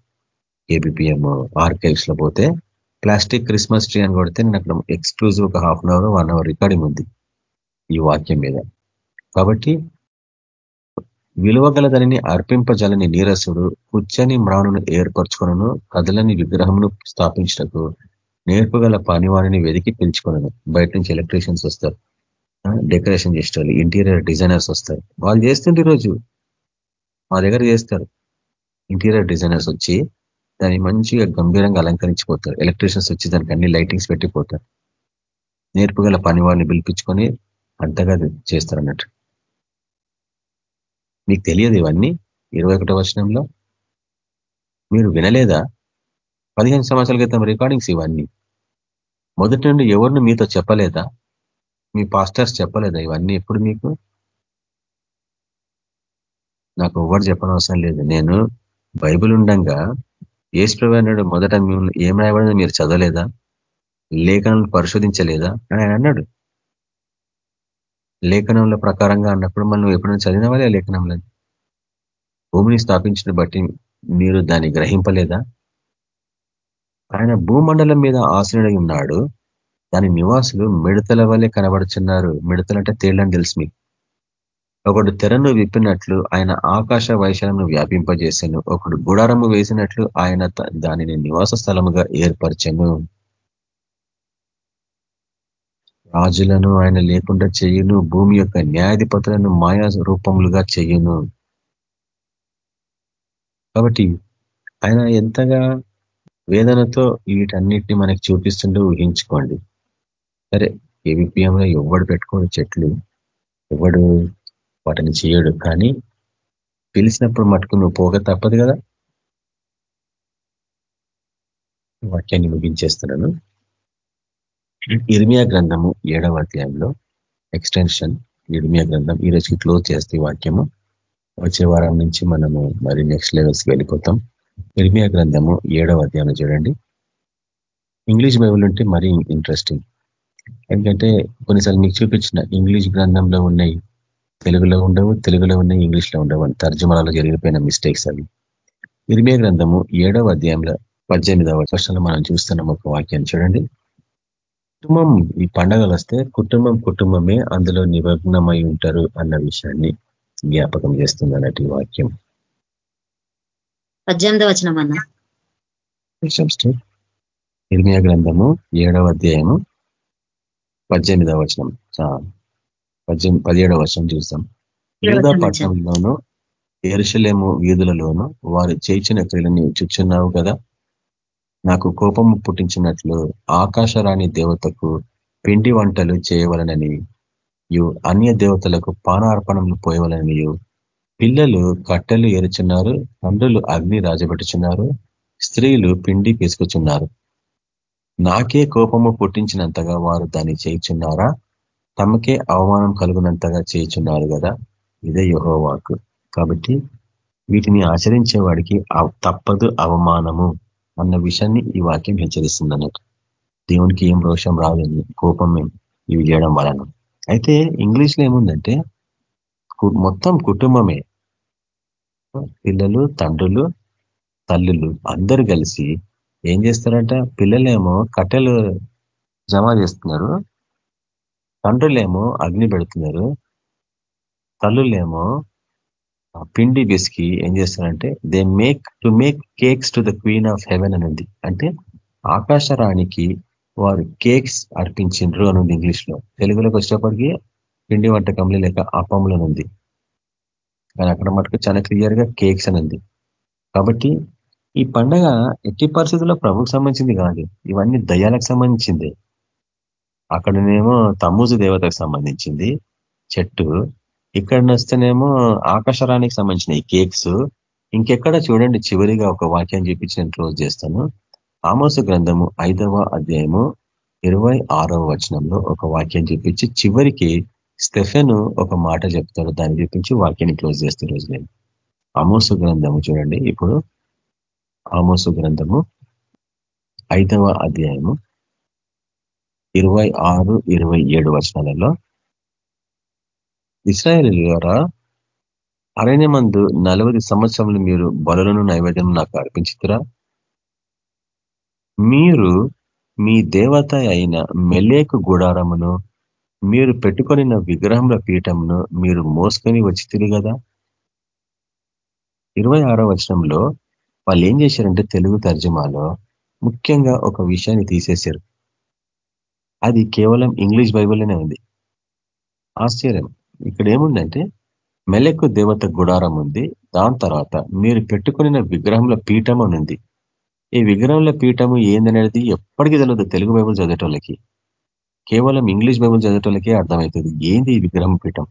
ఏబిపిఎం ఆర్కైవ్స్లో పోతే ప్లాస్టిక్ క్రిస్మస్ ట్రీ అని కొడితే నేను అక్కడ ఎక్స్క్లూజివ్ ఒక half an hour one hour recording ఉంది ఈ వాక్యం మీద. కాబట్టి విలువగలదని దానిని అర్పింపజలని నీరసుడు కుచ్చని మ్రాణును ఏర్పరచుకును కదలని విగ్రహమును స్థాపించటకు నేర్పుగల పనివాణిని వెతికి పిలుచుకున్నాను బయట నుంచి ఎలక్ట్రీషియన్స్ వస్తారు. డెకరేషన్ చేసేవాళ్ళు ఇంటీరియర్ డిజైనర్స్ వస్తారు. వాళ్ళు చేస్తుంటే రోజు మా దగ్గర చేస్తారు. ఇంటీరియర్ డిజైనర్స్ వచ్చి దాన్ని మంచిగా గంభీరంగా అలంకరించిపోతారు. ఎలక్ట్రీషియన్స్ వచ్చి దానికి అన్ని లైటింగ్స్ పెట్టిపోతారు నేర్పుగల పని పిలిపించుకొని అంతగా చేస్తారు అన్నట్టు. మీకు తెలియదు ఇవన్నీ? ఇరవై ఒకటో వచనంలో? మీరు వినలేదా? పదిహేను సంవత్సరాల క్రితం రికార్డింగ్స్ ఇవన్నీ. మొదటి నుండి ఎవరిని మీతో చెప్పలేదా? మీ పాస్టర్స్ చెప్పలేదా ఇవన్నీ ఎప్పుడు మీకు? నాకు ఎవరు చెప్పనవసరం లేదు. నేను బైబుల్ ఉండగా ఏసుప్రభు మొదట ఏం రాయబడిందో మీరు చదవలేదా? లేఖనాలను పరిశోధించలేదా? అని ఆయన అన్నాడు. లేఖనంలో ప్రకారంగా అన్నప్పుడు మనం ఎప్పుడైనా చదివిన లేఖనంలో. భూమిని స్థాపించిన బట్టి మీరు దాన్ని గ్రహింపలేదా? ఆయన భూమండలం మీద ఆశ్రయుడై ఉన్నాడు. దాని నివాసులు మిడతల వల్లే కనబడుచున్నారు. మిడతలంటే తేళ్ళని తెలుసు మీకు. ఒకడు తెరను విప్పినట్లు ఆయన ఆకాశ వైశాలను వ్యాపింపజేసాను. ఒకడు గుడారము వేసినట్లు ఆయన దానిని నివాస స్థలముగా ఏర్పరచను. రాజులను ఆయన లేకుండా చేయను భూమి యొక్క న్యాయాధిపతులను మాయా రూపములుగా చేయను. కాబట్టి ఆయన ఎంతగా వేదనతో వీటన్నిటిని మనకి చూపిస్తుంటే ఊహించుకోండి. సరే ఏవిపిఎంలో ఎవడు పెట్టుకోడు చెట్లు ఎవడు వాటిని చేయడు కానీ పిలిచినప్పుడు మటుకు నువ్వు పోక తప్పదు కదా. వాక్యాన్ని ముగించేస్తున్నాను. ఇర్మియా గ్రంథము ఏడవ అధ్యాయంలో ఎక్స్టెన్షన్ ఇర్మియా గ్రంథం. ఈ రోజుకి క్లోజ్ చేస్తే వాక్యము. వచ్చే వారం నుంచి మనము మరి నెక్స్ట్ లెవెల్స్కి వెళ్ళిపోతాం. ఇర్మియా గ్రంథము ఏడవ అధ్యాయం చూడండి. ఇంగ్లీష్ బైబుల్ ఉంటే మరీ ఇంట్రెస్టింగ్ ఎందుకంటే కొన్నిసార్లు మీకు చూపించిన ఇంగ్లీష్ గ్రంథంలో ఉన్నాయి తెలుగులో ఉండవు తెలుగులో ఉన్నాయి ఇంగ్లీష్లో ఉండవు అని తర్జుమలలో జరిగిపోయిన మిస్టేక్స్ అవి. ఇర్మియా గ్రంథము ఏడవ అధ్యాయంలో పద్దెనిమిదవ వర్షంలో మనం చూస్తున్నాం ఒక వాక్యాన్ని చూడండి. కుటుంబం ఈ పండగలు వస్తే కుటుంబం కుటుంబమే అందులో నిమగ్నమై ఉంటారు అన్న విషయాన్ని జ్ఞాపకం చేస్తుంది అన్నట్టు ఈ వాక్యం. పద్దెనిమిదవ వచనం అన్న. ఇర్మియా గ్రంథము ఏడవ అధ్యాయము పద్దెనిమిదవ వచనం. పద్దెనిమిది పదిహేడవ వచనం చూస్తాం. యూదా పట్టణంలోను ఎరుషలేము వీధులలోను వారు చేయించిన క్రియలని చుచ్చున్నావు కదా? నాకు కోపము పుట్టించినట్లు ఆకాశరాణి దేవతకు పిండి వంటలు చేయవలనని అన్య దేవతలకు పానార్పణలు పోయవలనని పిల్లలు కట్టెలు ఎరుచున్నారు తండ్రులు అగ్ని రాజబెట్టుచున్నారు స్త్రీలు పిండి పీసుకుచున్నారు. నాకే కోపము పుట్టించినంతగా వారు దాన్ని చేయుచున్నారా? తమకే అవమానం కలుగునంతగా చేయుచున్నారు కదా ఇదే యుహోవాకు. కాబట్టి వీటిని ఆచరించే వాడికి తప్పదు అవమానము. అన్న విషయాన్ని ఈ వాక్యం హెచ్చరిస్తుంది అన్నట్టు దేవునికి ఏం రోషం రాదని కోపం ఇవి చేయడం వలన. అయితే ఇంగ్లీష్లో ఏముందంటే మొత్తం కుటుంబమే. పిల్లలు తండ్రులు తల్లులు అందరు కలిసి ఏం చేస్తారంట? పిల్లలేమో కట్టెలు జమ చేస్తున్నారు. తండ్రులేమో అగ్ని పెడుతున్నారు. తల్లులేమో పిండి బిస్కి ఏం చేస్తారంటే they make to make cakes to the queen of heaven అని ఉంది. అంటే ఆకాశరాణికి వారు కేక్స్ అర్పించిండ్రు అని ఉంది ఇంగ్లీష్లో తెలుగులోకి వచ్చేప్పటికీ పిండి వంటకంలో లేక అపములనుంది కానీ అక్కడ మటుకు చాలా క్లియర్గా కేక్స్ అని ఉంది. కాబట్టి ఈ పండగ ఎట్టి పరిస్థితుల్లో ప్రభుకు సంబంధించింది కాదు. ఇవన్నీ దయ్యాలకు సంబంధించింది. అక్కడనేమో తమ్ముజు దేవతకు సంబంధించింది. చెట్టు. ఇక్కడ వస్తేనేమో ఆకాశరానికి సంబంధించిన ఈ కేక్స్. ఇంకెక్కడ చూడండి చివరిగా ఒక వాక్యం చూపించి నేను క్లోజ్ చేస్తాను. ఆమోస గ్రంథము ఐదవ అధ్యాయము ఇరవై ఆరవ వచనంలో ఒక వాక్యం చూపించి చివరికి స్టెఫెన్ ఒక మాట చెప్తాడు. దాన్ని చూపించి వాక్యాన్ని క్లోజ్ చేస్తే రోజు నేను ఆమోసు గ్రంథము చూడండి ఇప్పుడు. ఆమోసు గ్రంథము ఐదవ అధ్యాయము ఇరవై ఆరు ఇరవై ఏడు వచనాలలో ఇస్రాయేల్ ద్వారా అరణ్యమందు నలభై సంవత్సరంలో మీరు బలులను నైవేద్యం నాకు అర్పించుతురా? మీరు మీ దేవత అయిన మెలేకు గుడారమును మీరు పెట్టుకొనిన విగ్రహముల పీఠమును మీరు మోసుకొని వచ్చి కదా ఇరవై ఆరో వచనంలో వాళ్ళు ఏం చేశారంటే తెలుగు తర్జుమాలో ముఖ్యంగా ఒక విషయాన్ని తీసేశారు. అది కేవలం ఇంగ్లీష్ బైబుల్లోనే ఉంది. ఆశ్చర్యం. ఇక్కడ ఏముందంటే మెలకు దేవత గుడారం ఉంది. దాని తర్వాత మీరు పెట్టుకున్న విగ్రహంలో పీఠం ఉంది. ఈ విగ్రహంలో పీఠము ఏందనేది ఎప్పటికీ తెలియదు తెలుగు బైబుల్ చదివేటోళ్ళకి. కేవలం ఇంగ్లీష్ బైబుల్ చదివేటోళ్ళకే అర్థమవుతుంది. ఏంది ఈ విగ్రహం పీఠం?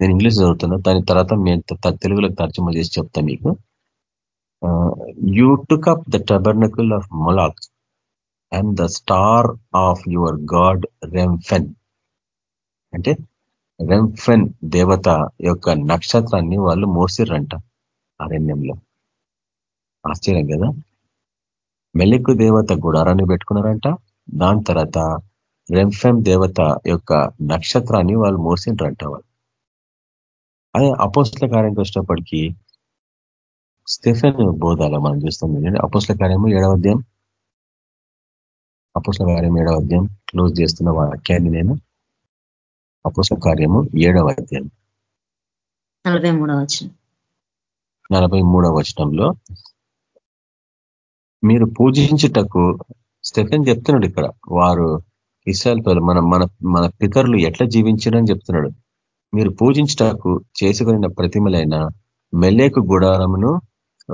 నేను ఇంగ్లీష్ చదువుతున్నా. దాని తర్వాత మేము తెలుగులోకి తర్జుమా చేసి చెప్తా మీకు. You took up the tabernacle of Moloch and the star of your god Remphan అంటే రెంఫెన్ దేవత యొక్క నక్షత్రాన్ని వాళ్ళు మోసిర్రంట అరణ్యంలో. ఆశ్చర్యం కదా? మెలికు దేవత గుడారాన్ని పెట్టుకున్నారంట. దాని తర్వాత రెంఫెమ్ దేవత యొక్క నక్షత్రాన్ని వాళ్ళు మోసిండ్రంట వాళ్ళు. అదే అపోస్ల కార్యంకి వచ్చినప్పటికీ స్టెఫెన్ బోధాల మనం చూస్తాం అపోస్ల కార్యము ఏడవ అధ్యాయం. అపోస్ల కార్యం ఏడవ అధ్యాయం. క్లోజ్ చేస్తున్న వాక్యాన్ని నేను అపోస్ల కార్యము ఏడవ అధ్యాయం. నలభై మూడవ వచనం. నలభై మూడవ వచనంలో మీరు పూజించుటకు స్టెఫెన్ చెప్తున్నాడు ఇక్కడ వారు ఇస్రాయల్ మన మన మన పితరులు ఎట్లా జీవించారని చెప్తున్నాడు. మీరు పూజించటకు చేసుకున్న ప్రతిమలైన మెల్లేకు గుడారమును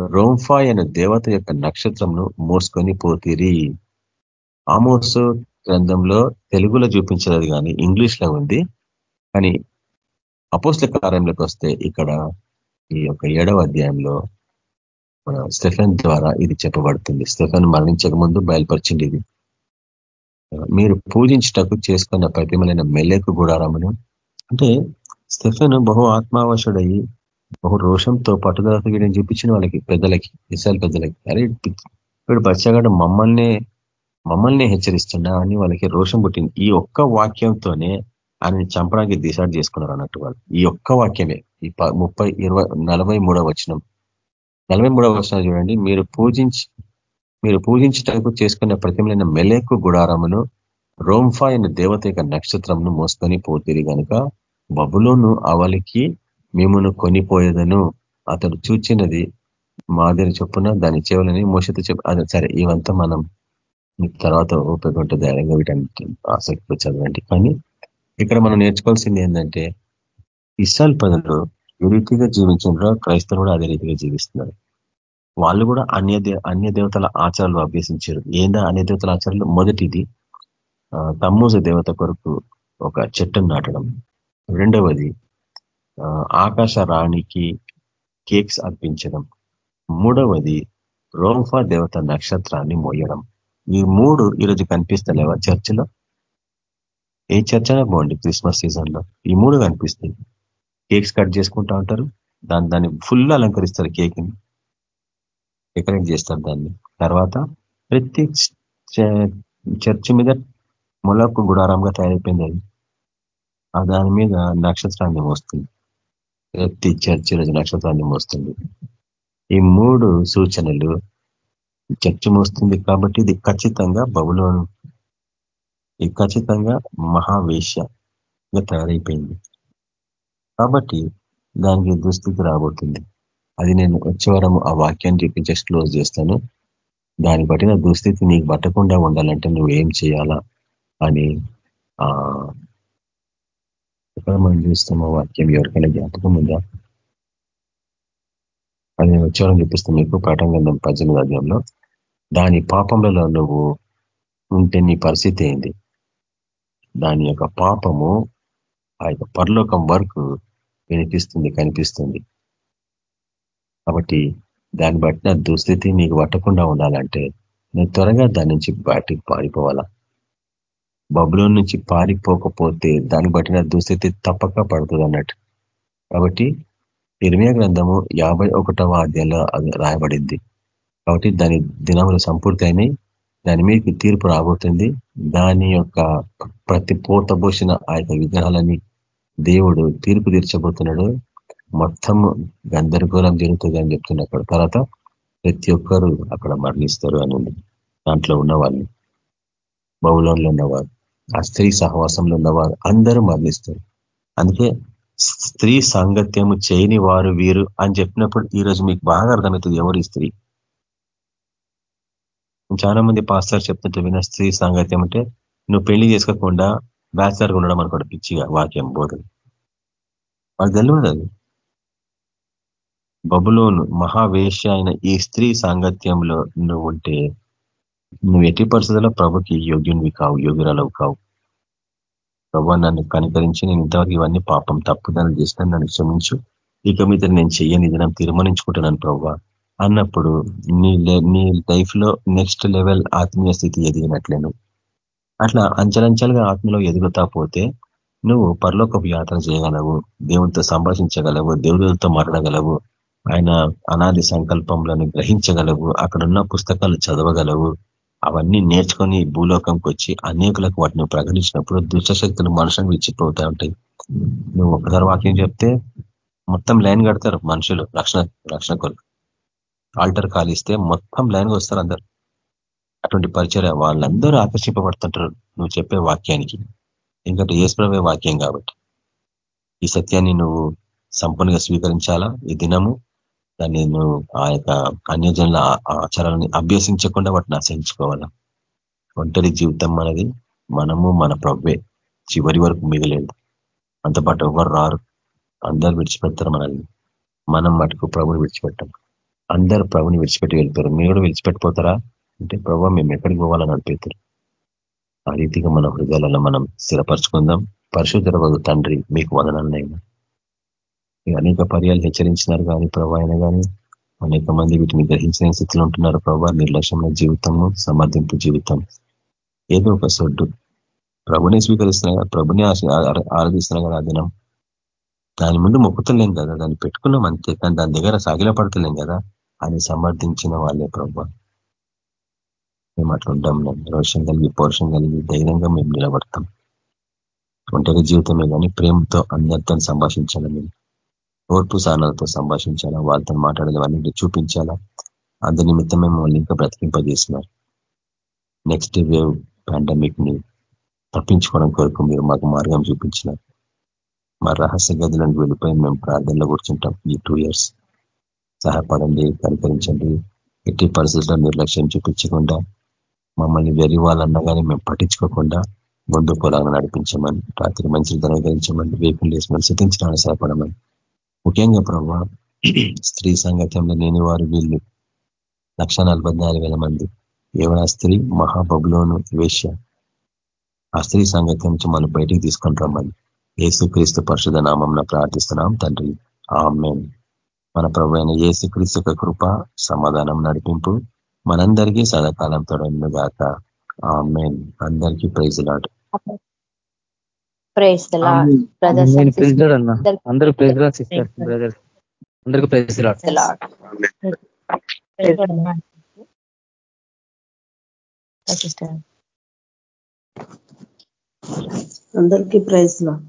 రోంఫాయ్ అనే దేవత యొక్క నక్షత్రంను మోసుకొని పోతిరి. ఆమోసు గ్రంథంలో తెలుగులో చూపించలేదు కానీ ఇంగ్లీష్లో ఉంది. కానీ అపోస్ల కార్యంలోకి వస్తే ఇక్కడ ఈ యొక్క ఏడవ అధ్యాయంలో స్టెఫెన్ ద్వారా ఇది చెప్పబడుతుంది. స్టెఫెన్ మరణించక ముందు బయలుపరిచింది ఇది. మీరు పూజించటకు చేసుకున్న ప్రతిమలైన మెల్లెకు గుడారమును అంటే స్టెఫెన్ బహు ఆత్మావశుడయి బహు రోషంతో పట్టుదలతో వీడిని చూపించిన వాళ్ళకి పెద్దలకి ఇసాల్ పెద్దలకి అరే వీడు బచ్చగాడు మమ్మల్ని మమ్మల్ని హెచ్చరిస్తున్నా అని వాళ్ళకి రోషం పుట్టింది. ఈ ఒక్క వాక్యంతోనే ఆయనని చంపడానికి డిసైడ్ చేసుకున్నారు అన్నట్టు వాళ్ళు. ఈ ఒక్క వాక్యమే ఈ ముప్పై ఇరవై నలభై మూడవ వచనం. నలభై మూడవ వచనం చూడండి. మీరు పూజించి మీరు పూజించటకు చేసుకున్న ప్రతిమలైన మెలేకు గుడారమును రోంఫా అయిన దేవత యొక్క నక్షత్రంను మోసుకొని పోతేరి కనుక బబులోను అవలికి మిమ్మను కొనిపోయేదను. అతడు చూచినది మాదిరి చొప్పున దాని చేయాలని మోసతో చెప్పు అదే సరే ఇవంతా మనం మీకు తర్వాత ఓపిక ఉంటుంది ధైర్యంగా వీటన్నిటి ఆసక్తితో చదవండి కానీ ఇక్కడ మనం నేర్చుకోవాల్సింది ఏంటంటే ఇస్రాయల్ ప్రజలు ఏ రీతిగా జీవించారో క్రైస్తవులు కూడా అదే రీతిగా జీవిస్తున్నారు. వాళ్ళు కూడా అన్య అన్య దేవతల ఆచారాలు అభ్యసించారు. ఏందా అన్య దేవతల ఆచారాలు? మొదటిది తమ్మూజ దేవత కొరకు ఒక చెట్టును నాటడం. రెండవది ఆకాశ రాణికి కేక్స్ అర్పించడం. మూడవది రోంఫా దేవత నక్షత్రాన్ని మోయడం. ఈ మూడు ఈరోజు కనిపిస్తలేవా చర్చిలో? ఏ చర్చలో బాగుంది క్రిస్మస్ సీజన్లో ఈ మూడు కనిపిస్తాయి. కేక్స్ కట్ చేసుకుంటా ఉంటారు. దాన్ని దాన్ని ఫుల్ అలంకరిస్తారు కేక్ని. డెకరేట్ చేస్తారు దాన్ని. తర్వాత ప్రతి చర్చ్ మీద మొలకు గుడారంగా తయారైపోయింది అది. ఆ దాని మీద నక్షత్రాన్ని మోస్తుంది. ప్రతి చర్చి రోజు నక్షత్రాన్ని మోస్తుంది. ఈ మూడు సూచనలు చర్చి మోస్తుంది కాబట్టి ఇది ఖచ్చితంగా బబులోను ఇది ఖచ్చితంగా మహావేశ్యగా తయారైపోయింది. కాబట్టి దానికి దుస్థితి రాబోతుంది. అది నేను వచ్చే వారం ఆ వాక్యాన్ని చూపించే క్లోజ్ చేస్తాను. దాన్ని బట్టి నా దుస్థితి నీకు పట్టకుండా ఉండాలంటే నువ్వు ఏం చేయాలా అని ఎక్కడ మనం చూస్తామో వాక్యం ఎవరికైనా జ్ఞాపకం ఉందా? అది నేను వచ్చేవారం చూపిస్తాను మీకు పాఠం పద్దెనిమిది అధ్యాయంలో. దాని పాపంలో నువ్వు ఉంటే నీ పరిస్థితి ఏంది? దాని యొక్క పాపము ఆ యొక్క పరలోకం వరకు వినిపిస్తుంది కనిపిస్తుంది. కాబట్టి దాన్ని బట్టిన దుస్థితి నీకు పట్టకుండా ఉండాలంటే నువ్వు త్వరగా దాని నుంచి బయటికి పారిపోవాలా. బబులో నుంచి పారిపోకపోతే దాన్ని బట్టిన దుస్థితి తప్పక పడుతుంది అన్నట్టు. కాబట్టి ఇర్మియా గ్రంథము యాభై ఒకటవ అధ్యాయంలో అది రాయబడింది. కాబట్టి దాని దినములు సంపూర్తి అయినాయి దాని మీద తీర్పు రాబోతుంది. దాని యొక్క ప్రతి పోతబోసిన ఆ యొక్క విగ్రహాలని దేవుడు తీర్పు తీర్చబోతున్నాడు. మొత్తం గందరగోళం జరుగుతుంది అని చెప్తున్నప్పుడు తర్వాత ప్రతి ఒక్కరు అక్కడ మరణిస్తారు అని దాంట్లో ఉన్నవాళ్ళు బహుళంలో ఉన్నవారు ఆ స్త్రీ సహవాసంలో ఉన్నవారు అందరూ మరణిస్తారు. అందుకే స్త్రీ సాంగత్యము చేయని వారు వీరు అని చెప్పినప్పుడు ఈరోజు మీకు బాగా అర్థమవుతుంది ఎవరు స్త్రీ. చాలా మంది పాస్టర్ చెప్తుంటే విన స్త్రీ సాంగత్యం అంటే నువ్వు పెళ్ళి చేసుకోకుండా బ్యాచిలర్గా ఉండడం అనుకోండి పిచ్చిగా వాక్యం బోధన వాళ్ళకి తెలియదు అది. బబులోను మహావేష అయిన ఈ స్త్రీ సాంగత్యంలో నువ్వు ఉంటే నువ్వు ఎట్టి పరిస్థితుల్లో ప్రభుకి యోగ్యునివి కావు యోగ్యురాలవు కావు. ప్రభు నన్ను కనికరించి నేను ఇంతవరకు ఇవన్నీ పాపం తప్పుదనం చేసిన నన్ను క్షమించు. ఇక మీద నేను చెయ్యని దినం తీర్మానించుకుంటున్నాను ప్రభు. అన్నప్పుడు నీ నీ లైఫ్లో నెక్స్ట్ లెవెల్ ఆత్మీయ స్థితి ఎదిగినట్లేను. అట్లా అంచలంచలుగా ఆత్మలో ఎదుగుతా పోతే నువ్వు పరలోకపు యాత్ర చేయగలవు దేవునితో సంభాషించగలవు దేవుడితో మాట్లాడగలవు ఆయన అనాది సంకల్పంలను గ్రహించగలవు అక్కడున్న పుస్తకాలు చదవగలవు అవన్నీ నేర్చుకొని భూలోకంకి వచ్చి అనేకులకు వాటిని ప్రకటించినప్పుడు దుష్టశక్తులు మనుషులకు విచ్చిపోతూ ఉంటాయి. నువ్వు ఒకసారి వాక్యం చెప్తే మొత్తం లైన్ కడతారు మనుషులు రక్షణ రక్షణ కొరకు ఆల్టర్ కాలిస్తే మొత్తం లైన్గా వస్తారు అందరు. అటువంటి పరిచయం వాళ్ళందరూ ఆకర్షింపబడుతుంటారు నువ్వు చెప్పే వాక్యానికి. ఎందుకంటే ఏసుప్రవే వాక్యం కాబట్టి. ఈ సత్యాన్ని నువ్వు సంపూర్ణంగా స్వీకరించాలా? ఈ దినము దాన్ని నువ్వు ఆ యొక్క అన్యజనుల ఆచారాలని అభ్యసించకుండా వాటిని ఆశ్రయించుకోవాలా ఒంటరి జీవితం మనది మనము మన ప్రవ్వే చివరి వరకు మిగిలేదు. అంతపాటు ఎవరు రారు? అందరు విడిచిపెడతారు మనల్ని. మనం మటుకు ప్రభుని విడిచిపెట్టాం అందరు ప్రభుని విడిచిపెట్టి వెళ్తారు మీరు కూడా విడిచిపెట్టిపోతారా? అంటే ప్రభావ మేము ఎక్కడికి పోవాలని అనిపిస్తారు ఆ రీతిగా మన హృదయాలలో మనం స్థిరపరచుకుందాం. పరిశుద్ధ తండ్రి మీకు వదనాలనైనా. అనేక పర్యాలు హెచ్చరించినారు కానీ ప్రభా అయినా కానీ అనేక మంది వీటిని గ్రహించిన స్థితిలో ఉంటున్నారు ప్రభా. నిర్లక్ష్యమైన జీవితము సమర్థింపు జీవితం. ఏదో ఒక సొడ్డు. ప్రభునే స్వీకరిస్తున్నా కదా ప్రభునే ఆరాధిస్తున్నా కదా ఆ దినం. దాని ముందు మొక్కుతలేం కదా దాన్ని పెట్టుకున్నాం అంతే. కానీ దాని దగ్గర సాగిల పడతలేం కదా. అని సమర్థించిన వాళ్ళే ప్రభా. మేము అట్లా ఉంటాం రోషం కలిగి పౌరుషం కలిగి ధైర్యంగా మేము నిలబడతాం. ఒంటరి జీవితమే కానీ ప్రేమతో అందరితో సంభాషించాలి మేము ఓర్పు సానాలతో సంభాషించాలా? వాళ్ళతో మాట్లాడాలి వాళ్ళని చూపించాలా? అందు నిమిత్తం మేము ఇంకా బ్రతికింపజేసినారు నెక్స్ట్ వేవ్ పాండమిక్ని తప్పించుకోవడం కొరకు మీరు మాకు మార్గం చూపించినారు. మా రహస్య గదులను వెళ్ళిపోయి మేము ప్రార్థనలో కూర్చుంటాం ఈ టూ ఇయర్స్ సహాయపడండి కనికరించండి. ఎట్టి పరిస్థితుల్లో నిర్లక్ష్యం చూపించకుండా మమ్మల్ని వెరివాలన్నా కానీ మేము పట్టించుకోకుండా ముందు పొలాలను నడిపించమని రాత్రి మంచి ధనకరించమని వేపులు వేసి సిద్ధించడానికి సహాయపడమని. ముఖ్యంగా ప్రభావ స్త్రీ సంగత్యంలో లేని వారు వీళ్ళు లక్ష మంది. ఏమైనా స్త్రీ మహాబబులోను వేష్య ఆ స్త్రీ సంగత్యం నుంచి మనం బయటికి తీసుకొని రమ్మని. ఏసుక్రీస్తు పరిశుధ నామం ప్రార్థిస్తున్నాం తండ్రి. ఆమెన్. మన ప్రభు అయిన ఏసుక్రీస్తు కృప సమాధానం నడిపింపు మనందరికీ సదాకాలం తొడగాక ఆమెన్. అందరికీ ప్రైజ్ లాట్ ప్రైజ్ అందరూ ప్రైజ్ లాట్ సిస్టర్. బ్రదర్ అందరికీ ప్రైజ్ లాట్ అందరికీ ప్రైజ్ లాట్